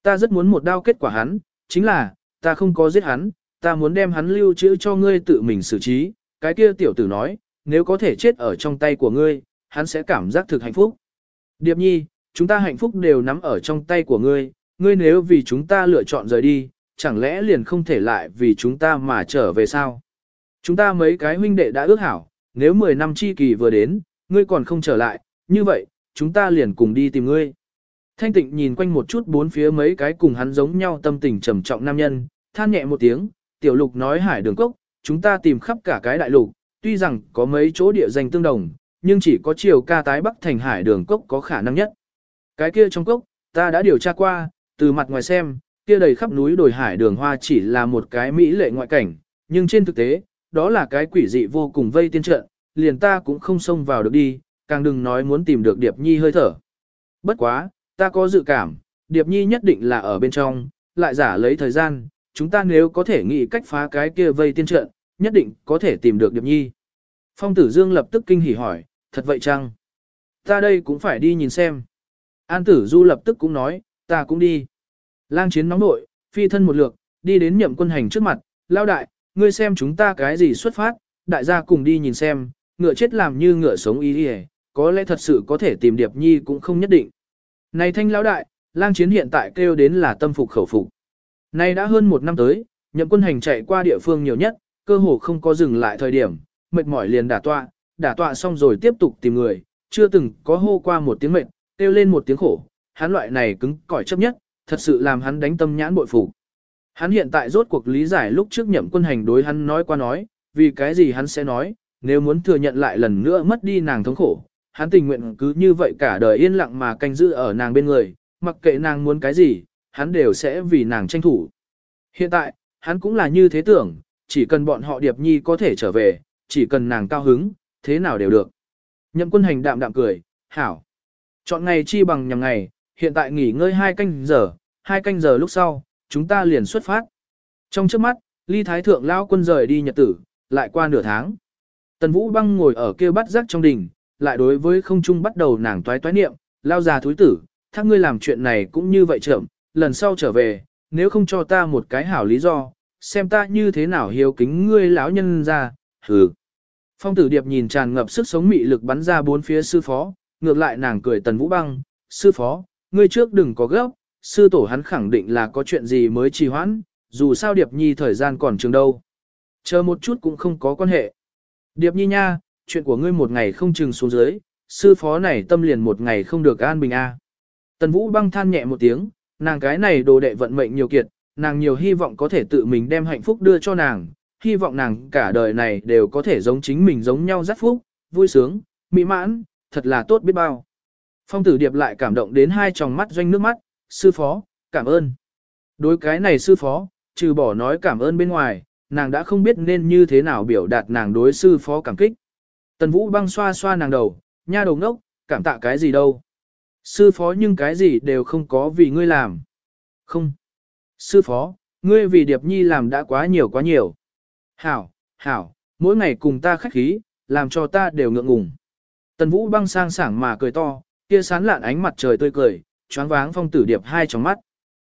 Ta rất muốn một đao kết quả hắn, chính là, ta không có giết hắn, ta muốn đem hắn lưu trữ cho ngươi tự mình xử trí, cái kia tiểu tử nói, nếu có thể chết ở trong tay của ngươi, hắn sẽ cảm giác thực hạnh phúc. Điệp nhi, chúng ta hạnh phúc đều nắm ở trong tay của ngươi, ngươi nếu vì chúng ta lựa chọn rời đi, chẳng lẽ liền không thể lại vì chúng ta mà trở về sao? Chúng ta mấy cái huynh đệ đã ước hảo, nếu 10 năm chi kỳ vừa đến, ngươi còn không trở lại, như vậy, chúng ta liền cùng đi tìm ngươi. Thanh tịnh nhìn quanh một chút bốn phía mấy cái cùng hắn giống nhau tâm tình trầm trọng nam nhân, than nhẹ một tiếng, tiểu lục nói hải đường cốc, chúng ta tìm khắp cả cái đại lục, tuy rằng có mấy chỗ địa danh tương đồng, nhưng chỉ có chiều ca tái bắc thành hải đường cốc có khả năng nhất. Cái kia trong cốc, ta đã điều tra qua, từ mặt ngoài xem, kia đầy khắp núi đồi hải đường hoa chỉ là một cái mỹ lệ ngoại cảnh, nhưng trên thực tế, đó là cái quỷ dị vô cùng vây tiên trận, liền ta cũng không xông vào được đi, càng đừng nói muốn tìm được Điệp Nhi hơi thở. Bất quá, ta có dự cảm, Điệp Nhi nhất định là ở bên trong, lại giả lấy thời gian, chúng ta nếu có thể nghĩ cách phá cái kia vây tiên trận, nhất định có thể tìm được Điệp Nhi. Phong Tử Dương lập tức kinh hỉ hỏi, thật vậy chăng? Ta đây cũng phải đi nhìn xem. An Tử Du lập tức cũng nói, ta cũng đi. Lang chiến nóng nội, phi thân một lượt, đi đến nhậm quân hành trước mặt, lao đại, ngươi xem chúng ta cái gì xuất phát, đại gia cùng đi nhìn xem, ngựa chết làm như ngựa sống ý đi có lẽ thật sự có thể tìm Điệp Nhi cũng không nhất định. Này thanh lão đại, lang chiến hiện tại kêu đến là tâm phục khẩu phục. Này đã hơn một năm tới, nhậm quân hành chạy qua địa phương nhiều nhất, cơ hồ không có dừng lại thời điểm, mệt mỏi liền đả tọa, đả tọa xong rồi tiếp tục tìm người, chưa từng có hô qua một tiếng mệt, kêu lên một tiếng khổ, hắn loại này cứng cỏi chấp nhất, thật sự làm hắn đánh tâm nhãn bội phục. Hắn hiện tại rốt cuộc lý giải lúc trước nhậm quân hành đối hắn nói qua nói, vì cái gì hắn sẽ nói, nếu muốn thừa nhận lại lần nữa mất đi nàng thống khổ, hắn tình nguyện cứ như vậy cả đời yên lặng mà canh giữ ở nàng bên người, mặc kệ nàng muốn cái gì, hắn đều sẽ vì nàng tranh thủ. Hiện tại, hắn cũng là như thế tưởng, chỉ cần bọn họ Điệp Nhi có thể trở về, chỉ cần nàng cao hứng, thế nào đều được. Nhậm quân hành đạm đạm cười, hảo. Chọn ngày chi bằng nhằm ngày, hiện tại nghỉ ngơi hai canh giờ, hai canh giờ lúc sau, chúng ta liền xuất phát. Trong trước mắt, ly thái thượng lao quân rời đi nhật tử, lại qua nửa tháng. Tần Vũ băng ngồi ở kia bắt giác trong đình, lại đối với không trung bắt đầu nàng toái toái niệm, lao già thúi tử, thác ngươi làm chuyện này cũng như vậy chậm, lần sau trở về, nếu không cho ta một cái hảo lý do, xem ta như thế nào hiếu kính ngươi lão nhân ra, hừ. Phong tử điệp nhìn tràn ngập sức sống mị lực bắn ra bốn phía sư phó, ngược lại nàng cười tần vũ băng, sư phó, ngươi trước đừng có gấp, sư tổ hắn khẳng định là có chuyện gì mới trì hoãn, dù sao điệp nhi thời gian còn trường đâu. Chờ một chút cũng không có quan hệ. Điệp nhi nha, chuyện của ngươi một ngày không chừng xuống dưới, sư phó này tâm liền một ngày không được an bình a. Tần Vũ băng than nhẹ một tiếng, nàng cái này đồ đệ vận mệnh nhiều kiệt, nàng nhiều hy vọng có thể tự mình đem hạnh phúc đưa cho nàng, hy vọng nàng cả đời này đều có thể giống chính mình giống nhau rất phúc, vui sướng, mỹ mãn, thật là tốt biết bao. Phong tử điệp lại cảm động đến hai tròng mắt doanh nước mắt, sư phó, cảm ơn. Đối cái này sư phó, trừ bỏ nói cảm ơn bên ngoài, nàng đã không biết nên như thế nào biểu đạt nàng đối sư phó cảm kích. Tần Vũ băng xoa xoa nàng đầu, nha đầu ngốc, cảm tạ cái gì đâu. Sư phó nhưng cái gì đều không có vì ngươi làm. Không. Sư phó, ngươi vì Điệp Nhi làm đã quá nhiều quá nhiều. Hảo, hảo, mỗi ngày cùng ta khách khí, làm cho ta đều ngượng ngùng. Tần Vũ băng sang sảng mà cười to, kia sán lạn ánh mặt trời tươi cười, choáng váng phong tử điệp hai trong mắt.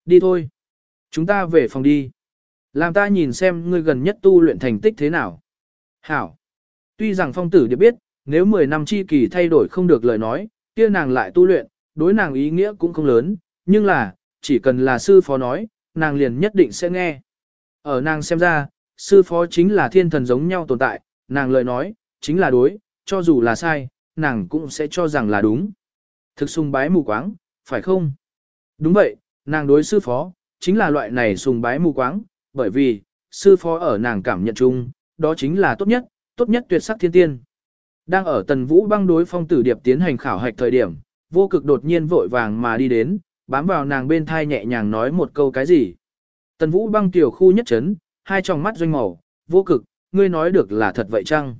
Đi thôi. Chúng ta về phòng đi. Làm ta nhìn xem ngươi gần nhất tu luyện thành tích thế nào. Hảo. Tuy rằng phong tử điệp biết, nếu 10 năm chi kỳ thay đổi không được lời nói, kia nàng lại tu luyện, đối nàng ý nghĩa cũng không lớn, nhưng là, chỉ cần là sư phó nói, nàng liền nhất định sẽ nghe. Ở nàng xem ra, sư phó chính là thiên thần giống nhau tồn tại, nàng lời nói, chính là đối, cho dù là sai, nàng cũng sẽ cho rằng là đúng. Thực sung bái mù quáng, phải không? Đúng vậy, nàng đối sư phó, chính là loại này sùng bái mù quáng, bởi vì, sư phó ở nàng cảm nhận chung, đó chính là tốt nhất, tốt nhất tuyệt sắc thiên tiên. Đang ở tần vũ băng đối phong tử điệp tiến hành khảo hạch thời điểm, vô cực đột nhiên vội vàng mà đi đến, bám vào nàng bên thai nhẹ nhàng nói một câu cái gì. Tần vũ băng tiểu khu nhất chấn, hai tròng mắt doanh màu, vô cực, ngươi nói được là thật vậy chăng?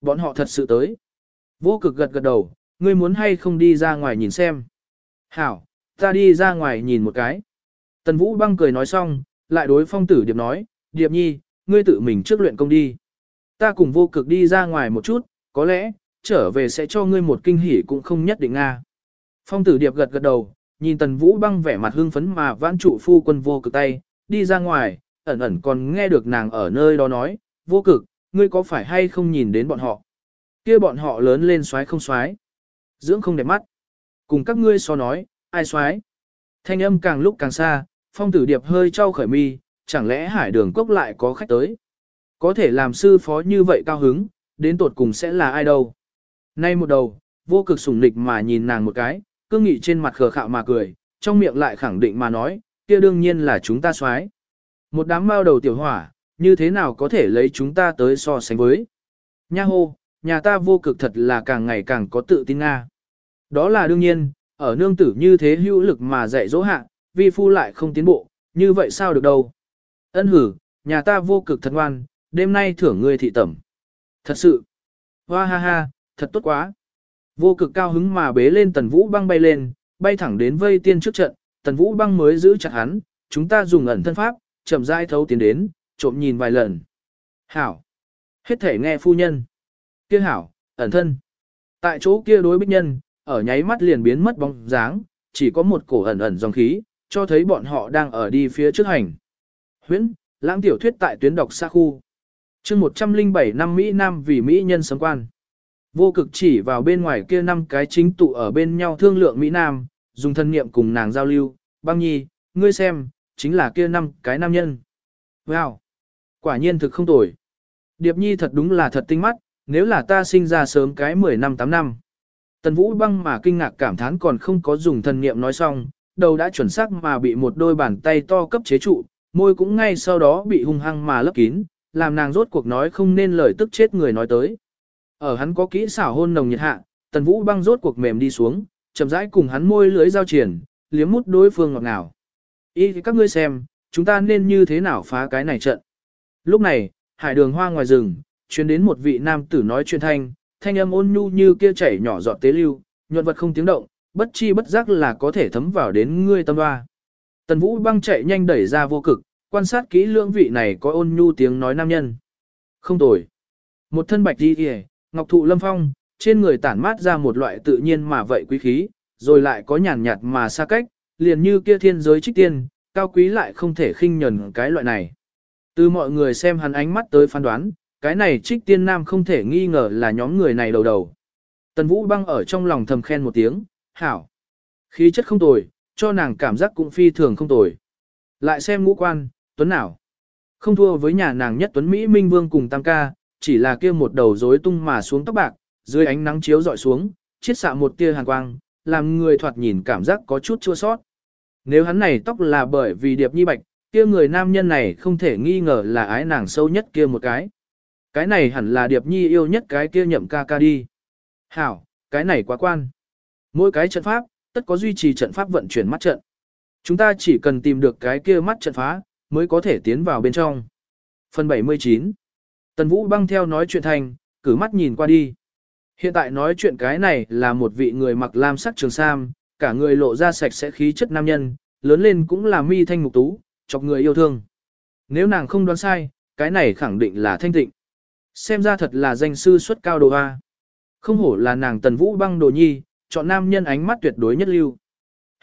Bọn họ thật sự tới. Vô cực gật gật đầu, ngươi muốn hay không đi ra ngoài nhìn xem. Hảo, ta đi ra ngoài nhìn một cái. Tần vũ băng cười nói xong, lại đối phong tử điệp nói, Điệp Nhi, ngươi tự mình trước luyện công đi. Ta cùng vô cực đi ra ngoài một chút, có lẽ, trở về sẽ cho ngươi một kinh hỉ cũng không nhất định nga. Phong tử Điệp gật gật đầu, nhìn Tần Vũ băng vẻ mặt hưng phấn mà vãn trụ phu quân vô cực tay, đi ra ngoài, ẩn ẩn còn nghe được nàng ở nơi đó nói, vô cực, ngươi có phải hay không nhìn đến bọn họ? kia bọn họ lớn lên xoái không xoái, dưỡng không đẹp mắt. Cùng các ngươi so nói, ai xoái? Thanh âm càng lúc càng xa, phong tử điệp hơi trao khởi mi, chẳng lẽ hải đường cốc lại có khách tới? Có thể làm sư phó như vậy cao hứng, đến tột cùng sẽ là ai đâu? Nay một đầu, vô cực sủng nịch mà nhìn nàng một cái, cương nghị trên mặt khờ khạo mà cười, trong miệng lại khẳng định mà nói, kia đương nhiên là chúng ta xoái. Một đám mao đầu tiểu hỏa, như thế nào có thể lấy chúng ta tới so sánh với? Nha hô, nhà ta vô cực thật là càng ngày càng có tự tin Nga. Đó là đương nhiên, ở nương tử như thế hữu lực mà dạy dỗ hạ, vi phu lại không tiến bộ, như vậy sao được đâu. Ân hử, nhà ta vô cực thật ngoan, đêm nay thưởng ngươi thị tẩm. Thật sự, hoa ha ha, thật tốt quá. Vô cực cao hứng mà bế lên tần vũ băng bay lên, bay thẳng đến vây tiên trước trận, tần vũ băng mới giữ chặt hắn, chúng ta dùng ẩn thân pháp, chậm rãi thấu tiến đến, trộm nhìn vài lần. Hảo. Hết thể nghe phu nhân. Kia hảo, ẩn thân. Tại chỗ kia đối bích nhân, ở nháy mắt liền biến mất bóng dáng, chỉ có một cổ ẩn ẩn dòng khí, cho thấy bọn họ đang ở đi phía trước hành. Huyễn, lãng tiểu thuyết tại tuyến đọc xa khu. chương 107 năm Mỹ Nam vì Mỹ nhân sống quan. Vô cực chỉ vào bên ngoài kia năm cái chính tụ ở bên nhau thương lượng Mỹ Nam, dùng thân niệm cùng nàng giao lưu, băng nhi, ngươi xem, chính là kia năm cái nam nhân. Wow! Quả nhiên thực không tồi. Điệp nhi thật đúng là thật tinh mắt, nếu là ta sinh ra sớm cái 10 năm 8 năm. Tần Vũ băng mà kinh ngạc cảm thán còn không có dùng thần niệm nói xong, đầu đã chuẩn xác mà bị một đôi bàn tay to cấp chế trụ, môi cũng ngay sau đó bị hung hăng mà lấp kín, làm nàng rốt cuộc nói không nên lời tức chết người nói tới. Ở hắn có kỹ xảo hôn nồng nhiệt hạ, Tần Vũ băng rốt cuộc mềm đi xuống, chậm rãi cùng hắn môi lưới giao triển, liếm mút đối phương ngọt ngào. Ý thì các ngươi xem, chúng ta nên như thế nào phá cái này trận. Lúc này, hải đường hoa ngoài rừng, chuyến đến một vị nam tử nói chuyện thanh, thanh âm ôn nhu như kia chảy nhỏ giọt tế lưu, nhuận vật không tiếng động, bất chi bất giác là có thể thấm vào đến ngươi tâm hoa. Tần Vũ băng chạy nhanh đẩy ra vô cực, quan sát kỹ lưỡng vị này có ôn nhu tiếng nói nam nhân. Không tồi. Một thân bạch đi kìa, ngọc thụ lâm phong, trên người tản mát ra một loại tự nhiên mà vậy quý khí, rồi lại có nhàn nhạt mà xa cách, liền như kia thiên giới trích tiên, cao quý lại không thể khinh nhẫn cái loại này. Từ mọi người xem hắn ánh mắt tới phán đoán, cái này trích tiên nam không thể nghi ngờ là nhóm người này đầu đầu. Tần Vũ băng ở trong lòng thầm khen một tiếng, hảo. Khí chất không tồi, cho nàng cảm giác cũng phi thường không tồi. Lại xem ngũ quan, tuấn nào. Không thua với nhà nàng nhất tuấn Mỹ Minh Vương cùng Tam Ca, chỉ là kia một đầu rối tung mà xuống tóc bạc, dưới ánh nắng chiếu dọi xuống, chiết xạ một tia hàn quang, làm người thoạt nhìn cảm giác có chút chua sót. Nếu hắn này tóc là bởi vì điệp nhi bạch, kia người nam nhân này không thể nghi ngờ là ái nàng sâu nhất kia một cái. Cái này hẳn là điệp nhi yêu nhất cái kia nhậm ca ca đi. Hảo, cái này quá quan. Mỗi cái trận pháp, tất có duy trì trận pháp vận chuyển mắt trận. Chúng ta chỉ cần tìm được cái kia mắt trận phá, mới có thể tiến vào bên trong. Phần 79 Tần Vũ băng theo nói chuyện thành, cử mắt nhìn qua đi. Hiện tại nói chuyện cái này là một vị người mặc lam sắc trường sam, cả người lộ ra sạch sẽ khí chất nam nhân, lớn lên cũng là mi thanh mục tú, chọc người yêu thương. Nếu nàng không đoán sai, cái này khẳng định là thanh tịnh. Xem ra thật là danh sư xuất cao đồ A. Không hổ là nàng tần vũ băng đồ nhi, chọn nam nhân ánh mắt tuyệt đối nhất lưu.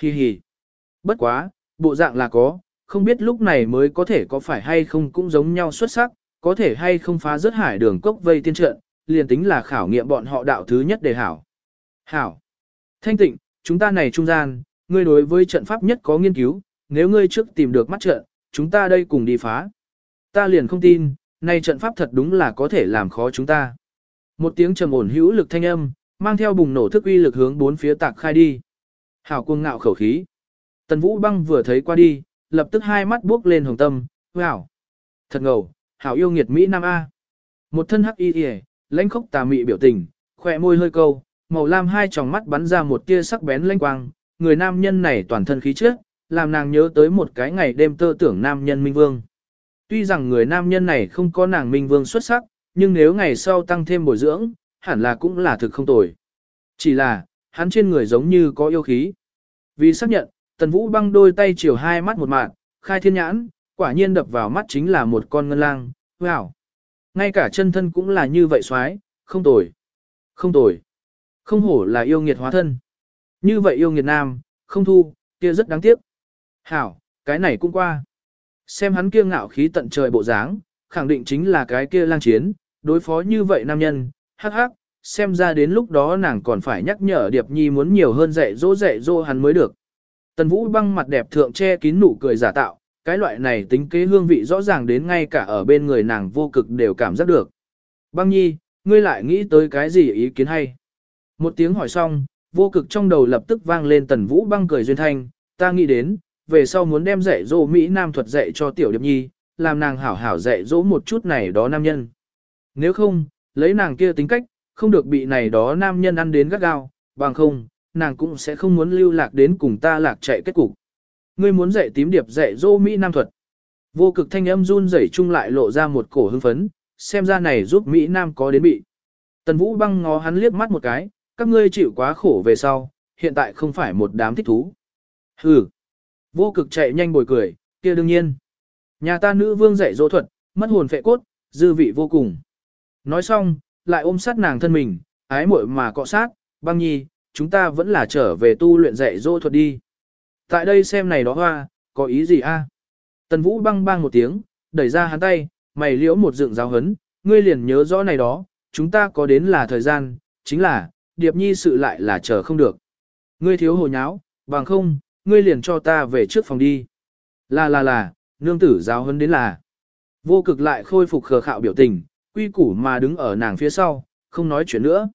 Hi hi. Bất quá, bộ dạng là có, không biết lúc này mới có thể có phải hay không cũng giống nhau xuất sắc, có thể hay không phá rớt hải đường cốc vây tiên trận, liền tính là khảo nghiệm bọn họ đạo thứ nhất để hảo. Hảo. Thanh tịnh, chúng ta này trung gian, ngươi đối với trận pháp nhất có nghiên cứu, nếu ngươi trước tìm được mắt trận, chúng ta đây cùng đi phá. Ta liền không tin, nay trận pháp thật đúng là có thể làm khó chúng ta. Một tiếng trầm ổn hữu lực thanh âm, mang theo bùng nổ thức uy lực hướng bốn phía tạc khai đi. Hảo cuồng ngạo khẩu khí. Tần Vũ Băng vừa thấy qua đi, lập tức hai mắt buốc lên hồng tâm, wow. Thật ngầu, hảo yêu nghiệt Mỹ Nam A. Một thân hắc y y, lãnh khốc tà mị biểu tình, khỏe môi hơi câu, màu lam hai tròng mắt bắn ra một tia sắc bén lanh quang, người nam nhân này toàn thân khí trước, làm nàng nhớ tới một cái ngày đêm tơ tưởng nam nhân Minh Vương. Tuy rằng người nam nhân này không có nàng Minh Vương xuất sắc, nhưng nếu ngày sau tăng thêm bồi dưỡng, hẳn là cũng là thực không tồi. Chỉ là, hắn trên người giống như có yêu khí. Vì xác nhận, Tần Vũ băng đôi tay chiều hai mắt một mạng, khai thiên nhãn, Quả nhiên đập vào mắt chính là một con ngân lang, wow. Ngay cả chân thân cũng là như vậy xoái, không tồi. Không tồi. Không hổ là yêu nghiệt hóa thân. Như vậy yêu nghiệt nam, không thu, kia rất đáng tiếc. Hảo, cái này cũng qua. Xem hắn kia ngạo khí tận trời bộ dáng, khẳng định chính là cái kia lang chiến, đối phó như vậy nam nhân, hắc hắc, xem ra đến lúc đó nàng còn phải nhắc nhở Điệp Nhi muốn nhiều hơn dạy dỗ dạy dỗ hắn mới được. Tần Vũ băng mặt đẹp thượng che kín nụ cười giả tạo, cái loại này tính kế hương vị rõ ràng đến ngay cả ở bên người nàng vô cực đều cảm giác được. Băng Nhi, ngươi lại nghĩ tới cái gì ý kiến hay? Một tiếng hỏi xong, vô cực trong đầu lập tức vang lên Tần Vũ băng cười duyên thanh, ta nghĩ đến, về sau muốn đem dạy dỗ Mỹ Nam thuật dạy cho Tiểu Điệp Nhi, làm nàng hảo hảo dạy dỗ một chút này đó nam nhân. Nếu không, lấy nàng kia tính cách, không được bị này đó nam nhân ăn đến gắt gao, bằng không, nàng cũng sẽ không muốn lưu lạc đến cùng ta lạc chạy kết cục. Ngươi muốn dạy tím điệp dạy dỗ Mỹ Nam thuật. Vô cực thanh âm run rẩy chung lại lộ ra một cổ hưng phấn, xem ra này giúp Mỹ Nam có đến bị. Tần Vũ băng ngó hắn liếc mắt một cái, các ngươi chịu quá khổ về sau, hiện tại không phải một đám thích thú. Hừ. Vô cực chạy nhanh bồi cười, kia đương nhiên. Nhà ta nữ vương dạy dỗ thuật, mất hồn phệ cốt, dư vị vô cùng. Nói xong, lại ôm sát nàng thân mình, ái muội mà cọ sát, băng nhi, chúng ta vẫn là trở về tu luyện dạy dỗ thuật đi. Tại đây xem này đó hoa, có ý gì a? Tần Vũ băng băng một tiếng, đẩy ra hắn tay, mày liễu một dựng giáo hấn, ngươi liền nhớ rõ này đó, chúng ta có đến là thời gian, chính là, điệp nhi sự lại là chờ không được. Ngươi thiếu hồ nháo, bằng không, ngươi liền cho ta về trước phòng đi. Là là là, nương tử giáo hơn đến là. Vô cực lại khôi phục khờ khạo biểu tình, quy củ mà đứng ở nàng phía sau, không nói chuyện nữa.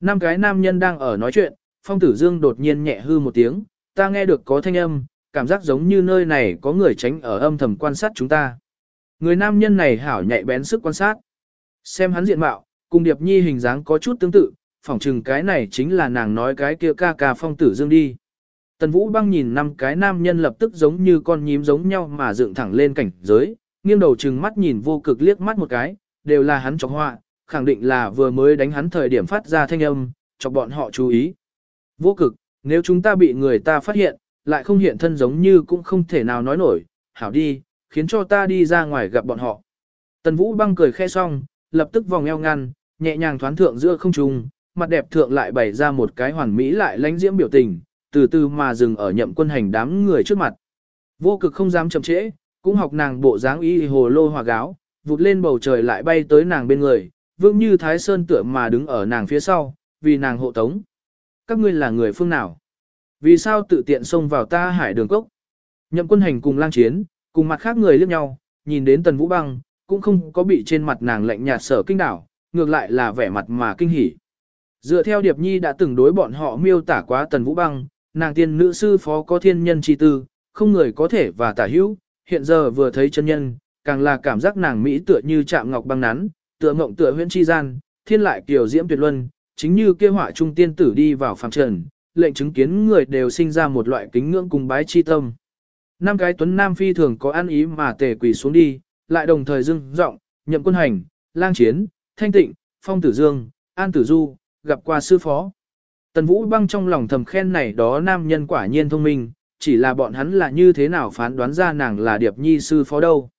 Năm cái nam nhân đang ở nói chuyện, phong tử dương đột nhiên nhẹ hư một tiếng, ta nghe được có thanh âm, cảm giác giống như nơi này có người tránh ở âm thầm quan sát chúng ta. Người nam nhân này hảo nhạy bén sức quan sát. Xem hắn diện mạo, cùng Điệp Nhi hình dáng có chút tương tự, phỏng chừng cái này chính là nàng nói cái kia ca ca phong tử dương đi. Tần Vũ băng nhìn năm cái nam nhân lập tức giống như con nhím giống nhau mà dựng thẳng lên cảnh giới, nghiêng đầu trừng mắt nhìn vô cực liếc mắt một cái, đều là hắn chọc họa, khẳng định là vừa mới đánh hắn thời điểm phát ra thanh âm, chọc bọn họ chú ý. Vô cực, nếu chúng ta bị người ta phát hiện, lại không hiện thân giống như cũng không thể nào nói nổi, hảo đi, khiến cho ta đi ra ngoài gặp bọn họ. Tần Vũ băng cười khe xong, lập tức vòng eo ngăn, nhẹ nhàng thoán thượng giữa không trung, mặt đẹp thượng lại bày ra một cái hoàn mỹ lại lánh diễm biểu tình, từ từ mà dừng ở nhậm quân hành đám người trước mặt. Vô cực không dám chậm trễ, cũng học nàng bộ dáng y hồ lô hòa gáo, vụt lên bầu trời lại bay tới nàng bên người, vững như thái sơn tựa mà đứng ở nàng phía sau, vì nàng hộ tống. Các ngươi là người phương nào? Vì sao tự tiện xông vào ta hải đường cốc? Nhậm quân hành cùng lang chiến, cùng mặt khác người liếc nhau, nhìn đến tần vũ băng, cũng không có bị trên mặt nàng lạnh nhạt sở kinh đảo, ngược lại là vẻ mặt mà kinh hỉ. Dựa theo Điệp Nhi đã từng đối bọn họ miêu tả quá tần vũ băng, nàng tiên nữ sư phó có thiên nhân chi tư, không người có thể và tả hữu, hiện giờ vừa thấy chân nhân, càng là cảm giác nàng Mỹ tựa như chạm ngọc băng nắn, tựa ngộng tựa huyễn chi gian, thiên lại kiều diễm tuyệt luân, chính như kia họa trung tiên tử đi vào phàm trần, lệnh chứng kiến người đều sinh ra một loại kính ngưỡng cùng bái chi tâm. Năm cái tuấn nam phi thường có ăn ý mà tề quỳ xuống đi, lại đồng thời dưng giọng, nhậm quân hành, lang chiến, thanh tịnh, phong tử dương, an tử du, gặp qua sư phó. Tần Vũ băng trong lòng thầm khen này đó nam nhân quả nhiên thông minh, chỉ là bọn hắn là như thế nào phán đoán ra nàng là Điệp Nhi sư phó đâu.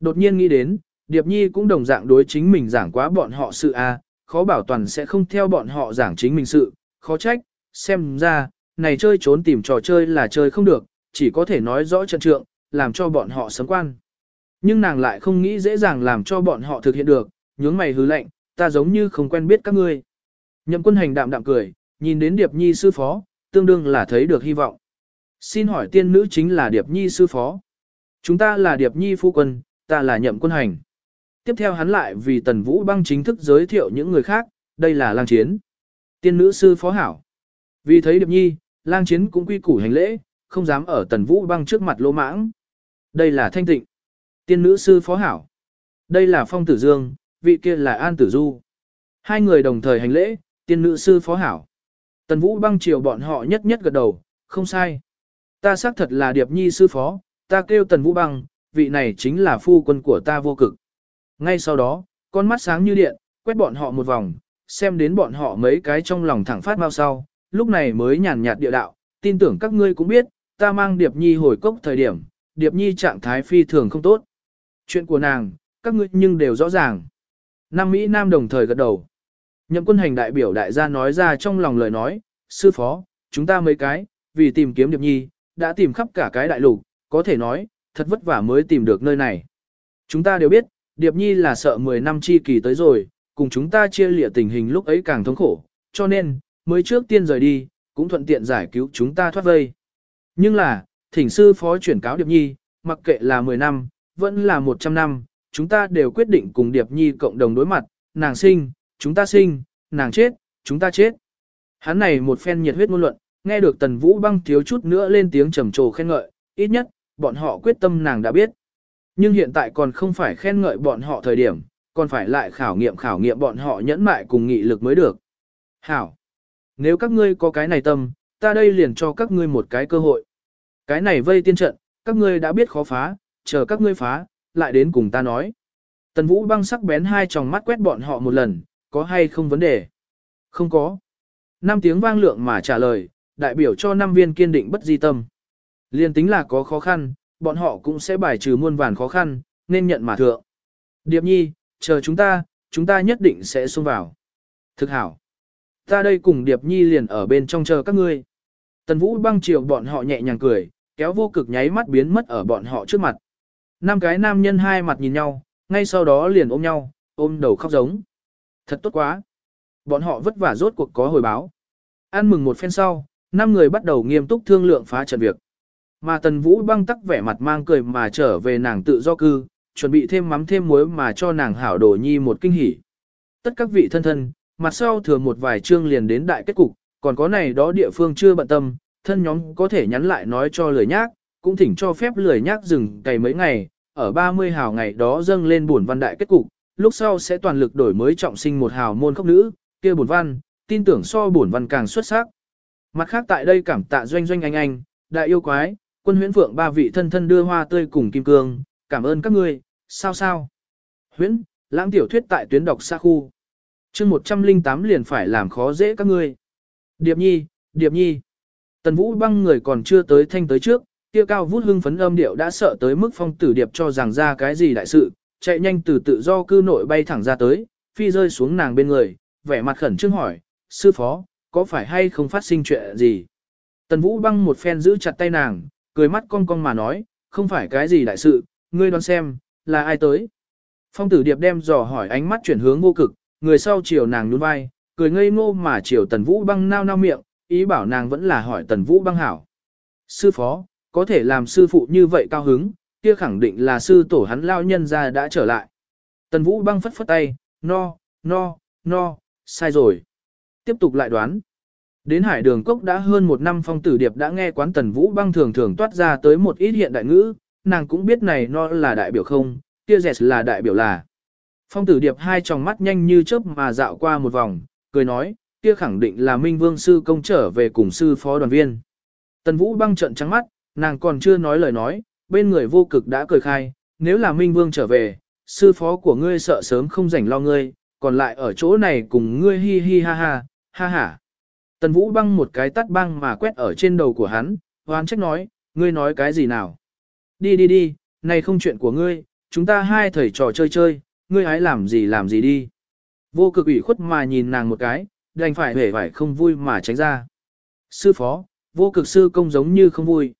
Đột nhiên nghĩ đến, Điệp Nhi cũng đồng dạng đối chính mình giảng quá bọn họ sự a, khó bảo toàn sẽ không theo bọn họ giảng chính mình sự, khó trách, xem ra, này chơi trốn tìm trò chơi là chơi không được, chỉ có thể nói rõ trận trượng, làm cho bọn họ sấm quan. Nhưng nàng lại không nghĩ dễ dàng làm cho bọn họ thực hiện được, nhướng mày hứ lạnh, ta giống như không quen biết các ngươi. Nhậm quân hành đạm đạm cười, nhìn đến Điệp Nhi sư phó, tương đương là thấy được hy vọng. Xin hỏi tiên nữ chính là Điệp Nhi sư phó. Chúng ta là Điệp Nhi phu quân, ta là nhậm quân hành. Tiếp theo hắn lại vì Tần Vũ băng chính thức giới thiệu những người khác, đây là lang chiến. Tiên nữ sư phó hảo. Vì thấy Điệp Nhi, lang chiến cũng quy củ hành lễ, không dám ở Tần Vũ băng trước mặt lỗ mãng. Đây là thanh tịnh. Tiên nữ sư phó hảo. Đây là phong tử dương, vị kia là an tử du. Hai người đồng thời hành lễ, tiên nữ sư phó hảo. Tần Vũ băng chiều bọn họ nhất nhất gật đầu, không sai. Ta xác thật là Điệp Nhi sư phó, ta kêu Tần Vũ băng, vị này chính là phu quân của ta vô cực. Ngay sau đó, con mắt sáng như điện, quét bọn họ một vòng, xem đến bọn họ mấy cái trong lòng thẳng phát mau sau, lúc này mới nhàn nhạt địa đạo, tin tưởng các ngươi cũng biết, ta mang Điệp Nhi hồi cốc thời điểm, Điệp Nhi trạng thái phi thường không tốt. Chuyện của nàng, các ngươi nhưng đều rõ ràng. Nam Mỹ Nam đồng thời gật đầu. Nhậm quân hành đại biểu đại gia nói ra trong lòng lời nói, sư phó, chúng ta mấy cái, vì tìm kiếm Điệp Nhi, đã tìm khắp cả cái đại lục, có thể nói, thật vất vả mới tìm được nơi này. Chúng ta đều biết, Điệp Nhi là sợ 10 năm chi kỳ tới rồi, cùng chúng ta chia lịa tình hình lúc ấy càng thống khổ, cho nên, mới trước tiên rời đi, cũng thuận tiện giải cứu chúng ta thoát vây. Nhưng là, thỉnh sư phó chuyển cáo Điệp Nhi, mặc kệ là 10 năm, vẫn là 100 năm, chúng ta đều quyết định cùng Điệp Nhi cộng đồng đối mặt, nàng sinh, chúng ta sinh, nàng chết, chúng ta chết. Hắn này một phen nhiệt huyết ngôn luận, nghe được Tần Vũ băng thiếu chút nữa lên tiếng trầm trồ khen ngợi, ít nhất, bọn họ quyết tâm nàng đã biết. Nhưng hiện tại còn không phải khen ngợi bọn họ thời điểm, còn phải lại khảo nghiệm khảo nghiệm bọn họ nhẫn mại cùng nghị lực mới được. Hảo! Nếu các ngươi có cái này tâm, ta đây liền cho các ngươi một cái cơ hội. Cái này vây tiên trận, các ngươi đã biết khó phá, chờ các ngươi phá, lại đến cùng ta nói. Tần Vũ băng sắc bén hai tròng mắt quét bọn họ một lần, có hay không vấn đề? Không có. Năm tiếng vang lượng mà trả lời, đại biểu cho năm viên kiên định bất di tâm. Liên tính là có khó khăn, bọn họ cũng sẽ bài trừ muôn vàn khó khăn, nên nhận mà thượng. Điệp nhi, chờ chúng ta, chúng ta nhất định sẽ xông vào. Thực hảo. Ta đây cùng Điệp nhi liền ở bên trong chờ các ngươi. Tần Vũ băng chiều bọn họ nhẹ nhàng cười, kéo vô cực nháy mắt biến mất ở bọn họ trước mặt. Năm cái nam nhân hai mặt nhìn nhau, ngay sau đó liền ôm nhau, ôm đầu khóc giống. Thật tốt quá. Bọn họ vất vả rốt cuộc có hồi báo. Ăn mừng một phen sau, năm người bắt đầu nghiêm túc thương lượng phá trận việc. Mà Tần Vũ băng tắc vẻ mặt mang cười mà trở về nàng tự do cư, chuẩn bị thêm mắm thêm muối mà cho nàng hảo đồ nhi một kinh hỉ. Tất các vị thân thân, mặt sau thừa một vài chương liền đến đại kết cục, còn có này đó địa phương chưa bận tâm, thân nhóm có thể nhắn lại nói cho lười nhác, cũng thỉnh cho phép lười nhác dừng cày mấy ngày, ở 30 hào ngày đó dâng lên buồn văn đại kết cục, lúc sau sẽ toàn lực đổi mới trọng sinh một hào môn khốc nữ, kia bổn văn, tin tưởng so bổn văn càng xuất sắc. Mặt khác tại đây cảm tạ doanh doanh anh anh, đại yêu quái, quân huyễn phượng ba vị thân thân đưa hoa tươi cùng kim cương, cảm ơn các ngươi, sao sao. Huyễn, lãng tiểu thuyết tại tuyến đọc xa khu. chương 108 liền phải làm khó dễ các ngươi. Điệp nhi, điệp nhi. Tần vũ băng người còn chưa tới thanh tới trước, kia cao vút hưng phấn âm điệu đã sợ tới mức phong tử điệp cho rằng ra cái gì đại sự, chạy nhanh từ tự do cư nội bay thẳng ra tới, phi rơi xuống nàng bên người, vẻ mặt khẩn trương hỏi, sư phó, có phải hay không phát sinh chuyện gì? Tần vũ băng một phen giữ chặt tay nàng, cười mắt cong cong mà nói, không phải cái gì đại sự, ngươi đoán xem, là ai tới. Phong tử điệp đem dò hỏi ánh mắt chuyển hướng vô cực, người sau chiều nàng nhún vai, cười ngây ngô mà chiều tần vũ băng nao nao miệng, ý bảo nàng vẫn là hỏi tần vũ băng hảo. Sư phó, có thể làm sư phụ như vậy cao hứng, kia khẳng định là sư tổ hắn lao nhân ra đã trở lại. Tần vũ băng phất phất tay, no, no, no, sai rồi. Tiếp tục lại đoán. Đến hải đường cốc đã hơn một năm phong tử điệp đã nghe quán tần vũ băng thường thường toát ra tới một ít hiện đại ngữ, nàng cũng biết này no là đại biểu không, kia dẹt là đại biểu là. Phong tử điệp hai tròng mắt nhanh như chớp mà dạo qua một vòng, cười nói, kia khẳng định là Minh Vương sư công trở về cùng sư phó đoàn viên. Tần Vũ băng trận trắng mắt, nàng còn chưa nói lời nói, bên người vô cực đã cười khai, nếu là Minh Vương trở về, sư phó của ngươi sợ sớm không rảnh lo ngươi, còn lại ở chỗ này cùng ngươi hi hi ha ha, ha ha. Tần Vũ băng một cái tắt băng mà quét ở trên đầu của hắn, hoán trách nói, ngươi nói cái gì nào? Đi đi đi, này không chuyện của ngươi, chúng ta hai thầy trò chơi chơi, ngươi hãy làm gì làm gì đi. Vô cực ủy khuất mà nhìn nàng một cái, đành phải hề phải không vui mà tránh ra. Sư phó, vô cực sư công giống như không vui.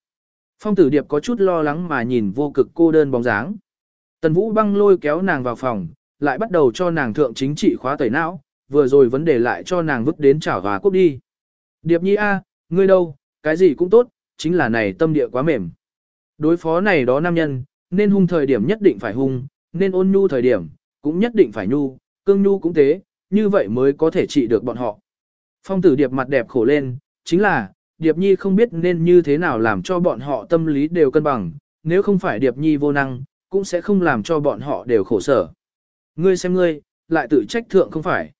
Phong tử điệp có chút lo lắng mà nhìn vô cực cô đơn bóng dáng. Tần Vũ băng lôi kéo nàng vào phòng, lại bắt đầu cho nàng thượng chính trị khóa tẩy não, vừa rồi vấn đề lại cho nàng vứt đến chảo và cút đi. Điệp nhi a, ngươi đâu, cái gì cũng tốt, chính là này tâm địa quá mềm. Đối phó này đó nam nhân, nên hung thời điểm nhất định phải hung, nên ôn nhu thời điểm, cũng nhất định phải nhu, cương nhu cũng thế, như vậy mới có thể trị được bọn họ. Phong tử điệp mặt đẹp khổ lên, chính là, điệp nhi không biết nên như thế nào làm cho bọn họ tâm lý đều cân bằng, nếu không phải điệp nhi vô năng, cũng sẽ không làm cho bọn họ đều khổ sở. Ngươi xem ngươi, lại tự trách thượng không phải.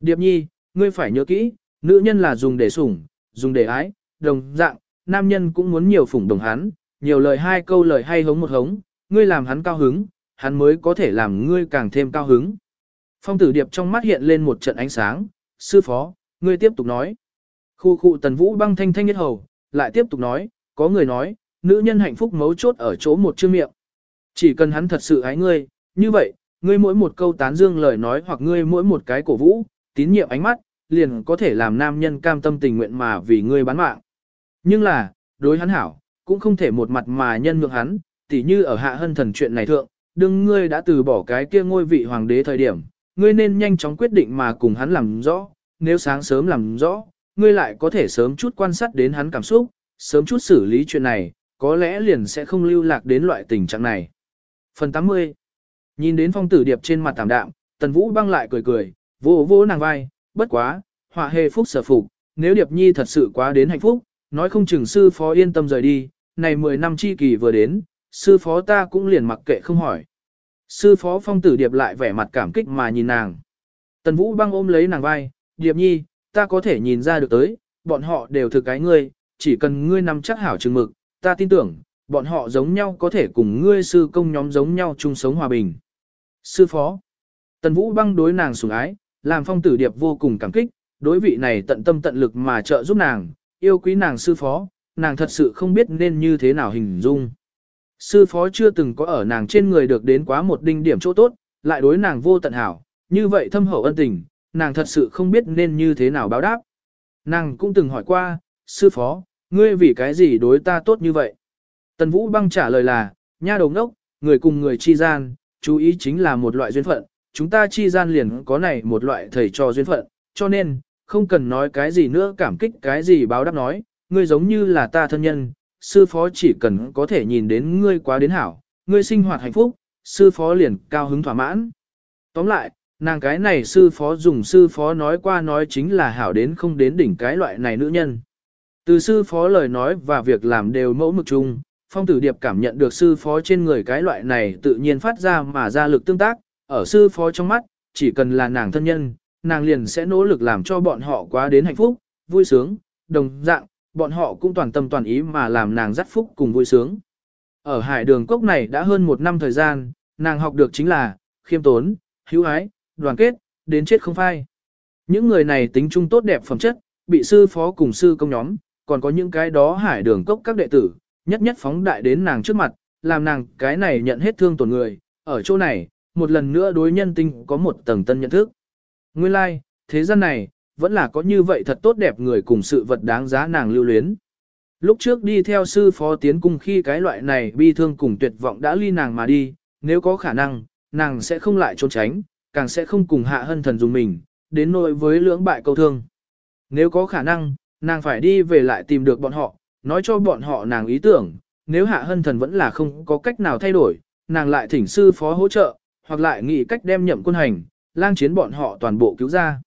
Điệp nhi, ngươi phải nhớ kỹ, nữ nhân là dùng để sủng, dùng để ái, đồng dạng, nam nhân cũng muốn nhiều phủng đồng hắn, nhiều lời hai câu lời hay hống một hống, ngươi làm hắn cao hứng, hắn mới có thể làm ngươi càng thêm cao hứng. Phong tử điệp trong mắt hiện lên một trận ánh sáng, sư phó, ngươi tiếp tục nói. Khu khu tần vũ băng thanh thanh nhất hầu, lại tiếp tục nói, có người nói, nữ nhân hạnh phúc mấu chốt ở chỗ một chữ miệng. Chỉ cần hắn thật sự ái ngươi, như vậy, ngươi mỗi một câu tán dương lời nói hoặc ngươi mỗi một cái cổ vũ, tín nhiệm ánh mắt, liền có thể làm nam nhân cam tâm tình nguyện mà vì ngươi bán mạng. Nhưng là, đối hắn hảo, cũng không thể một mặt mà nhân nhượng hắn, tỉ như ở hạ hân thần chuyện này thượng, đừng ngươi đã từ bỏ cái kia ngôi vị hoàng đế thời điểm, ngươi nên nhanh chóng quyết định mà cùng hắn làm rõ, nếu sáng sớm làm rõ, ngươi lại có thể sớm chút quan sát đến hắn cảm xúc, sớm chút xử lý chuyện này, có lẽ liền sẽ không lưu lạc đến loại tình trạng này. Phần 80 Nhìn đến phong tử điệp trên mặt tạm đạm, tần vũ băng lại cười cười, vô vô nàng vai, bất quá, họa hề phúc sở phục, nếu điệp nhi thật sự quá đến hạnh phúc, nói không chừng sư phó yên tâm rời đi, này 10 năm chi kỳ vừa đến, sư phó ta cũng liền mặc kệ không hỏi. Sư phó phong tử điệp lại vẻ mặt cảm kích mà nhìn nàng. Tần vũ băng ôm lấy nàng vai, điệp nhi, ta có thể nhìn ra được tới, bọn họ đều thực cái ngươi, chỉ cần ngươi nắm chắc hảo chừng mực, ta tin tưởng, bọn họ giống nhau có thể cùng ngươi sư công nhóm giống nhau chung sống hòa bình. Sư phó, tần vũ băng đối nàng sủng ái, làm phong tử điệp vô cùng cảm kích, đối vị này tận tâm tận lực mà trợ giúp nàng, yêu quý nàng sư phó, nàng thật sự không biết nên như thế nào hình dung. Sư phó chưa từng có ở nàng trên người được đến quá một đinh điểm chỗ tốt, lại đối nàng vô tận hảo, như vậy thâm hậu ân tình, nàng thật sự không biết nên như thế nào báo đáp. Nàng cũng từng hỏi qua, sư phó, ngươi vì cái gì đối ta tốt như vậy? Tần Vũ băng trả lời là, nha đồng đốc, người cùng người chi gian, chú ý chính là một loại duyên phận, chúng ta chi gian liền có này một loại thầy trò duyên phận, cho nên, không cần nói cái gì nữa cảm kích cái gì báo đáp nói, ngươi giống như là ta thân nhân, sư phó chỉ cần có thể nhìn đến ngươi quá đến hảo, ngươi sinh hoạt hạnh phúc, sư phó liền cao hứng thỏa mãn. Tóm lại, nàng cái này sư phó dùng sư phó nói qua nói chính là hảo đến không đến đỉnh cái loại này nữ nhân. Từ sư phó lời nói và việc làm đều mẫu mực chung, phong tử điệp cảm nhận được sư phó trên người cái loại này tự nhiên phát ra mà ra lực tương tác, ở sư phó trong mắt, chỉ cần là nàng thân nhân, nàng liền sẽ nỗ lực làm cho bọn họ quá đến hạnh phúc, vui sướng, đồng dạng, bọn họ cũng toàn tâm toàn ý mà làm nàng dắt phúc cùng vui sướng. Ở hải đường cốc này đã hơn một năm thời gian, nàng học được chính là, khiêm tốn, hữu ái, đoàn kết, đến chết không phai. Những người này tính chung tốt đẹp phẩm chất, bị sư phó cùng sư công nhóm, còn có những cái đó hải đường cốc các đệ tử, nhất nhất phóng đại đến nàng trước mặt, làm nàng cái này nhận hết thương tổn người, ở chỗ này, một lần nữa đối nhân tinh có một tầng tân nhận thức. Nguyên lai, like, thế gian này, vẫn là có như vậy thật tốt đẹp người cùng sự vật đáng giá nàng lưu luyến. Lúc trước đi theo sư phó tiến cung khi cái loại này bi thương cùng tuyệt vọng đã ly nàng mà đi, nếu có khả năng, nàng sẽ không lại trốn tránh, càng sẽ không cùng hạ hân thần dùng mình, đến nỗi với lưỡng bại câu thương. Nếu có khả năng, nàng phải đi về lại tìm được bọn họ, nói cho bọn họ nàng ý tưởng, nếu hạ hân thần vẫn là không có cách nào thay đổi, nàng lại thỉnh sư phó hỗ trợ, hoặc lại nghĩ cách đem nhậm quân hành, lang chiến bọn họ toàn bộ cứu ra.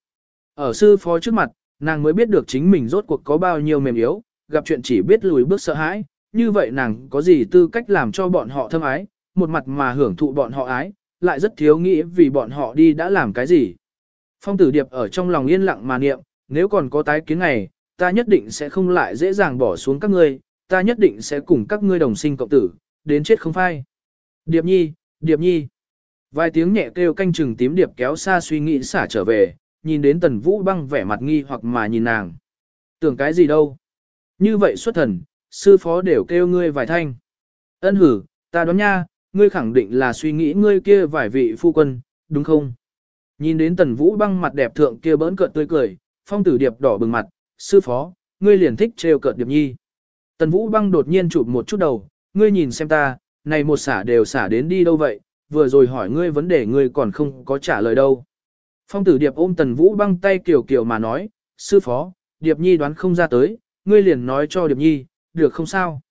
Ở sư phó trước mặt, nàng mới biết được chính mình rốt cuộc có bao nhiêu mềm yếu, gặp chuyện chỉ biết lùi bước sợ hãi, như vậy nàng có gì tư cách làm cho bọn họ thâm ái, một mặt mà hưởng thụ bọn họ ái, lại rất thiếu nghĩ vì bọn họ đi đã làm cái gì. Phong tử điệp ở trong lòng yên lặng mà niệm, nếu còn có tái kiến ngày, ta nhất định sẽ không lại dễ dàng bỏ xuống các ngươi, ta nhất định sẽ cùng các ngươi đồng sinh cộng tử, đến chết không phai. Điệp nhi, điệp nhi. Vài tiếng nhẹ kêu canh chừng tím điệp kéo xa suy nghĩ xả trở về, nhìn đến tần vũ băng vẻ mặt nghi hoặc mà nhìn nàng. Tưởng cái gì đâu. Như vậy xuất thần, sư phó đều kêu ngươi vài thanh. Ân hử, ta đoán nha, ngươi khẳng định là suy nghĩ ngươi kia vài vị phu quân, đúng không? Nhìn đến tần vũ băng mặt đẹp thượng kia bỡn cợt tươi cười, phong tử điệp đỏ bừng mặt, sư phó, ngươi liền thích trêu cợt điệp nhi. Tần vũ băng đột nhiên chụp một chút đầu, ngươi nhìn xem ta, này một xả đều xả đến đi đâu vậy, vừa rồi hỏi ngươi vấn đề ngươi còn không có trả lời đâu. Phong tử điệp ôm tần vũ băng tay kiểu kiểu mà nói, sư phó, điệp nhi đoán không ra tới, ngươi liền nói cho điệp nhi, được không sao.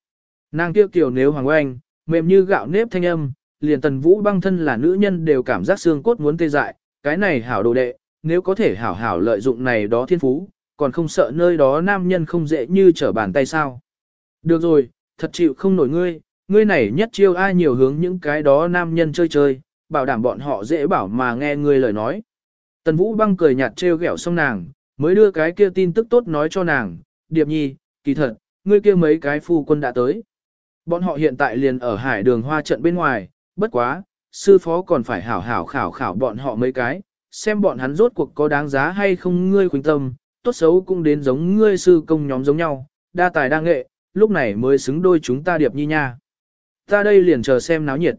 Nàng kia kiểu nếu hoàng oanh, mềm như gạo nếp thanh âm, liền tần vũ băng thân là nữ nhân đều cảm giác xương cốt muốn tê dại, cái này hảo đồ đệ, nếu có thể hảo hảo lợi dụng này đó thiên phú, còn không sợ nơi đó nam nhân không dễ như trở bàn tay sao. Được rồi, thật chịu không nổi ngươi, ngươi này nhất chiêu ai nhiều hướng những cái đó nam nhân chơi chơi, bảo đảm bọn họ dễ bảo mà nghe ngươi lời nói. Tần Vũ băng cười nhạt trêu ghẹo xong nàng, mới đưa cái kia tin tức tốt nói cho nàng, Điệp Nhi, kỳ thật, ngươi kia mấy cái phu quân đã tới. Bọn họ hiện tại liền ở hải đường hoa trận bên ngoài, bất quá, sư phó còn phải hảo hảo khảo khảo bọn họ mấy cái, xem bọn hắn rốt cuộc có đáng giá hay không ngươi khuynh tâm, tốt xấu cũng đến giống ngươi sư công nhóm giống nhau, đa tài đa nghệ, lúc này mới xứng đôi chúng ta điệp nhi nha. Ta đây liền chờ xem náo nhiệt.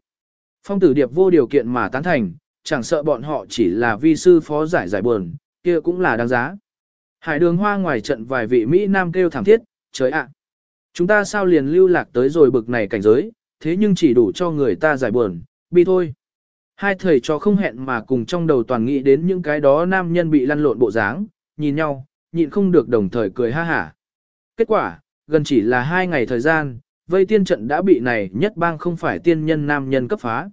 Phong tử điệp vô điều kiện mà tán thành, chẳng sợ bọn họ chỉ là vi sư phó giải giải buồn, kia cũng là đáng giá. Hải đường hoa ngoài trận vài vị Mỹ Nam kêu thảm thiết, trời ạ. Chúng ta sao liền lưu lạc tới rồi bực này cảnh giới, thế nhưng chỉ đủ cho người ta giải buồn, bi thôi. Hai thầy cho không hẹn mà cùng trong đầu toàn nghĩ đến những cái đó nam nhân bị lăn lộn bộ dáng, nhìn nhau, nhịn không được đồng thời cười ha hả. Kết quả, gần chỉ là hai ngày thời gian, vây tiên trận đã bị này nhất bang không phải tiên nhân nam nhân cấp phá.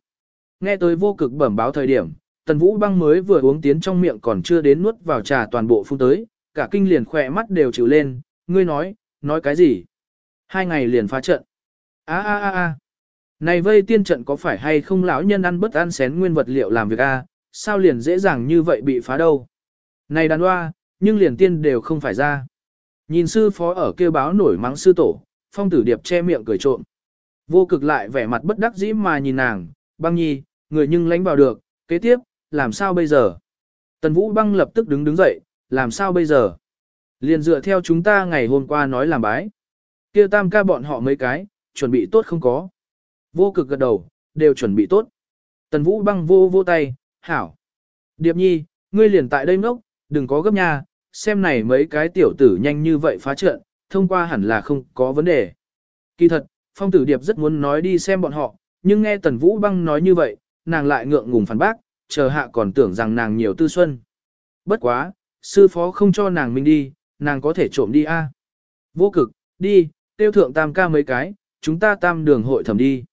Nghe tới vô cực bẩm báo thời điểm, tần vũ băng mới vừa uống tiến trong miệng còn chưa đến nuốt vào trà toàn bộ phun tới, cả kinh liền khỏe mắt đều chịu lên, ngươi nói, nói cái gì? Hai ngày liền phá trận. a a a a này vây tiên trận có phải hay không lão nhân ăn bất ăn xén nguyên vật liệu làm việc a sao liền dễ dàng như vậy bị phá đâu? Này đàn hoa, nhưng liền tiên đều không phải ra. Nhìn sư phó ở kêu báo nổi mắng sư tổ, phong tử điệp che miệng cười trộm. Vô cực lại vẻ mặt bất đắc dĩ mà nhìn nàng, băng nhi, người nhưng lánh vào được, kế tiếp, làm sao bây giờ? Tần vũ băng lập tức đứng đứng dậy, làm sao bây giờ? Liền dựa theo chúng ta ngày hôm qua nói làm bái kia tam ca bọn họ mấy cái, chuẩn bị tốt không có. Vô cực gật đầu, đều chuẩn bị tốt. Tần vũ băng vô vô tay, hảo. Điệp nhi, ngươi liền tại đây ngốc, đừng có gấp nha, xem này mấy cái tiểu tử nhanh như vậy phá trận, thông qua hẳn là không có vấn đề. Kỳ thật, phong tử điệp rất muốn nói đi xem bọn họ, nhưng nghe tần vũ băng nói như vậy, nàng lại ngượng ngùng phản bác, chờ hạ còn tưởng rằng nàng nhiều tư xuân. Bất quá, sư phó không cho nàng mình đi, nàng có thể trộm đi a. Vô cực, đi, tiêu thượng tam ca mấy cái, chúng ta tam đường hội thẩm đi.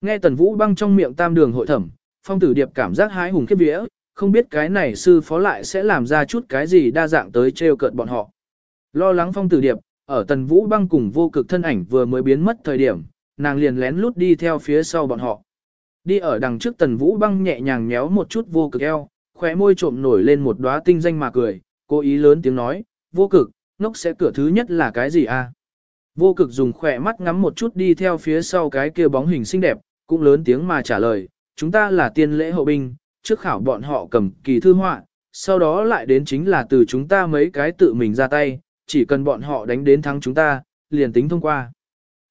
Nghe tần vũ băng trong miệng tam đường hội thẩm, phong tử điệp cảm giác hái hùng khiếp vía, không biết cái này sư phó lại sẽ làm ra chút cái gì đa dạng tới trêu cợt bọn họ. Lo lắng phong tử điệp, ở tần vũ băng cùng vô cực thân ảnh vừa mới biến mất thời điểm, nàng liền lén lút đi theo phía sau bọn họ. Đi ở đằng trước tần vũ băng nhẹ nhàng méo một chút vô cực eo, khóe môi trộm nổi lên một đóa tinh danh mà cười, cố ý lớn tiếng nói, vô cực, ngốc sẽ cửa thứ nhất là cái gì a? Vô cực dùng khỏe mắt ngắm một chút đi theo phía sau cái kia bóng hình xinh đẹp, cũng lớn tiếng mà trả lời, chúng ta là tiên lễ hậu binh, trước khảo bọn họ cầm kỳ thư họa, sau đó lại đến chính là từ chúng ta mấy cái tự mình ra tay, chỉ cần bọn họ đánh đến thắng chúng ta, liền tính thông qua.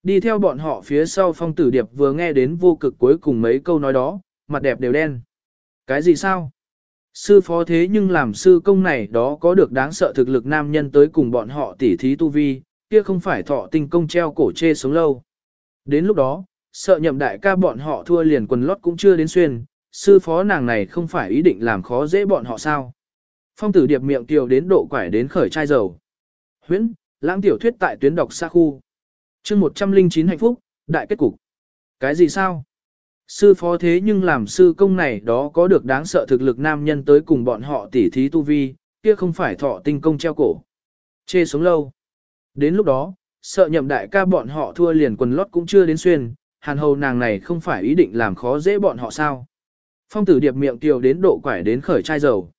Đi theo bọn họ phía sau phong tử điệp vừa nghe đến vô cực cuối cùng mấy câu nói đó, mặt đẹp đều đen. Cái gì sao? Sư phó thế nhưng làm sư công này đó có được đáng sợ thực lực nam nhân tới cùng bọn họ tỉ thí tu vi, kia không phải thọ tinh công treo cổ chê sống lâu. Đến lúc đó, sợ nhậm đại ca bọn họ thua liền quần lót cũng chưa đến xuyên, sư phó nàng này không phải ý định làm khó dễ bọn họ sao. Phong tử điệp miệng kiều đến độ quải đến khởi chai dầu. Huyễn, lãng tiểu thuyết tại tuyến đọc xa khu. chương 109 hạnh phúc, đại kết cục. Cái gì sao? Sư phó thế nhưng làm sư công này đó có được đáng sợ thực lực nam nhân tới cùng bọn họ tỉ thí tu vi, kia không phải thọ tinh công treo cổ. Chê sống lâu. Đến lúc đó, sợ nhậm đại ca bọn họ thua liền quần lót cũng chưa đến xuyên, hàn hầu nàng này không phải ý định làm khó dễ bọn họ sao. Phong tử điệp miệng kiều đến độ quải đến khởi chai dầu.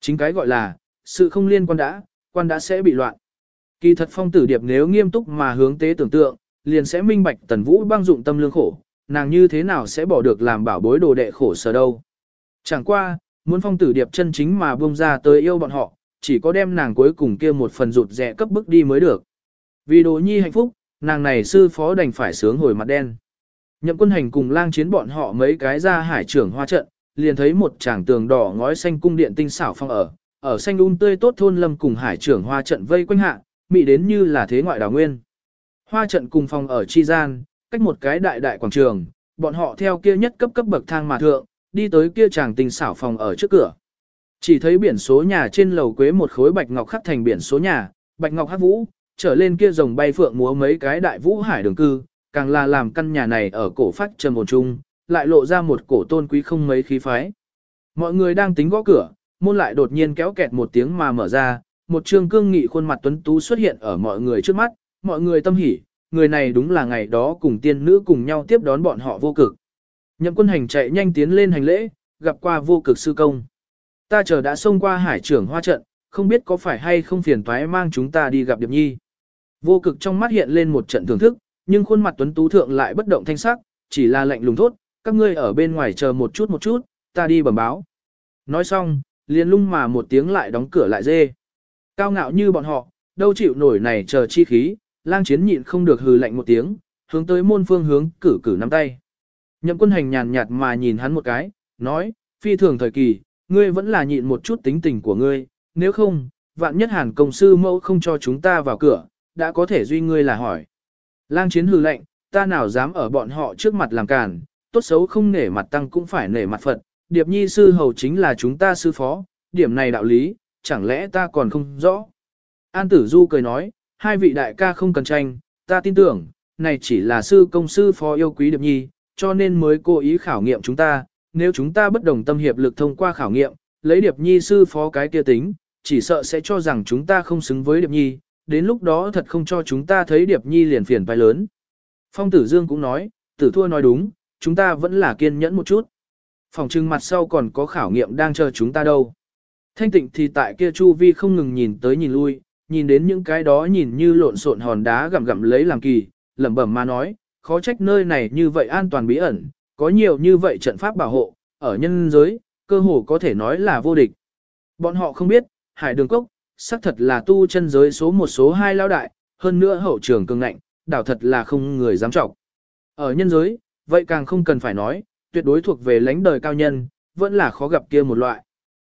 Chính cái gọi là, sự không liên quan đã, quan đã sẽ bị loạn. Kỳ thật phong tử điệp nếu nghiêm túc mà hướng tế tưởng tượng, liền sẽ minh bạch tần vũ băng dụng tâm lương khổ, nàng như thế nào sẽ bỏ được làm bảo bối đồ đệ khổ sở đâu. Chẳng qua, muốn phong tử điệp chân chính mà buông ra tới yêu bọn họ, chỉ có đem nàng cuối cùng kia một phần rụt rẻ cấp bức đi mới được. Vì đồ nhi hạnh phúc, nàng này sư phó đành phải sướng hồi mặt đen. Nhậm quân hành cùng lang chiến bọn họ mấy cái ra hải trưởng hoa trận, liền thấy một tràng tường đỏ ngói xanh cung điện tinh xảo phong ở, ở xanh un tươi tốt thôn lâm cùng hải trưởng hoa trận vây quanh hạ, mị đến như là thế ngoại đảo nguyên. Hoa trận cùng phòng ở chi gian, cách một cái đại đại quảng trường, bọn họ theo kia nhất cấp cấp bậc thang mà thượng, đi tới kia tràng tinh xảo phòng ở trước cửa. Chỉ thấy biển số nhà trên lầu quế một khối bạch ngọc khắc thành biển số nhà, bạch ngọc hắc vũ, trở lên kia rồng bay phượng múa mấy cái đại vũ hải đường cư, càng là làm căn nhà này ở cổ phát trầm ổn trung, lại lộ ra một cổ tôn quý không mấy khí phái. Mọi người đang tính gõ cửa, môn lại đột nhiên kéo kẹt một tiếng mà mở ra, một trương cương nghị khuôn mặt tuấn tú xuất hiện ở mọi người trước mắt, mọi người tâm hỉ, người này đúng là ngày đó cùng tiên nữ cùng nhau tiếp đón bọn họ vô cực. Nhậm quân hành chạy nhanh tiến lên hành lễ, gặp qua vô cực sư công. Ta chờ đã xông qua hải trưởng hoa trận, không biết có phải hay không phiền toái mang chúng ta đi gặp Điệp Nhi. Vô cực trong mắt hiện lên một trận thưởng thức, nhưng khuôn mặt tuấn tú thượng lại bất động thanh sắc, chỉ là lạnh lùng thốt, các ngươi ở bên ngoài chờ một chút một chút, ta đi bẩm báo. Nói xong, liền lung mà một tiếng lại đóng cửa lại dê. Cao ngạo như bọn họ, đâu chịu nổi này chờ chi khí, lang chiến nhịn không được hừ lạnh một tiếng, hướng tới môn phương hướng cử cử nắm tay. Nhậm quân hành nhàn nhạt mà nhìn hắn một cái, nói, phi thường thời kỳ, ngươi vẫn là nhịn một chút tính tình của ngươi, nếu không, vạn nhất hàn công sư mẫu không cho chúng ta vào cửa, đã có thể duy ngươi là hỏi. Lang chiến hừ lệnh, ta nào dám ở bọn họ trước mặt làm cản, tốt xấu không nể mặt tăng cũng phải nể mặt Phật, điệp nhi sư hầu chính là chúng ta sư phó, điểm này đạo lý, chẳng lẽ ta còn không rõ. An tử du cười nói, hai vị đại ca không cần tranh, ta tin tưởng, này chỉ là sư công sư phó yêu quý điệp nhi, cho nên mới cố ý khảo nghiệm chúng ta, nếu chúng ta bất đồng tâm hiệp lực thông qua khảo nghiệm, lấy điệp nhi sư phó cái kia tính, chỉ sợ sẽ cho rằng chúng ta không xứng với điệp nhi, đến lúc đó thật không cho chúng ta thấy điệp nhi liền phiền phải lớn. Phong tử dương cũng nói, tử thua nói đúng, chúng ta vẫn là kiên nhẫn một chút. Phòng trưng mặt sau còn có khảo nghiệm đang chờ chúng ta đâu. Thanh tịnh thì tại kia chu vi không ngừng nhìn tới nhìn lui, nhìn đến những cái đó nhìn như lộn xộn hòn đá gặm gặm lấy làm kỳ, lẩm bẩm mà nói, khó trách nơi này như vậy an toàn bí ẩn, có nhiều như vậy trận pháp bảo hộ, ở nhân giới, cơ hồ có thể nói là vô địch. Bọn họ không biết, hải đường cốc, xác thật là tu chân giới số một số hai lao đại, hơn nữa hậu trường cường ngạnh, đảo thật là không người dám trọng. Ở nhân giới, vậy càng không cần phải nói, tuyệt đối thuộc về lãnh đời cao nhân, vẫn là khó gặp kia một loại.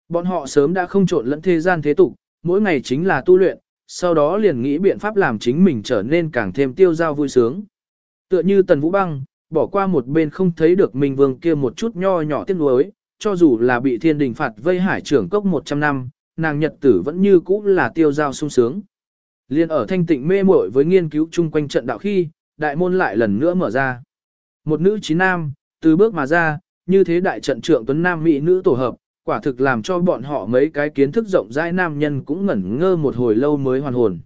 Bọn họ sớm đã không trộn lẫn thế gian thế tục, mỗi ngày chính là tu luyện, sau đó liền nghĩ biện pháp làm chính mình trở nên càng thêm tiêu dao vui sướng. Tựa như Tần Vũ Băng, bỏ qua một bên không thấy được Minh Vương kia một chút nho nhỏ tiếc nuối, cho dù là bị thiên đình phạt vây hải trưởng cốc 100 năm, nàng nhật tử vẫn như cũ là tiêu giao sung sướng. Liên ở thanh tịnh mê muội với nghiên cứu chung quanh trận đạo khi, đại môn lại lần nữa mở ra. Một nữ chín nam, từ bước mà ra, như thế đại trận trưởng tuấn nam mỹ nữ tổ hợp, quả thực làm cho bọn họ mấy cái kiến thức rộng rãi nam nhân cũng ngẩn ngơ một hồi lâu mới hoàn hồn.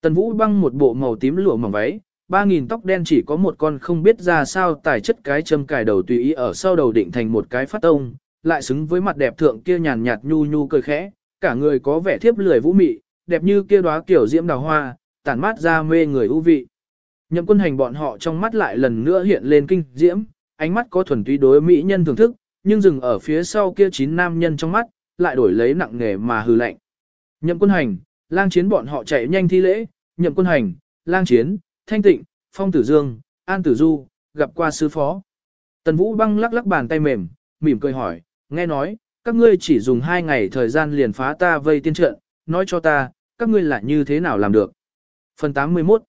Tần Vũ băng một bộ màu tím lụa mỏng váy, ba nghìn tóc đen chỉ có một con không biết ra sao tài chất cái châm cài đầu tùy ý ở sau đầu định thành một cái phát tông, lại xứng với mặt đẹp thượng kia nhàn nhạt nhu nhu cười khẽ, cả người có vẻ thiếp lười vũ mị, đẹp như kia đóa kiểu diễm đào hoa, tản mát ra mê người ưu vị. Nhậm quân hành bọn họ trong mắt lại lần nữa hiện lên kinh diễm, ánh mắt có thuần túy đối mỹ nhân thưởng thức, nhưng dừng ở phía sau kia chín nam nhân trong mắt, lại đổi lấy nặng nghề mà hư lạnh. Nhậm quân hành, lang chiến bọn họ chạy nhanh thi lễ, nhậm quân hành, lang chiến, thanh tịnh, phong tử dương, an tử du, gặp qua sư phó. Tần vũ băng lắc lắc bàn tay mềm, mỉm cười hỏi, nghe nói, các ngươi chỉ dùng hai ngày thời gian liền phá ta vây tiên trận, nói cho ta, các ngươi là như thế nào làm được. Phần 81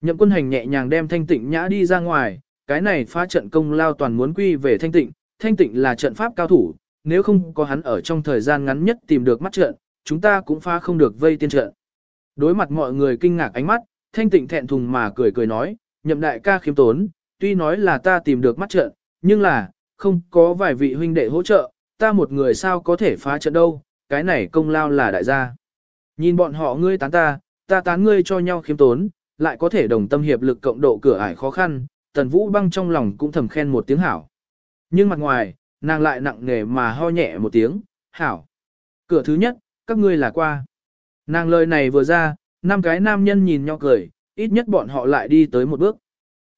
Nhậm quân hành nhẹ nhàng đem thanh tịnh nhã đi ra ngoài, cái này phá trận công lao toàn muốn quy về thanh tịnh, thanh tịnh là trận pháp cao thủ, nếu không có hắn ở trong thời gian ngắn nhất tìm được mắt trận, chúng ta cũng phá không được vây tiên trận. Đối mặt mọi người kinh ngạc ánh mắt, thanh tịnh thẹn thùng mà cười cười nói, nhậm đại ca khiêm tốn, tuy nói là ta tìm được mắt trận, nhưng là, không có vài vị huynh đệ hỗ trợ, ta một người sao có thể phá trận đâu, cái này công lao là đại gia. Nhìn bọn họ ngươi tán ta, ta tán ngươi cho nhau khiêm tốn, lại có thể đồng tâm hiệp lực cộng độ cửa ải khó khăn, tần vũ băng trong lòng cũng thầm khen một tiếng hảo. Nhưng mặt ngoài, nàng lại nặng nề mà ho nhẹ một tiếng, hảo. Cửa thứ nhất, các ngươi là qua. Nàng lời này vừa ra, năm cái nam nhân nhìn nhau cười, ít nhất bọn họ lại đi tới một bước.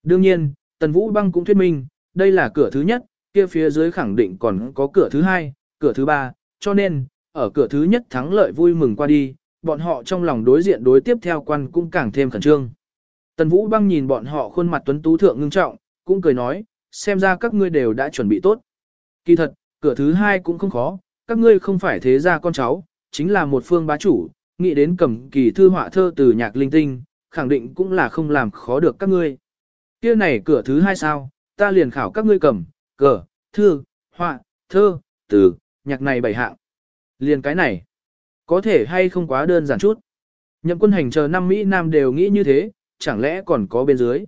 Đương nhiên, Tần Vũ Băng cũng thuyết minh, đây là cửa thứ nhất, kia phía dưới khẳng định còn có cửa thứ hai, cửa thứ ba, cho nên, ở cửa thứ nhất thắng lợi vui mừng qua đi, bọn họ trong lòng đối diện đối tiếp theo quan cũng càng thêm khẩn trương. Tần Vũ Băng nhìn bọn họ khuôn mặt tuấn tú thượng ngưng trọng, cũng cười nói, xem ra các ngươi đều đã chuẩn bị tốt. Kỳ thật, cửa thứ hai cũng không khó, các ngươi không phải thế gia con cháu, chính là một phương bá chủ, nghĩ đến cầm kỳ thư họa thơ từ nhạc linh tinh, khẳng định cũng là không làm khó được các ngươi. Kia này cửa thứ hai sao, ta liền khảo các ngươi cầm, cờ, thư, họa, thơ, từ, nhạc này bảy hạng. Liền cái này, có thể hay không quá đơn giản chút. Nhậm quân hành chờ năm Mỹ Nam đều nghĩ như thế, chẳng lẽ còn có bên dưới.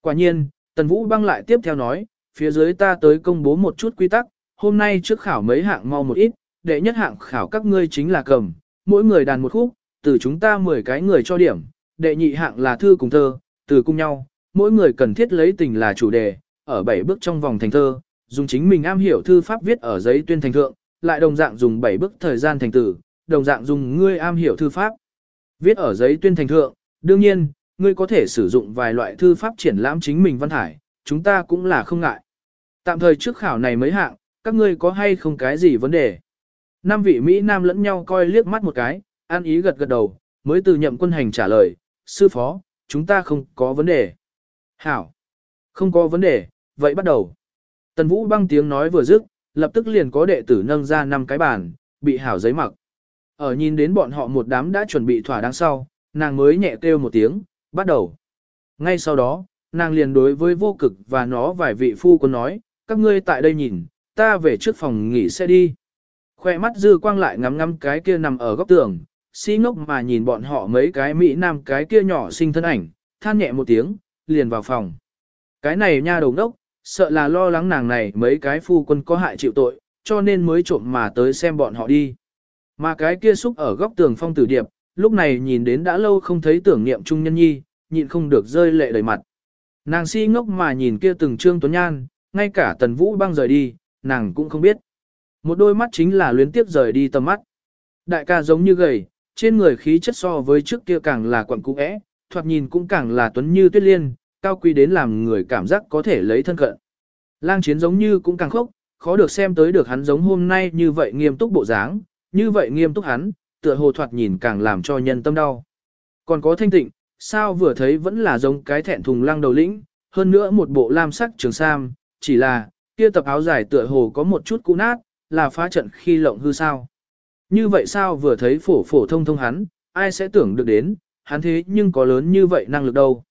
Quả nhiên, Tần Vũ băng lại tiếp theo nói, phía dưới ta tới công bố một chút quy tắc, hôm nay trước khảo mấy hạng mau một ít, đệ nhất hạng khảo các ngươi chính là cầm, mỗi người đàn một khúc, từ chúng ta 10 cái người cho điểm, đệ nhị hạng là thư cùng thơ, từ cùng nhau, mỗi người cần thiết lấy tình là chủ đề, ở bảy bước trong vòng thành thơ, dùng chính mình am hiểu thư pháp viết ở giấy tuyên thành thượng, lại đồng dạng dùng bảy bước thời gian thành tử, đồng dạng dùng ngươi am hiểu thư pháp viết ở giấy tuyên thành thượng, đương nhiên, ngươi có thể sử dụng vài loại thư pháp triển lãm chính mình văn hải, chúng ta cũng là không ngại. Tạm thời trước khảo này mấy hạng, các ngươi có hay không cái gì vấn đề? Năm vị Mỹ Nam lẫn nhau coi liếc mắt một cái, an ý gật gật đầu, mới từ nhậm quân hành trả lời, sư phó, chúng ta không có vấn đề. Hảo. Không có vấn đề, vậy bắt đầu. Tần Vũ băng tiếng nói vừa dứt, lập tức liền có đệ tử nâng ra năm cái bàn, bị hảo giấy mặc. Ở nhìn đến bọn họ một đám đã chuẩn bị thỏa đáng sau, nàng mới nhẹ kêu một tiếng, bắt đầu. Ngay sau đó, nàng liền đối với vô cực và nó vài vị phu quân nói, các ngươi tại đây nhìn, ta về trước phòng nghỉ sẽ đi. Khoe mắt dư quang lại ngắm ngắm cái kia nằm ở góc tường, si ngốc mà nhìn bọn họ mấy cái Mỹ Nam cái kia nhỏ sinh thân ảnh, than nhẹ một tiếng, liền vào phòng. Cái này nha đầu ngốc, sợ là lo lắng nàng này mấy cái phu quân có hại chịu tội, cho nên mới trộm mà tới xem bọn họ đi. Mà cái kia xúc ở góc tường phong tử điệp, lúc này nhìn đến đã lâu không thấy tưởng niệm trung nhân nhi, nhịn không được rơi lệ đầy mặt. Nàng si ngốc mà nhìn kia từng trương tuấn nhan, ngay cả tần vũ băng rời đi, nàng cũng không biết. Một đôi mắt chính là luyến tiếp rời đi tầm mắt. Đại ca giống như gầy, trên người khí chất so với trước kia càng là quặng cũ ẽ, thoạt nhìn cũng càng là tuấn như tuyết liên, cao quý đến làm người cảm giác có thể lấy thân cận. Lang chiến giống như cũng càng khốc, khó được xem tới được hắn giống hôm nay như vậy nghiêm túc bộ dáng, như vậy nghiêm túc hắn, tựa hồ thoạt nhìn càng làm cho nhân tâm đau. Còn có thanh tịnh, sao vừa thấy vẫn là giống cái thẹn thùng lăng đầu lĩnh, hơn nữa một bộ lam sắc trường sam, chỉ là, kia tập áo dài tựa hồ có một chút cũ nát, là phá trận khi lộng hư sao. Như vậy sao vừa thấy phổ phổ thông thông hắn, ai sẽ tưởng được đến, hắn thế nhưng có lớn như vậy năng lực đâu.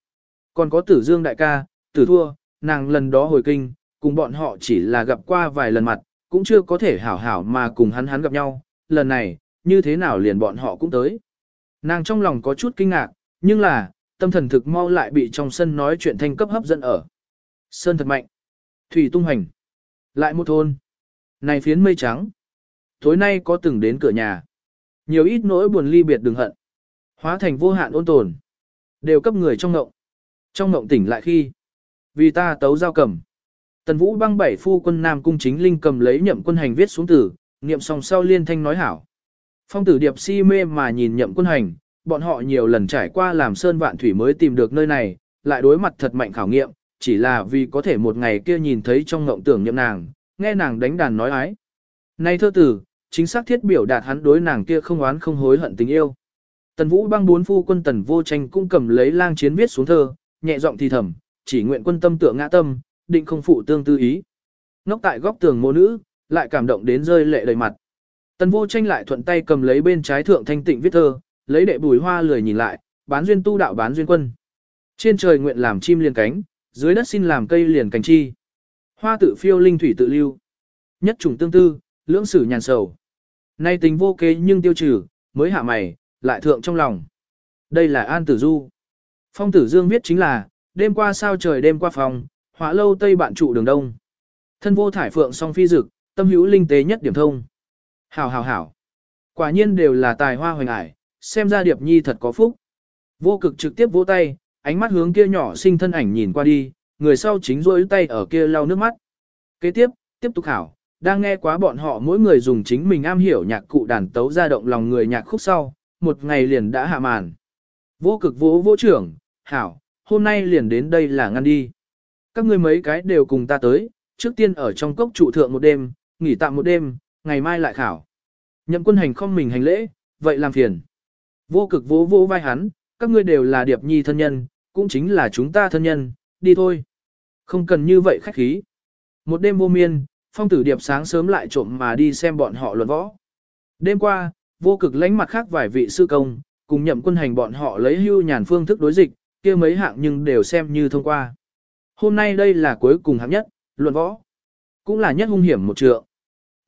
Còn có tử dương đại ca, tử thua, nàng lần đó hồi kinh, cùng bọn họ chỉ là gặp qua vài lần mặt, cũng chưa có thể hảo hảo mà cùng hắn hắn gặp nhau, lần này, như thế nào liền bọn họ cũng tới. Nàng trong lòng có chút kinh ngạc, nhưng là, tâm thần thực mau lại bị trong sân nói chuyện thanh cấp hấp dẫn ở. Sơn thật mạnh. Thủy tung hành. Lại một thôn. Này phiến mây trắng. Tối nay có từng đến cửa nhà. Nhiều ít nỗi buồn ly biệt đừng hận. Hóa thành vô hạn ôn tồn. Đều cấp người trong ngộng. Trong ngộng tỉnh lại khi. Vì ta tấu giao cầm. Tần Vũ băng bảy phu quân Nam Cung chính linh cầm lấy nhậm quân hành viết xuống tử, niệm xong sau liên thanh nói hảo. Phong tử điệp si mê mà nhìn nhậm quân hành, bọn họ nhiều lần trải qua làm sơn vạn thủy mới tìm được nơi này, lại đối mặt thật mạnh khảo nghiệm, chỉ là vì có thể một ngày kia nhìn thấy trong ngộng tưởng nhậm nàng, nghe nàng đánh đàn nói ái. nay thơ tử, chính xác thiết biểu đạt hắn đối nàng kia không oán không hối hận tình yêu. Tần Vũ băng bốn phu quân tần vô tranh cũng cầm lấy lang chiến viết xuống thơ, nhẹ giọng thì thầm, chỉ nguyện quân tâm tựa ngã tâm, định không phụ tương tư ý. nóc tại góc tường mô nữ, lại cảm động đến rơi lệ đầy mặt. Tần vô tranh lại thuận tay cầm lấy bên trái thượng thanh tịnh viết thơ, lấy đệ bùi hoa lười nhìn lại, bán duyên tu đạo bán duyên quân. Trên trời nguyện làm chim liền cánh, dưới đất xin làm cây liền cánh chi. Hoa tự phiêu linh thủy tự lưu. Nhất trùng tương tư, lưỡng sử nhàn sầu. Nay tình vô kế nhưng tiêu trừ, mới hạ mày, lại thượng trong lòng. Đây là An Tử Du. Phong Tử Dương viết chính là, đêm qua sao trời đêm qua phòng, hỏa lâu tây bạn trụ đường đông. Thân vô thải phượng song phi dực, tâm hữu linh tế nhất điểm thông. Hảo hảo hảo. Quả nhiên đều là tài hoa hoành ải, xem ra Điệp Nhi thật có phúc. Vô cực trực tiếp vỗ tay, ánh mắt hướng kia nhỏ sinh thân ảnh nhìn qua đi, người sau chính rôi tay ở kia lau nước mắt. Kế tiếp, tiếp tục hảo, đang nghe quá bọn họ mỗi người dùng chính mình am hiểu nhạc cụ đàn tấu ra động lòng người nhạc khúc sau, một ngày liền đã hạ màn. Vô cực vỗ vỗ trưởng, hảo, hôm nay liền đến đây là ngăn đi. Các ngươi mấy cái đều cùng ta tới, trước tiên ở trong cốc trụ thượng một đêm, nghỉ tạm một đêm, ngày mai lại khảo. Nhậm quân hành không mình hành lễ, vậy làm phiền. Vô cực vỗ vỗ vai hắn, các ngươi đều là điệp nhi thân nhân, cũng chính là chúng ta thân nhân, đi thôi. Không cần như vậy khách khí. Một đêm vô miên, phong tử điệp sáng sớm lại trộm mà đi xem bọn họ luận võ. Đêm qua, vô cực lánh mặt khác vài vị sư công, cùng nhậm quân hành bọn họ lấy hưu nhàn phương thức đối dịch, kia mấy hạng nhưng đều xem như thông qua. Hôm nay đây là cuối cùng hạng nhất, luận võ. Cũng là nhất hung hiểm một trượng.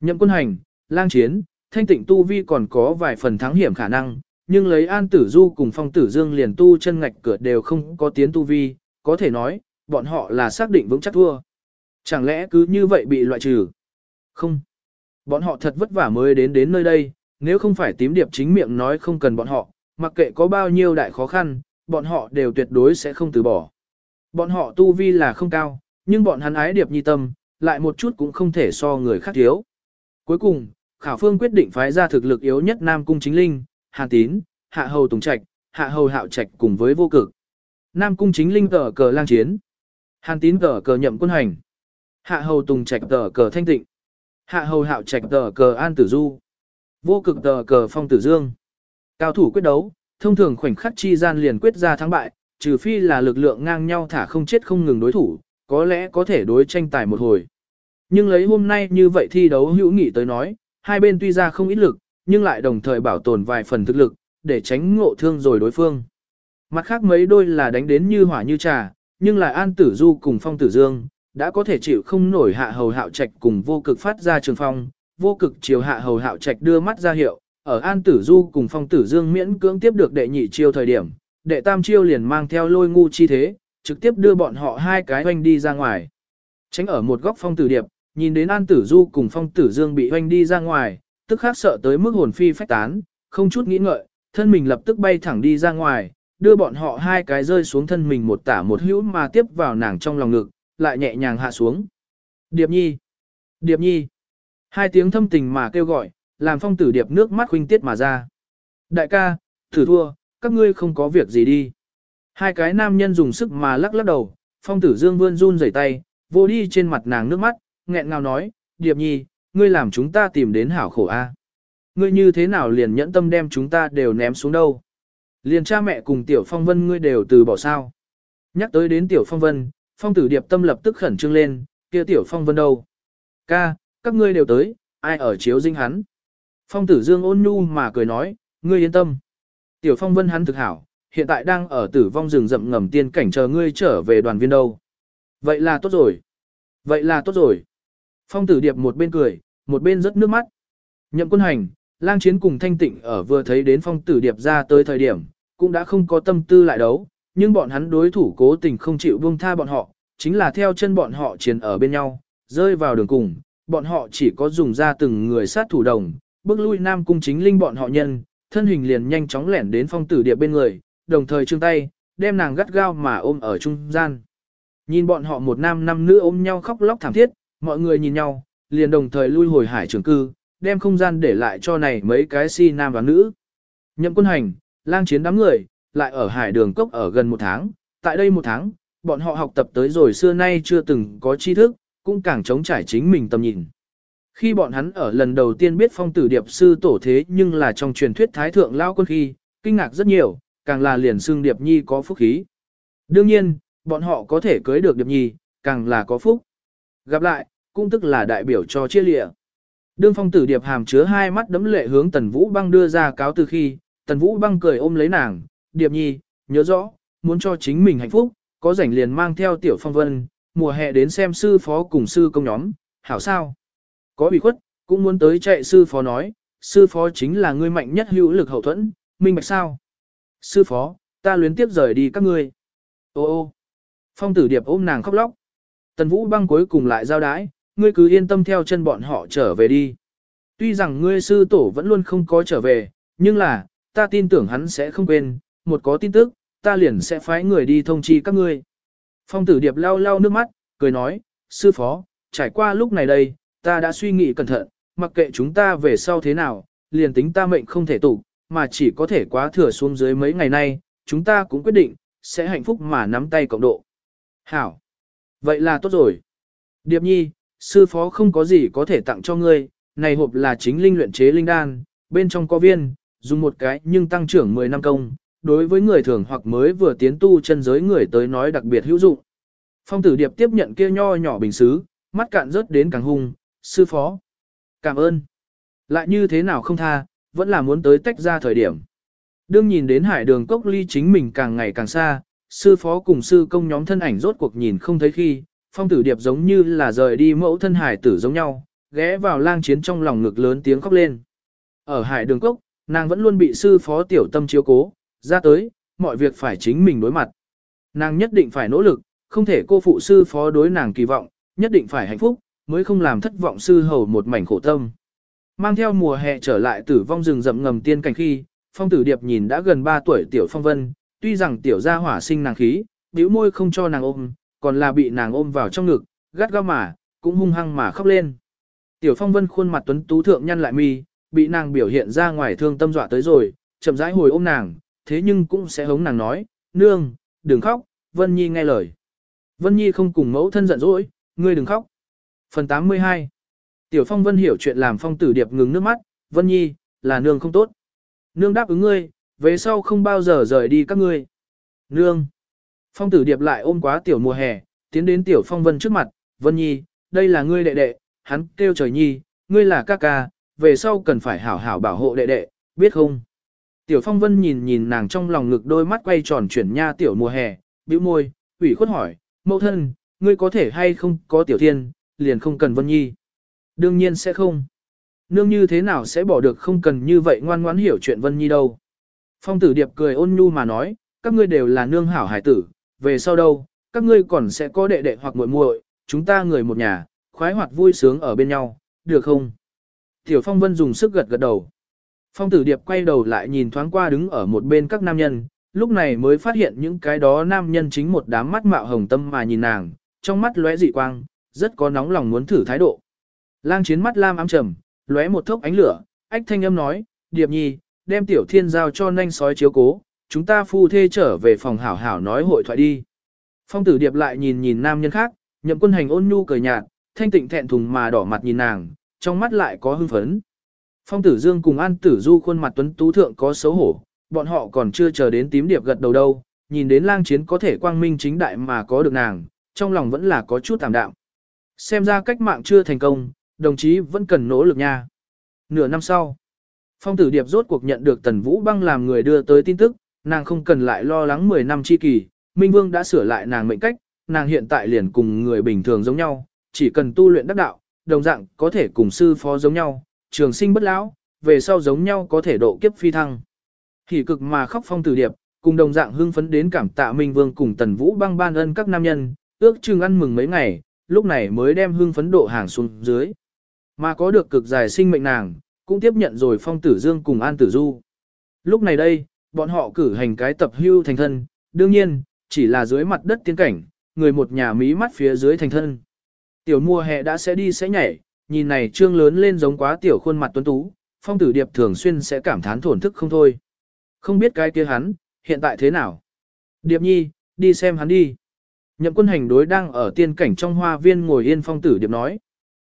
Nhậm quân hành, lang chiến, thanh tịnh tu vi còn có vài phần thắng hiểm khả năng, nhưng lấy an tử du cùng phong tử dương liền tu chân ngạch cửa đều không có tiến tu vi, có thể nói, bọn họ là xác định vững chắc thua. Chẳng lẽ cứ như vậy bị loại trừ? Không. Bọn họ thật vất vả mới đến đến nơi đây, nếu không phải tím điệp chính miệng nói không cần bọn họ, mặc kệ có bao nhiêu đại khó khăn, bọn họ đều tuyệt đối sẽ không từ bỏ. Bọn họ tu vi là không cao, nhưng bọn hắn ái điệp nhi tâm, lại một chút cũng không thể so người khác thiếu. Cuối cùng, Khảo Phương quyết định phái ra thực lực yếu nhất Nam Cung Chính Linh, Hàn Tín, Hạ Hầu Tùng Trạch, Hạ Hầu Hạo Trạch cùng với vô cực. Nam Cung Chính Linh tờ cờ lang chiến. Hàn Tín tờ cờ nhậm quân hành. Hạ Hầu Tùng Trạch tờ cờ thanh tịnh. Hạ Hầu Hạo Trạch tờ cờ an tử du. Vô cực tờ cờ phong tử dương. Cao thủ quyết đấu, thông thường khoảnh khắc chi gian liền quyết ra thắng bại, trừ phi là lực lượng ngang nhau thả không chết không ngừng đối thủ, có lẽ có thể đối tranh tài một hồi. Nhưng lấy hôm nay như vậy thi đấu hữu nghị tới nói, hai bên tuy ra không ít lực, nhưng lại đồng thời bảo tồn vài phần thực lực, để tránh ngộ thương rồi đối phương. Mặt khác mấy đôi là đánh đến như hỏa như trà, nhưng lại An Tử Du cùng Phong Tử Dương, đã có thể chịu không nổi hạ hầu hạo trạch cùng vô cực phát ra trường phong, vô cực chiều hạ hầu hạo trạch đưa mắt ra hiệu, ở An Tử Du cùng Phong Tử Dương miễn cưỡng tiếp được đệ nhị chiêu thời điểm, đệ tam chiêu liền mang theo lôi ngu chi thế, trực tiếp đưa bọn họ hai cái hoanh đi ra ngoài. Tránh ở một góc Phong Tử Điệp, nhìn đến An Tử Du cùng Phong Tử Dương bị hoanh đi ra ngoài, tức khắc sợ tới mức hồn phi phách tán, không chút nghĩ ngợi, thân mình lập tức bay thẳng đi ra ngoài, đưa bọn họ hai cái rơi xuống thân mình một tả một hữu mà tiếp vào nàng trong lòng ngực, lại nhẹ nhàng hạ xuống. Điệp nhi! Điệp nhi! Hai tiếng thâm tình mà kêu gọi, làm phong tử điệp nước mắt huynh tiết mà ra. Đại ca, thử thua, các ngươi không có việc gì đi. Hai cái nam nhân dùng sức mà lắc lắc đầu, phong tử dương vươn run rẩy tay, vô đi trên mặt nàng nước mắt, nghẹn ngào nói, điệp nhi, ngươi làm chúng ta tìm đến hảo khổ a. Ngươi như thế nào liền nhẫn tâm đem chúng ta đều ném xuống đâu. Liền cha mẹ cùng tiểu phong vân ngươi đều từ bỏ sao. Nhắc tới đến tiểu phong vân, phong tử điệp tâm lập tức khẩn trương lên, kia tiểu phong vân đâu. Ca, các ngươi đều tới, ai ở chiếu dinh hắn. Phong tử dương ôn nhu mà cười nói, ngươi yên tâm. Tiểu phong vân hắn thực hảo, hiện tại đang ở tử vong rừng rậm ngầm tiên cảnh chờ ngươi trở về đoàn viên đâu. Vậy là tốt rồi. Vậy là tốt rồi. Phong tử điệp một bên cười, một bên rớt nước mắt. Nhậm quân hành, lang chiến cùng thanh tịnh ở vừa thấy đến phong tử điệp ra tới thời điểm, cũng đã không có tâm tư lại đấu, nhưng bọn hắn đối thủ cố tình không chịu buông tha bọn họ, chính là theo chân bọn họ chiến ở bên nhau, rơi vào đường cùng, bọn họ chỉ có dùng ra từng người sát thủ đồng, bước lui nam cung chính linh bọn họ nhân, thân hình liền nhanh chóng lẻn đến phong tử điệp bên người, đồng thời trương tay, đem nàng gắt gao mà ôm ở trung gian. Nhìn bọn họ một nam năm nữ ôm nhau khóc lóc thảm thiết, mọi người nhìn nhau, liền đồng thời lui hồi hải trường cư, đem không gian để lại cho này mấy cái si nam và nữ. Nhậm quân hành, lang chiến đám người, lại ở hải đường cốc ở gần một tháng, tại đây một tháng, bọn họ học tập tới rồi xưa nay chưa từng có tri thức, cũng càng chống trải chính mình tầm nhìn. Khi bọn hắn ở lần đầu tiên biết phong tử điệp sư tổ thế nhưng là trong truyền thuyết thái thượng lao quân khi, kinh ngạc rất nhiều, càng là liền xương điệp nhi có phúc khí. Đương nhiên, bọn họ có thể cưới được điệp nhi, càng là có phúc. Gặp lại, cũng tức là đại biểu cho chia lịa. Đương phong tử điệp hàm chứa hai mắt đấm lệ hướng tần vũ băng đưa ra cáo từ khi, tần vũ băng cười ôm lấy nàng, điệp nhi, nhớ rõ, muốn cho chính mình hạnh phúc, có rảnh liền mang theo tiểu phong vân, mùa hè đến xem sư phó cùng sư công nhóm, hảo sao. Có bị khuất, cũng muốn tới chạy sư phó nói, sư phó chính là người mạnh nhất hữu lực hậu thuẫn, minh bạch sao. Sư phó, ta luyến tiếp rời đi các ngươi. Ô ô, phong tử điệp ôm nàng khóc lóc. Tần vũ băng cuối cùng lại giao đái, ngươi cứ yên tâm theo chân bọn họ trở về đi. Tuy rằng ngươi sư tổ vẫn luôn không có trở về, nhưng là, ta tin tưởng hắn sẽ không quên, một có tin tức, ta liền sẽ phái người đi thông chi các ngươi. Phong tử điệp lau lau nước mắt, cười nói, sư phó, trải qua lúc này đây, ta đã suy nghĩ cẩn thận, mặc kệ chúng ta về sau thế nào, liền tính ta mệnh không thể tụ, mà chỉ có thể quá thừa xuống dưới mấy ngày nay, chúng ta cũng quyết định, sẽ hạnh phúc mà nắm tay cộng độ. Hảo! Vậy là tốt rồi. Điệp nhi, sư phó không có gì có thể tặng cho ngươi, này hộp là chính linh luyện chế linh đan, bên trong có viên, dùng một cái nhưng tăng trưởng 10 năm công, đối với người thường hoặc mới vừa tiến tu chân giới người tới nói đặc biệt hữu dụng. Phong tử điệp tiếp nhận kia nho nhỏ bình xứ, mắt cạn rớt đến càng hung, sư phó. Cảm ơn. Lại như thế nào không tha, vẫn là muốn tới tách ra thời điểm. Đương nhìn đến hải đường cốc ly chính mình càng ngày càng xa, sư phó cùng sư công nhóm thân ảnh rốt cuộc nhìn không thấy khi, phong tử điệp giống như là rời đi mẫu thân hải tử giống nhau, ghé vào lang chiến trong lòng ngực lớn tiếng khóc lên. Ở hải đường cốc, nàng vẫn luôn bị sư phó tiểu tâm chiếu cố, ra tới, mọi việc phải chính mình đối mặt. Nàng nhất định phải nỗ lực, không thể cô phụ sư phó đối nàng kỳ vọng, nhất định phải hạnh phúc, mới không làm thất vọng sư hầu một mảnh khổ tâm. Mang theo mùa hè trở lại tử vong rừng rậm ngầm tiên cảnh khi, phong tử điệp nhìn đã gần 3 tuổi tiểu phong vân, tuy rằng tiểu gia hỏa sinh nàng khí, bĩu môi không cho nàng ôm, còn là bị nàng ôm vào trong ngực, gắt gao mà, cũng hung hăng mà khóc lên. Tiểu phong vân khuôn mặt tuấn tú thượng nhăn lại mi, bị nàng biểu hiện ra ngoài thương tâm dọa tới rồi, chậm rãi hồi ôm nàng, thế nhưng cũng sẽ hống nàng nói, nương, đừng khóc, Vân Nhi nghe lời. Vân Nhi không cùng mẫu thân giận dỗi, ngươi đừng khóc. Phần 82 Tiểu Phong Vân hiểu chuyện làm Phong Tử Điệp ngừng nước mắt, Vân Nhi, là nương không tốt. Nương đáp ứng ngươi, về sau không bao giờ rời đi các ngươi. Nương, Phong tử điệp lại ôm quá tiểu mùa hè, tiến đến tiểu phong vân trước mặt, vân nhi, đây là ngươi đệ đệ, hắn kêu trời nhi, ngươi là ca ca, về sau cần phải hảo hảo bảo hộ đệ đệ, biết không? Tiểu phong vân nhìn nhìn nàng trong lòng ngực đôi mắt quay tròn chuyển nha tiểu mùa hè, bĩu môi, ủy khuất hỏi, mẫu thân, ngươi có thể hay không có tiểu thiên, liền không cần vân nhi. Đương nhiên sẽ không. Nương như thế nào sẽ bỏ được không cần như vậy ngoan ngoãn hiểu chuyện vân nhi đâu. Phong tử điệp cười ôn nhu mà nói, các ngươi đều là nương hảo hải tử, về sau đâu, các ngươi còn sẽ có đệ đệ hoặc muội muội, chúng ta người một nhà, khoái hoạt vui sướng ở bên nhau, được không? Tiểu Phong Vân dùng sức gật gật đầu. Phong tử điệp quay đầu lại nhìn thoáng qua đứng ở một bên các nam nhân, lúc này mới phát hiện những cái đó nam nhân chính một đám mắt mạo hồng tâm mà nhìn nàng, trong mắt lóe dị quang, rất có nóng lòng muốn thử thái độ. Lang chiến mắt lam ám trầm, lóe một thốc ánh lửa, ách thanh âm nói, điệp nhi, đem tiểu thiên giao cho nanh sói chiếu cố, chúng ta phu thê trở về phòng hảo hảo nói hội thoại đi. Phong tử điệp lại nhìn nhìn nam nhân khác, nhậm quân hành ôn nhu cười nhạt, thanh tịnh thẹn thùng mà đỏ mặt nhìn nàng, trong mắt lại có hưng phấn. Phong tử dương cùng an tử du khuôn mặt tuấn tú thượng có xấu hổ, bọn họ còn chưa chờ đến tím điệp gật đầu đâu, nhìn đến lang chiến có thể quang minh chính đại mà có được nàng, trong lòng vẫn là có chút tạm đạm. Xem ra cách mạng chưa thành công, đồng chí vẫn cần nỗ lực nha. Nửa năm sau, phong tử điệp rốt cuộc nhận được tần vũ băng làm người đưa tới tin tức, nàng không cần lại lo lắng 10 năm chi kỳ, Minh Vương đã sửa lại nàng mệnh cách, nàng hiện tại liền cùng người bình thường giống nhau, chỉ cần tu luyện đắc đạo, đồng dạng có thể cùng sư phó giống nhau, trường sinh bất lão, về sau giống nhau có thể độ kiếp phi thăng. Hỉ cực mà khóc phong tử điệp, cùng đồng dạng hưng phấn đến cảm tạ Minh Vương cùng Tần Vũ băng ban ân các nam nhân, ước chừng ăn mừng mấy ngày, lúc này mới đem hưng phấn độ hàng xuống dưới. Mà có được cực dài sinh mệnh nàng, cũng tiếp nhận rồi phong tử dương cùng an tử du. Lúc này đây, bọn họ cử hành cái tập hưu thành thân, đương nhiên, chỉ là dưới mặt đất tiên cảnh, người một nhà mí mắt phía dưới thành thân. Tiểu mùa hè đã sẽ đi sẽ nhảy, nhìn này trương lớn lên giống quá tiểu khuôn mặt tuấn tú, phong tử điệp thường xuyên sẽ cảm thán thổn thức không thôi. Không biết cái kia hắn, hiện tại thế nào? Điệp nhi, đi xem hắn đi. Nhậm quân hành đối đang ở tiên cảnh trong hoa viên ngồi yên phong tử điệp nói.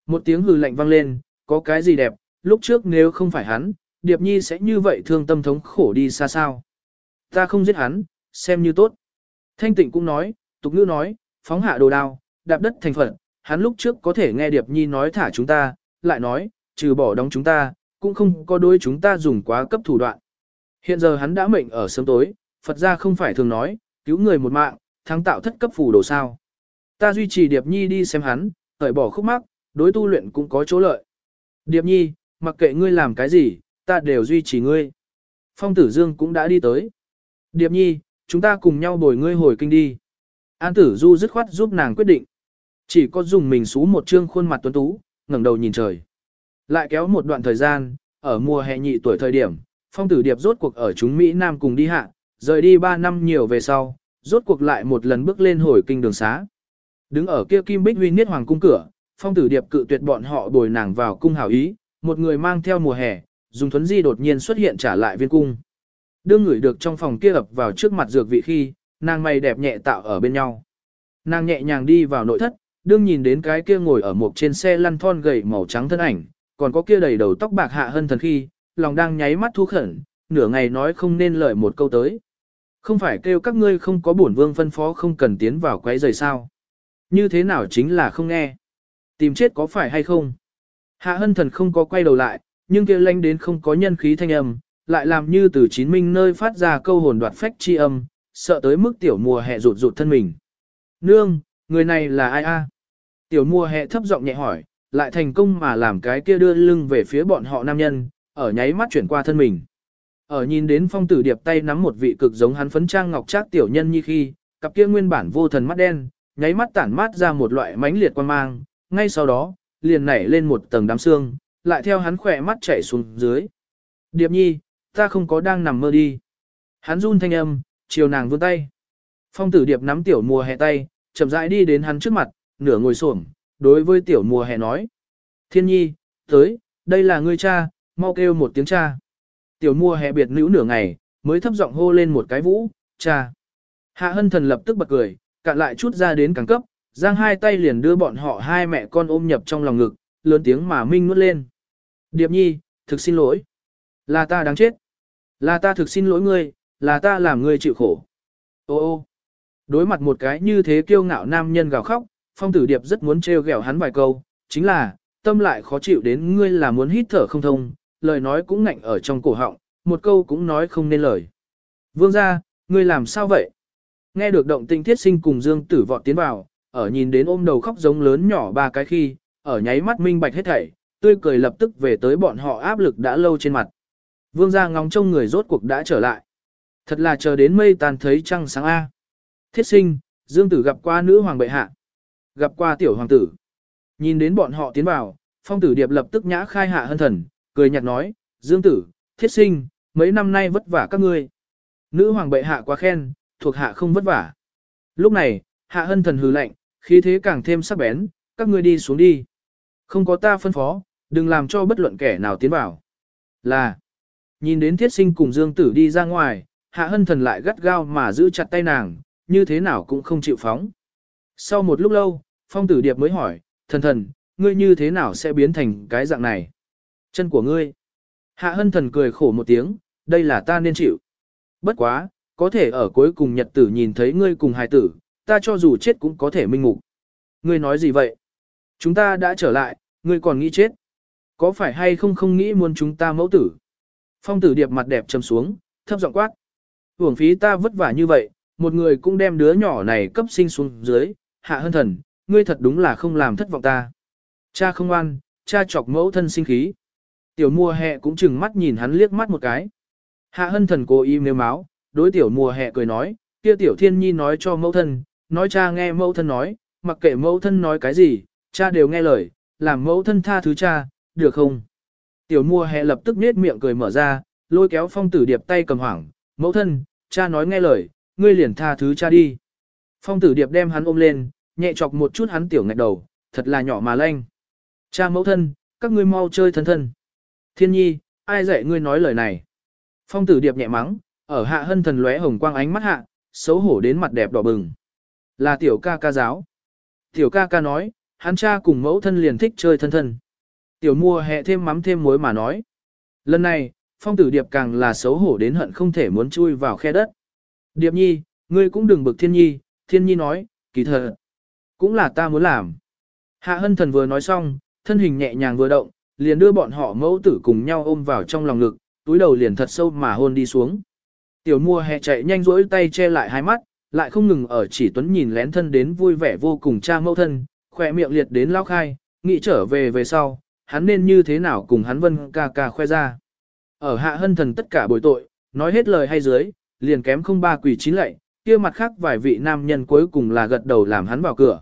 Một tiếng hừ lạnh vang lên, có cái gì đẹp, lúc trước nếu không phải hắn, điệp nhi sẽ như vậy thương tâm thống khổ đi xa sao. Ta không giết hắn, xem như tốt. Thanh tịnh cũng nói, tục ngữ nói, phóng hạ đồ đao, đạp đất thành phận, hắn lúc trước có thể nghe điệp nhi nói thả chúng ta, lại nói, trừ bỏ đóng chúng ta, cũng không có đôi chúng ta dùng quá cấp thủ đoạn. Hiện giờ hắn đã mệnh ở sớm tối, Phật gia không phải thường nói, cứu người một mạng, thắng tạo thất cấp phù đồ sao. Ta duy trì Điệp Nhi đi xem hắn, hởi bỏ khúc mắc, đối tu luyện cũng có chỗ lợi. Điệp Nhi, mặc kệ ngươi làm cái gì, ta đều duy trì ngươi. Phong Tử Dương cũng đã đi tới. Điệp Nhi, chúng ta cùng nhau bồi ngươi hồi kinh đi. An Tử Du dứt khoát giúp nàng quyết định. Chỉ có dùng mình xú một trương khuôn mặt tuấn tú, ngẩng đầu nhìn trời. Lại kéo một đoạn thời gian, ở mùa hè nhị tuổi thời điểm, phong tử điệp rốt cuộc ở chúng Mỹ Nam cùng đi hạ, rời đi 3 năm nhiều về sau, rốt cuộc lại một lần bước lên hồi kinh đường xá. Đứng ở kia Kim Bích Huy Niết Hoàng cung cửa, phong tử điệp cự tuyệt bọn họ bồi nàng vào cung hảo ý, một người mang theo mùa hè, dùng thuấn di đột nhiên xuất hiện trả lại viên cung. Đương người được trong phòng kia ập vào trước mặt dược vị khi, nàng mày đẹp nhẹ tạo ở bên nhau. Nàng nhẹ nhàng đi vào nội thất, đương nhìn đến cái kia ngồi ở một trên xe lăn thon gầy màu trắng thân ảnh, còn có kia đầy đầu tóc bạc hạ hơn thần khi, lòng đang nháy mắt thu khẩn, nửa ngày nói không nên lời một câu tới. Không phải kêu các ngươi không có bổn vương phân phó không cần tiến vào quấy rầy sao. Như thế nào chính là không nghe. Tìm chết có phải hay không? Hạ hân thần không có quay đầu lại, nhưng kia lanh đến không có nhân khí thanh âm, lại làm như từ chín minh nơi phát ra câu hồn đoạt phách chi âm, sợ tới mức tiểu mùa hè rụt rụt thân mình. Nương, người này là ai a? Tiểu mùa hè thấp giọng nhẹ hỏi, lại thành công mà làm cái kia đưa lưng về phía bọn họ nam nhân, ở nháy mắt chuyển qua thân mình. Ở nhìn đến phong tử điệp tay nắm một vị cực giống hắn phấn trang ngọc trác tiểu nhân như khi, cặp kia nguyên bản vô thần mắt đen, nháy mắt tản mát ra một loại mãnh liệt quan mang, ngay sau đó, liền nảy lên một tầng đám xương, lại theo hắn khỏe mắt chảy xuống dưới. Điệp nhi, ta không có đang nằm mơ đi. Hắn run thanh âm, chiều nàng vươn tay. Phong tử điệp nắm tiểu mùa hè tay, chậm rãi đi đến hắn trước mặt, nửa ngồi xổm, đối với tiểu mùa hè nói. Thiên nhi, tới, đây là ngươi cha, mau kêu một tiếng cha. Tiểu Mua hè biệt nữ nửa ngày, mới thấp giọng hô lên một cái vũ, cha. Hạ hân thần lập tức bật cười, cạn lại chút ra đến càng cấp, giang hai tay liền đưa bọn họ hai mẹ con ôm nhập trong lòng ngực, lớn tiếng mà minh nuốt lên. Điệp nhi, thực xin lỗi. Là ta đáng chết. Là ta thực xin lỗi ngươi, là ta làm ngươi chịu khổ. Ô ô. Đối mặt một cái như thế kiêu ngạo nam nhân gào khóc, phong tử điệp rất muốn trêu ghẹo hắn vài câu, chính là, tâm lại khó chịu đến ngươi là muốn hít thở không thông, lời nói cũng ngạnh ở trong cổ họng, một câu cũng nói không nên lời. Vương ra, ngươi làm sao vậy? Nghe được động tinh thiết sinh cùng Dương tử vọt tiến vào, ở nhìn đến ôm đầu khóc giống lớn nhỏ ba cái khi, ở nháy mắt minh bạch hết thảy, tươi cười lập tức về tới bọn họ áp lực đã lâu trên mặt. Vương gia ngóng trông người rốt cuộc đã trở lại. Thật là chờ đến mây tàn thấy trăng sáng A. Thiết sinh, Dương tử gặp qua nữ hoàng bệ hạ. Gặp qua tiểu hoàng tử. Nhìn đến bọn họ tiến vào, phong tử điệp lập tức nhã khai hạ hân thần, cười nhạt nói, Dương tử, thiết sinh, mấy năm nay vất vả các ngươi. Nữ hoàng bệ hạ quá khen, thuộc hạ không vất vả. Lúc này, hạ hân thần hừ lạnh, khí thế càng thêm sắc bén, các ngươi đi xuống đi. Không có ta phân phó, đừng làm cho bất luận kẻ nào tiến vào. Là, nhìn đến thiết sinh cùng dương tử đi ra ngoài, hạ hân thần lại gắt gao mà giữ chặt tay nàng, như thế nào cũng không chịu phóng. Sau một lúc lâu, phong tử điệp mới hỏi, thần thần, ngươi như thế nào sẽ biến thành cái dạng này? Chân của ngươi. Hạ hân thần cười khổ một tiếng, đây là ta nên chịu. Bất quá, có thể ở cuối cùng nhật tử nhìn thấy ngươi cùng hài tử, ta cho dù chết cũng có thể minh ngục. Ngươi nói gì vậy? Chúng ta đã trở lại, ngươi còn nghĩ chết. Có phải hay không không nghĩ muốn chúng ta mẫu tử? Phong tử điệp mặt đẹp trầm xuống, thấp giọng quát. Hưởng phí ta vất vả như vậy, một người cũng đem đứa nhỏ này cấp sinh xuống dưới, hạ hân thần, ngươi thật đúng là không làm thất vọng ta. Cha không ăn, cha chọc mẫu thân sinh khí. Tiểu mùa hè cũng chừng mắt nhìn hắn liếc mắt một cái. Hạ hân thần cố im nếu máu, đối tiểu mùa hè cười nói, kia tiểu thiên nhi nói cho mẫu thân, nói cha nghe mẫu thân nói, mặc kệ mẫu thân nói cái gì, cha đều nghe lời, làm mẫu thân tha thứ cha, được không? Tiểu mùa hè lập tức nết miệng cười mở ra, lôi kéo phong tử điệp tay cầm hoảng, mẫu thân, cha nói nghe lời, ngươi liền tha thứ cha đi. Phong tử điệp đem hắn ôm lên, nhẹ chọc một chút hắn tiểu ngạch đầu, thật là nhỏ mà lanh. Cha mẫu thân, các ngươi mau chơi thân thân. Thiên nhi, ai dạy ngươi nói lời này? Phong tử điệp nhẹ mắng, ở hạ hân thần lóe hồng quang ánh mắt hạ, xấu hổ đến mặt đẹp đỏ bừng. Là tiểu ca ca giáo. Tiểu ca ca nói, hắn cha cùng mẫu thân liền thích chơi thân thân. Tiểu mua hẹ thêm mắm thêm muối mà nói. Lần này, phong tử điệp càng là xấu hổ đến hận không thể muốn chui vào khe đất. Điệp nhi, ngươi cũng đừng bực thiên nhi, thiên nhi nói, kỳ thật. Cũng là ta muốn làm. Hạ hân thần vừa nói xong, thân hình nhẹ nhàng vừa động, liền đưa bọn họ mẫu tử cùng nhau ôm vào trong lòng ngực, túi đầu liền thật sâu mà hôn đi xuống. Tiểu mùa hè chạy nhanh rỗi tay che lại hai mắt, lại không ngừng ở chỉ tuấn nhìn lén thân đến vui vẻ vô cùng cha mẫu thân, khỏe miệng liệt đến lao khai, nghĩ trở về về sau, hắn nên như thế nào cùng hắn vân ca ca khoe ra. Ở hạ hân thần tất cả bồi tội, nói hết lời hay dưới, liền kém không ba quỷ chín lạy, kia mặt khác vài vị nam nhân cuối cùng là gật đầu làm hắn vào cửa.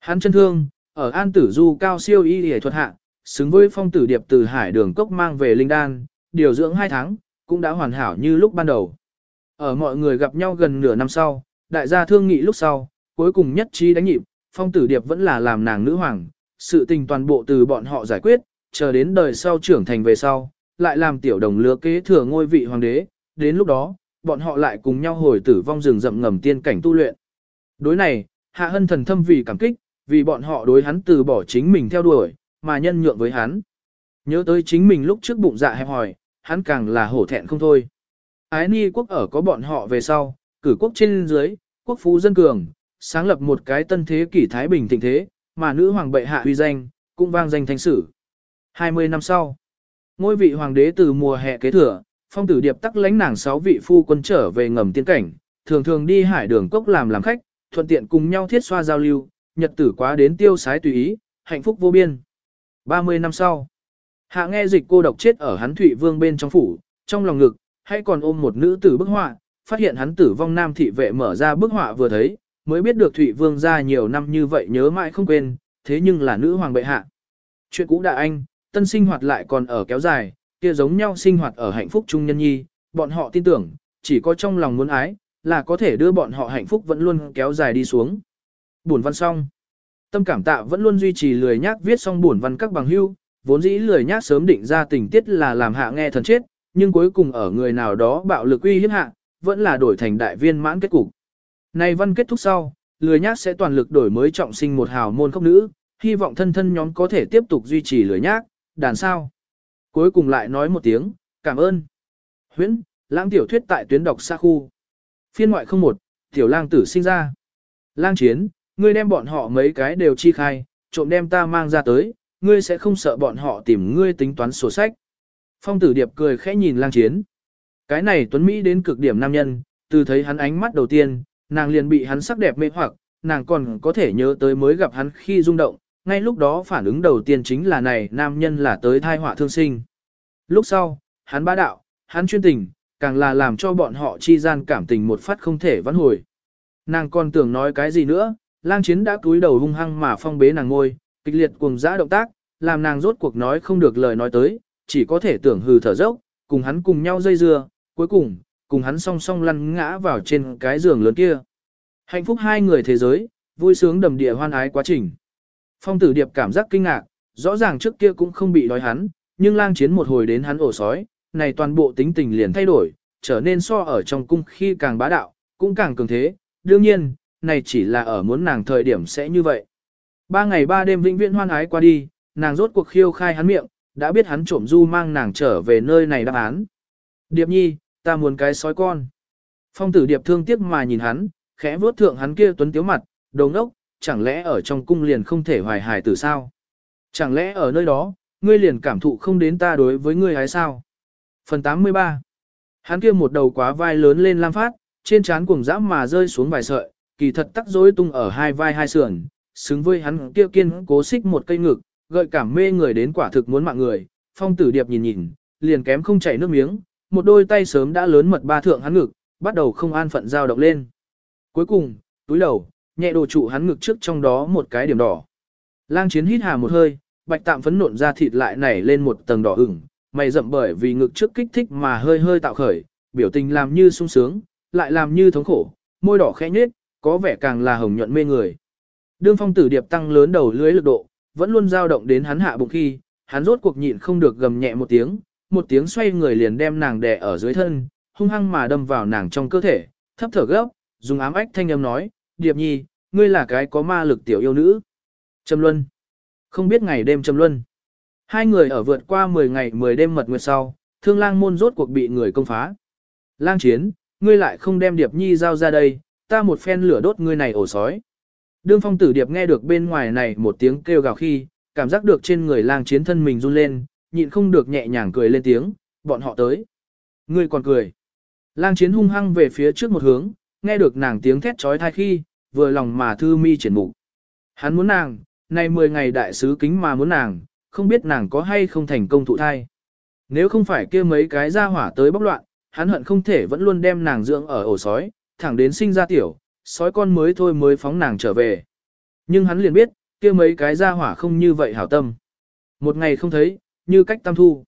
Hắn chân thương, ở an tử du cao siêu y hề thuật hạ, xứng với phong tử điệp từ hải đường cốc mang về linh đan, điều dưỡng hai tháng, cũng đã hoàn hảo như lúc ban đầu. Ở mọi người gặp nhau gần nửa năm sau, đại gia thương nghị lúc sau, cuối cùng nhất trí đánh nhịp, phong tử điệp vẫn là làm nàng nữ hoàng, sự tình toàn bộ từ bọn họ giải quyết, chờ đến đời sau trưởng thành về sau, lại làm tiểu đồng lứa kế thừa ngôi vị hoàng đế, đến lúc đó, bọn họ lại cùng nhau hồi tử vong rừng rậm ngầm tiên cảnh tu luyện. Đối này, hạ hân thần thâm vì cảm kích, vì bọn họ đối hắn từ bỏ chính mình theo đuổi, mà nhân nhượng với hắn. Nhớ tới chính mình lúc trước bụng dạ hẹp hòi, hắn càng là hổ thẹn không thôi. Ái ni quốc ở có bọn họ về sau, cử quốc trên dưới, quốc phú dân cường, sáng lập một cái tân thế kỷ Thái Bình thịnh thế, mà nữ hoàng bệ hạ huy danh, cũng vang danh thanh sử. 20 năm sau, ngôi vị hoàng đế từ mùa hè kế thừa, phong tử điệp tắc lãnh nàng sáu vị phu quân trở về ngầm tiên cảnh, thường thường đi hải đường cốc làm làm khách, thuận tiện cùng nhau thiết xoa giao lưu, nhật tử quá đến tiêu sái tùy ý, hạnh phúc vô biên. 30 năm sau, hạ nghe dịch cô độc chết ở hắn thụy vương bên trong phủ, trong lòng ngực, hay còn ôm một nữ tử bức họa, phát hiện hắn tử vong nam thị vệ mở ra bức họa vừa thấy, mới biết được Thụy Vương ra nhiều năm như vậy nhớ mãi không quên, thế nhưng là nữ hoàng bệ hạ. Chuyện cũ đại anh, tân sinh hoạt lại còn ở kéo dài, kia giống nhau sinh hoạt ở hạnh phúc chung nhân nhi, bọn họ tin tưởng, chỉ có trong lòng muốn ái, là có thể đưa bọn họ hạnh phúc vẫn luôn kéo dài đi xuống. Buồn văn xong. Tâm cảm tạ vẫn luôn duy trì lười nhác viết xong buồn văn các bằng hưu, vốn dĩ lười nhác sớm định ra tình tiết là làm hạ nghe thần chết, nhưng cuối cùng ở người nào đó bạo lực uy hiếp hạ, vẫn là đổi thành đại viên mãn kết cục. Này văn kết thúc sau, lười nhác sẽ toàn lực đổi mới trọng sinh một hào môn khốc nữ, hy vọng thân thân nhóm có thể tiếp tục duy trì lười nhác, đàn sao. Cuối cùng lại nói một tiếng, cảm ơn. Huyễn, lãng tiểu thuyết tại tuyến đọc xa khu. Phiên ngoại 01, Tiểu lang tử sinh ra. Lang chiến, ngươi đem bọn họ mấy cái đều chi khai, trộm đem ta mang ra tới, ngươi sẽ không sợ bọn họ tìm ngươi tính toán sổ sách. Phong tử điệp cười khẽ nhìn lang chiến. Cái này tuấn Mỹ đến cực điểm nam nhân, từ thấy hắn ánh mắt đầu tiên, nàng liền bị hắn sắc đẹp mê hoặc, nàng còn có thể nhớ tới mới gặp hắn khi rung động, ngay lúc đó phản ứng đầu tiên chính là này nam nhân là tới thai họa thương sinh. Lúc sau, hắn bá đạo, hắn chuyên tình, càng là làm cho bọn họ chi gian cảm tình một phát không thể vãn hồi. Nàng còn tưởng nói cái gì nữa, lang chiến đã cúi đầu hung hăng mà phong bế nàng ngôi, kịch liệt cuồng dã động tác, làm nàng rốt cuộc nói không được lời nói tới, chỉ có thể tưởng hừ thở dốc, cùng hắn cùng nhau dây dưa, cuối cùng, cùng hắn song song lăn ngã vào trên cái giường lớn kia. Hạnh phúc hai người thế giới, vui sướng đầm địa hoan ái quá trình. Phong tử điệp cảm giác kinh ngạc, rõ ràng trước kia cũng không bị đói hắn, nhưng lang chiến một hồi đến hắn ổ sói, này toàn bộ tính tình liền thay đổi, trở nên so ở trong cung khi càng bá đạo, cũng càng cường thế, đương nhiên, này chỉ là ở muốn nàng thời điểm sẽ như vậy. Ba ngày ba đêm vĩnh viễn hoan ái qua đi, nàng rốt cuộc khiêu khai hắn miệng, đã biết hắn trộm du mang nàng trở về nơi này đáp án. Điệp nhi, ta muốn cái sói con. Phong tử điệp thương tiếc mà nhìn hắn, khẽ vuốt thượng hắn kia tuấn tiếu mặt, đồ ngốc, chẳng lẽ ở trong cung liền không thể hoài hài tử sao? Chẳng lẽ ở nơi đó, ngươi liền cảm thụ không đến ta đối với ngươi hay sao? Phần 83 Hắn kia một đầu quá vai lớn lên lam phát, trên trán cuồng dã mà rơi xuống vài sợi, kỳ thật tắc rối tung ở hai vai hai sườn, xứng với hắn kia kiên cố xích một cây ngực, gợi cảm mê người đến quả thực muốn mạng người. Phong tử điệp nhìn nhìn, liền kém không chảy nước miếng, một đôi tay sớm đã lớn mật ba thượng hắn ngực, bắt đầu không an phận giao động lên. Cuối cùng, túi đầu, nhẹ đồ trụ hắn ngực trước trong đó một cái điểm đỏ. Lang chiến hít hà một hơi, bạch tạm phấn nộn ra thịt lại nảy lên một tầng đỏ ửng, mày rậm bởi vì ngực trước kích thích mà hơi hơi tạo khởi, biểu tình làm như sung sướng, lại làm như thống khổ, môi đỏ khẽ nhếch, có vẻ càng là hồng nhuận mê người. Đương phong tử điệp tăng lớn đầu lưới lực độ, vẫn luôn dao động đến hắn hạ bụng khi, hắn rốt cuộc nhịn không được gầm nhẹ một tiếng, một tiếng xoay người liền đem nàng đè ở dưới thân, hung hăng mà đâm vào nàng trong cơ thể, thấp thở gấp, dùng ám ách thanh âm nói, điệp nhi, ngươi là cái có ma lực tiểu yêu nữ. Trầm luân. Không biết ngày đêm trầm luân. Hai người ở vượt qua 10 ngày 10 đêm mật nguyệt sau, thương lang môn rốt cuộc bị người công phá. Lang chiến, ngươi lại không đem điệp nhi giao ra đây, ta một phen lửa đốt ngươi này ổ sói. Đương phong tử điệp nghe được bên ngoài này một tiếng kêu gào khi, cảm giác được trên người lang chiến thân mình run lên, nhịn không được nhẹ nhàng cười lên tiếng, bọn họ tới. Ngươi còn cười. Lang chiến hung hăng về phía trước một hướng, nghe được nàng tiếng thét trói thai khi, vừa lòng mà thư mi triển mục. Hắn muốn nàng, nay 10 ngày đại sứ kính mà muốn nàng, không biết nàng có hay không thành công thụ thai. Nếu không phải kia mấy cái ra hỏa tới bóc loạn, hắn hận không thể vẫn luôn đem nàng dưỡng ở ổ sói, thẳng đến sinh ra tiểu, sói con mới thôi mới phóng nàng trở về. Nhưng hắn liền biết, kia mấy cái ra hỏa không như vậy hảo tâm. Một ngày không thấy, như cách tam thu.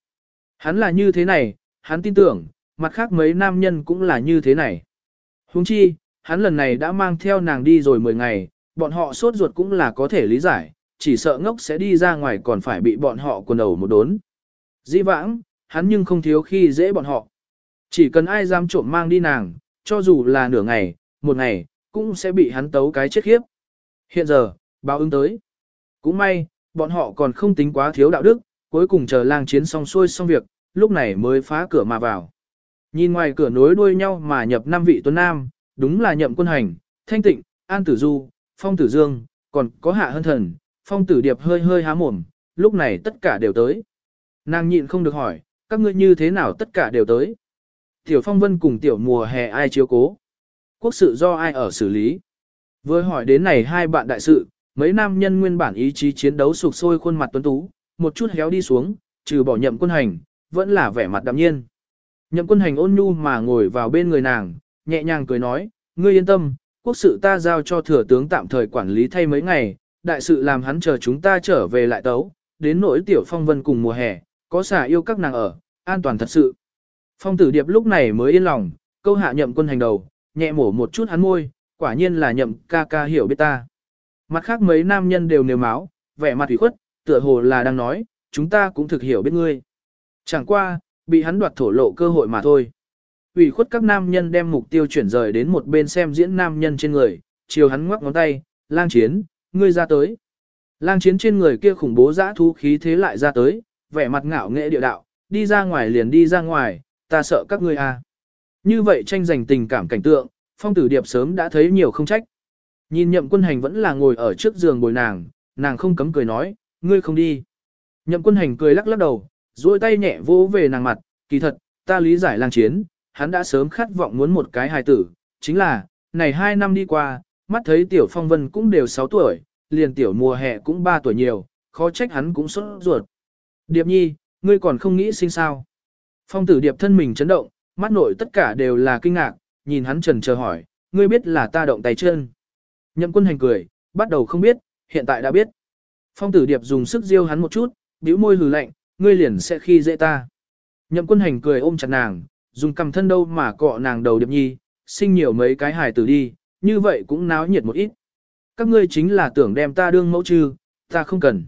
Hắn là như thế này, hắn tin tưởng, mặt khác mấy nam nhân cũng là như thế này. Huống chi, hắn lần này đã mang theo nàng đi rồi 10 ngày, bọn họ sốt ruột cũng là có thể lý giải, chỉ sợ ngốc sẽ đi ra ngoài còn phải bị bọn họ quần đầu một đốn. Dĩ vãng, hắn nhưng không thiếu khi dễ bọn họ. Chỉ cần ai dám trộm mang đi nàng, cho dù là nửa ngày, một ngày, cũng sẽ bị hắn tấu cái chết khiếp. Hiện giờ, báo ứng tới. Cũng may, bọn họ còn không tính quá thiếu đạo đức, cuối cùng chờ lang chiến xong xuôi xong việc, lúc này mới phá cửa mà vào. Nhìn ngoài cửa nối đuôi nhau mà nhập năm vị tuấn nam, đúng là nhậm quân hành, thanh tịnh, an tử du, phong tử dương, còn có hạ hân thần, phong tử điệp hơi hơi há mồm, lúc này tất cả đều tới. Nàng nhịn không được hỏi, các ngươi như thế nào tất cả đều tới. Tiểu phong vân cùng tiểu mùa hè ai chiếu cố. Quốc sự do ai ở xử lý. Với hỏi đến này hai bạn đại sự, mấy nam nhân nguyên bản ý chí chiến đấu sụp sôi khuôn mặt tuấn tú, một chút héo đi xuống, trừ bỏ nhậm quân hành, vẫn là vẻ mặt đạm nhiên. Nhậm quân hành ôn nhu mà ngồi vào bên người nàng, nhẹ nhàng cười nói, ngươi yên tâm, quốc sự ta giao cho thừa tướng tạm thời quản lý thay mấy ngày, đại sự làm hắn chờ chúng ta trở về lại tấu, đến nỗi tiểu phong vân cùng mùa hè, có xả yêu các nàng ở, an toàn thật sự. Phong tử điệp lúc này mới yên lòng, câu hạ nhậm quân hành đầu, nhẹ mổ một chút hắn môi, quả nhiên là nhậm ca ca hiểu biết ta. Mặt khác mấy nam nhân đều nêu máu, vẻ mặt ủy khuất, tựa hồ là đang nói, chúng ta cũng thực hiểu biết ngươi. Chẳng qua, bị hắn đoạt thổ lộ cơ hội mà thôi. ủy khuất các nam nhân đem mục tiêu chuyển rời đến một bên xem diễn nam nhân trên người, chiều hắn ngoắc ngón tay, lang chiến, ngươi ra tới. Lang chiến trên người kia khủng bố dã thú khí thế lại ra tới, vẻ mặt ngạo nghệ địa đạo, đi ra ngoài liền đi ra ngoài, ta sợ các ngươi à. Như vậy tranh giành tình cảm cảnh tượng, phong tử điệp sớm đã thấy nhiều không trách. Nhìn nhậm quân hành vẫn là ngồi ở trước giường bồi nàng, nàng không cấm cười nói, ngươi không đi. Nhậm quân hành cười lắc lắc đầu, duỗi tay nhẹ vỗ về nàng mặt, kỳ thật, ta lý giải lang chiến, hắn đã sớm khát vọng muốn một cái hài tử, chính là, này hai năm đi qua, mắt thấy tiểu phong vân cũng đều 6 tuổi, liền tiểu mùa hè cũng 3 tuổi nhiều, khó trách hắn cũng sốt ruột. Điệp nhi, ngươi còn không nghĩ sinh sao. Phong tử điệp thân mình chấn động, mắt nội tất cả đều là kinh ngạc, nhìn hắn trần chờ hỏi, ngươi biết là ta động tay chân. Nhậm quân hành cười, bắt đầu không biết, hiện tại đã biết. Phong tử điệp dùng sức diêu hắn một chút, bĩu môi hừ lạnh, ngươi liền sẽ khi dễ ta. Nhậm quân hành cười ôm chặt nàng, dùng cầm thân đâu mà cọ nàng đầu điệp nhi, sinh nhiều mấy cái hài tử đi, như vậy cũng náo nhiệt một ít. Các ngươi chính là tưởng đem ta đương mẫu trừ, ta không cần.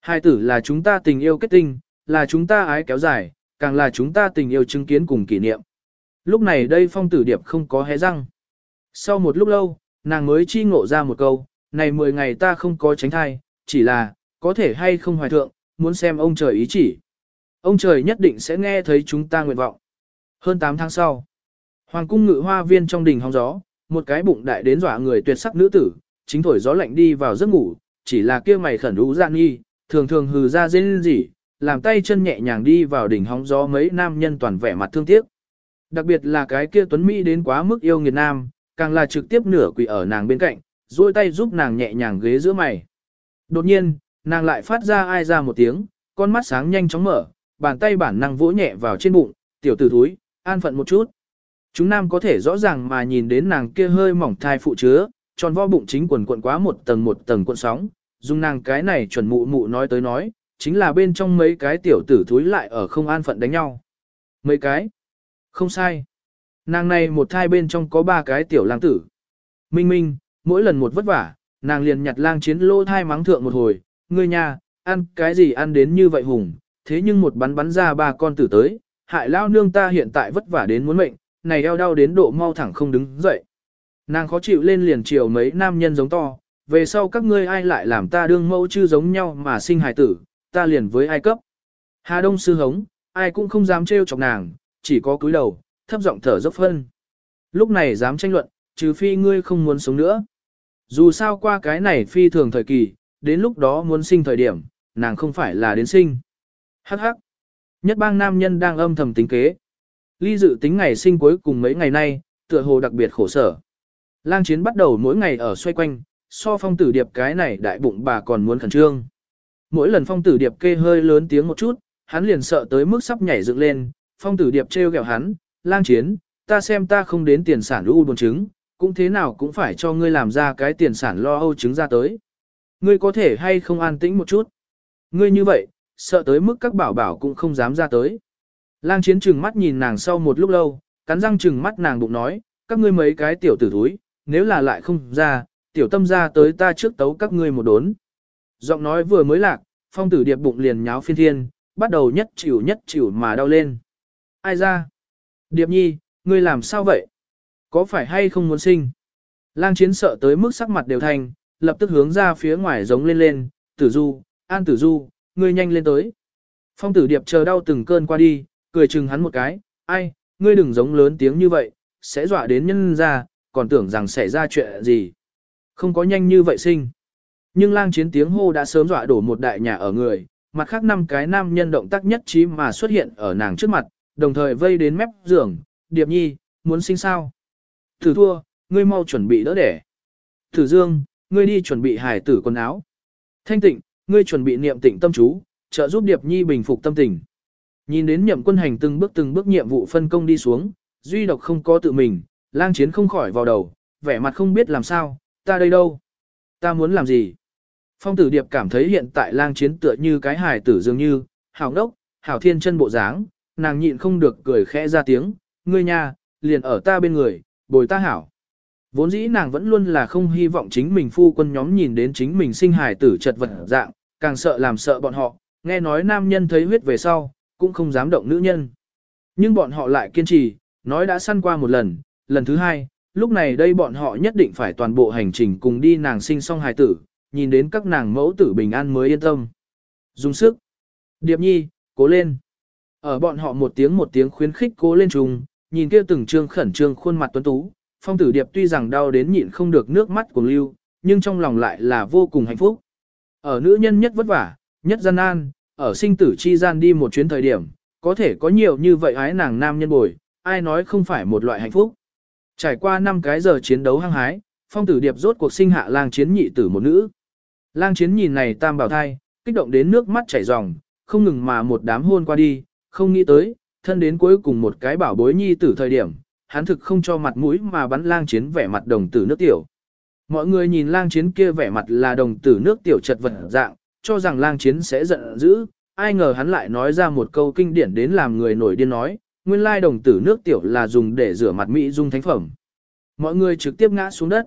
Hài tử là chúng ta tình yêu kết tinh, là chúng ta ái kéo dài, càng là chúng ta tình yêu chứng kiến cùng kỷ niệm. Lúc này đây phong tử điệp không có hé răng. Sau một lúc lâu, nàng mới chi ngộ ra một câu, này 10 ngày ta không có tránh thai, chỉ là, có thể hay không hoài thượng, muốn xem ông trời ý chỉ. Ông trời nhất định sẽ nghe thấy chúng ta nguyện vọng. Hơn 8 tháng sau, Hoàng cung ngự hoa viên trong đình hóng gió, một cái bụng đại đến dọa người tuyệt sắc nữ tử, chính thổi gió lạnh đi vào giấc ngủ, chỉ là kia mày khẩn ú dạ gian nghi, thường thường hừ ra dên gì, làm tay chân nhẹ nhàng đi vào đỉnh hóng gió mấy nam nhân toàn vẻ mặt thương tiếc. Đặc biệt là cái kia tuấn Mỹ đến quá mức yêu nghiệt nam, càng là trực tiếp nửa quỳ ở nàng bên cạnh, duỗi tay giúp nàng nhẹ nhàng ghế giữa mày. Đột nhiên, nàng lại phát ra ai ra một tiếng, con mắt sáng nhanh chóng mở, bàn tay bản năng vỗ nhẹ vào trên bụng, tiểu tử thúi, an phận một chút. Chúng nam có thể rõ ràng mà nhìn đến nàng kia hơi mỏng thai phụ chứa, tròn vo bụng chính quần cuộn quá một tầng một tầng cuộn sóng, dùng nàng cái này chuẩn mụ mụ nói tới nói, chính là bên trong mấy cái tiểu tử thúi lại ở không an phận đánh nhau. Mấy cái? Không sai. Nàng này một thai bên trong có ba cái tiểu lang tử. Minh minh, mỗi lần một vất vả, nàng liền nhặt lang chiến lô thai mắng thượng một hồi, ngươi nhà, ăn cái gì ăn đến như vậy hùng, thế nhưng một bắn bắn ra ba con tử tới, hại lao nương ta hiện tại vất vả đến muốn mệnh, này eo đau đến độ mau thẳng không đứng dậy. Nàng khó chịu lên liền chiều mấy nam nhân giống to, về sau các ngươi ai lại làm ta đương mẫu chư giống nhau mà sinh hài tử, ta liền với ai cấp. Hà Đông sư hống, ai cũng không dám trêu chọc nàng, chỉ có cúi đầu, thấp giọng thở dốc phân. Lúc này dám tranh luận, trừ phi ngươi không muốn sống nữa. Dù sao qua cái này phi thường thời kỳ, đến lúc đó muốn sinh thời điểm, nàng không phải là đến sinh. Hắc hắc. Nhất bang nam nhân đang âm thầm tính kế. Ly dự tính ngày sinh cuối cùng mấy ngày nay, tựa hồ đặc biệt khổ sở. Lang chiến bắt đầu mỗi ngày ở xoay quanh, so phong tử điệp cái này đại bụng bà còn muốn khẩn trương. Mỗi lần phong tử điệp kê hơi lớn tiếng một chút, hắn liền sợ tới mức sắp nhảy dựng lên, phong tử điệp trêu ghẹo hắn, lang chiến, ta xem ta không đến tiền sản u buồn trứng, cũng thế nào cũng phải cho ngươi làm ra cái tiền sản lo âu trứng ra tới. Ngươi có thể hay không an tĩnh một chút. Ngươi như vậy, sợ tới mức các bảo bảo cũng không dám ra tới. Lang chiến trừng mắt nhìn nàng sau một lúc lâu, cắn răng trừng mắt nàng bụng nói, các ngươi mấy cái tiểu tử thúi, nếu là lại không ra, tiểu tâm ra tới ta trước tấu các ngươi một đốn. Giọng nói vừa mới lạc, phong tử điệp bụng liền nháo phiên thiên, bắt đầu nhất chịu nhất chịu mà đau lên. Ai ra? Điệp nhi, ngươi làm sao vậy? Có phải hay không muốn sinh? Lang chiến sợ tới mức sắc mặt đều thành, lập tức hướng ra phía ngoài giống lên lên, tử du, an tử du, ngươi nhanh lên tới. Phong tử điệp chờ đau từng cơn qua đi, cười chừng hắn một cái, ai, ngươi đừng giống lớn tiếng như vậy, sẽ dọa đến nhân ra, còn tưởng rằng xảy ra chuyện gì. Không có nhanh như vậy sinh. Nhưng lang chiến tiếng hô đã sớm dọa đổ một đại nhà ở người, mặt khác năm cái nam nhân động tác nhất trí mà xuất hiện ở nàng trước mặt, đồng thời vây đến mép giường, điệp nhi, muốn sinh sao? Thử thua, ngươi mau chuẩn bị đỡ đẻ. Thử dương, ngươi đi chuẩn bị hải tử quần áo. Thanh tịnh, ngươi chuẩn bị niệm tịnh tâm chú, trợ giúp điệp nhi bình phục tâm tình. Nhìn đến nhậm quân hành từng bước từng bước nhiệm vụ phân công đi xuống, duy độc không có tự mình, lang chiến không khỏi vào đầu, vẻ mặt không biết làm sao, ta đây đâu? Ta muốn làm gì? Phong tử điệp cảm thấy hiện tại lang chiến tựa như cái hài tử dường như, hảo đốc, hảo thiên chân bộ dáng, nàng nhịn không được cười khẽ ra tiếng, ngươi nha, liền ở ta bên người, bồi ta hảo. Vốn dĩ nàng vẫn luôn là không hy vọng chính mình phu quân nhóm nhìn đến chính mình sinh hài tử chật vật dạng, càng sợ làm sợ bọn họ, nghe nói nam nhân thấy huyết về sau, cũng không dám động nữ nhân. Nhưng bọn họ lại kiên trì, nói đã săn qua một lần, lần thứ hai, lúc này đây bọn họ nhất định phải toàn bộ hành trình cùng đi nàng sinh xong hài tử, nhìn đến các nàng mẫu tử bình an mới yên tâm. Dùng sức. Điệp nhi, cố lên. Ở bọn họ một tiếng một tiếng khuyến khích cố lên trùng, nhìn kia từng trương khẩn trương khuôn mặt tuấn tú, phong tử điệp tuy rằng đau đến nhịn không được nước mắt của lưu, nhưng trong lòng lại là vô cùng hạnh phúc. Ở nữ nhân nhất vất vả, nhất gian nan, ở sinh tử chi gian đi một chuyến thời điểm, có thể có nhiều như vậy ái nàng nam nhân bồi, ai nói không phải một loại hạnh phúc. Trải qua 5 cái giờ chiến đấu hăng hái, phong tử điệp rốt cuộc sinh hạ lang chiến nhị tử một nữ. Lang chiến nhìn này tam bảo thai, kích động đến nước mắt chảy ròng, không ngừng mà một đám hôn qua đi, không nghĩ tới, thân đến cuối cùng một cái bảo bối nhi tử thời điểm, hắn thực không cho mặt mũi mà bắn lang chiến vẻ mặt đồng tử nước tiểu. Mọi người nhìn lang chiến kia vẻ mặt là đồng tử nước tiểu chật vật dạng, cho rằng lang chiến sẽ giận dữ, ai ngờ hắn lại nói ra một câu kinh điển đến làm người nổi điên nói, nguyên lai đồng tử nước tiểu là dùng để rửa mặt mỹ dung thánh phẩm. Mọi người trực tiếp ngã xuống đất.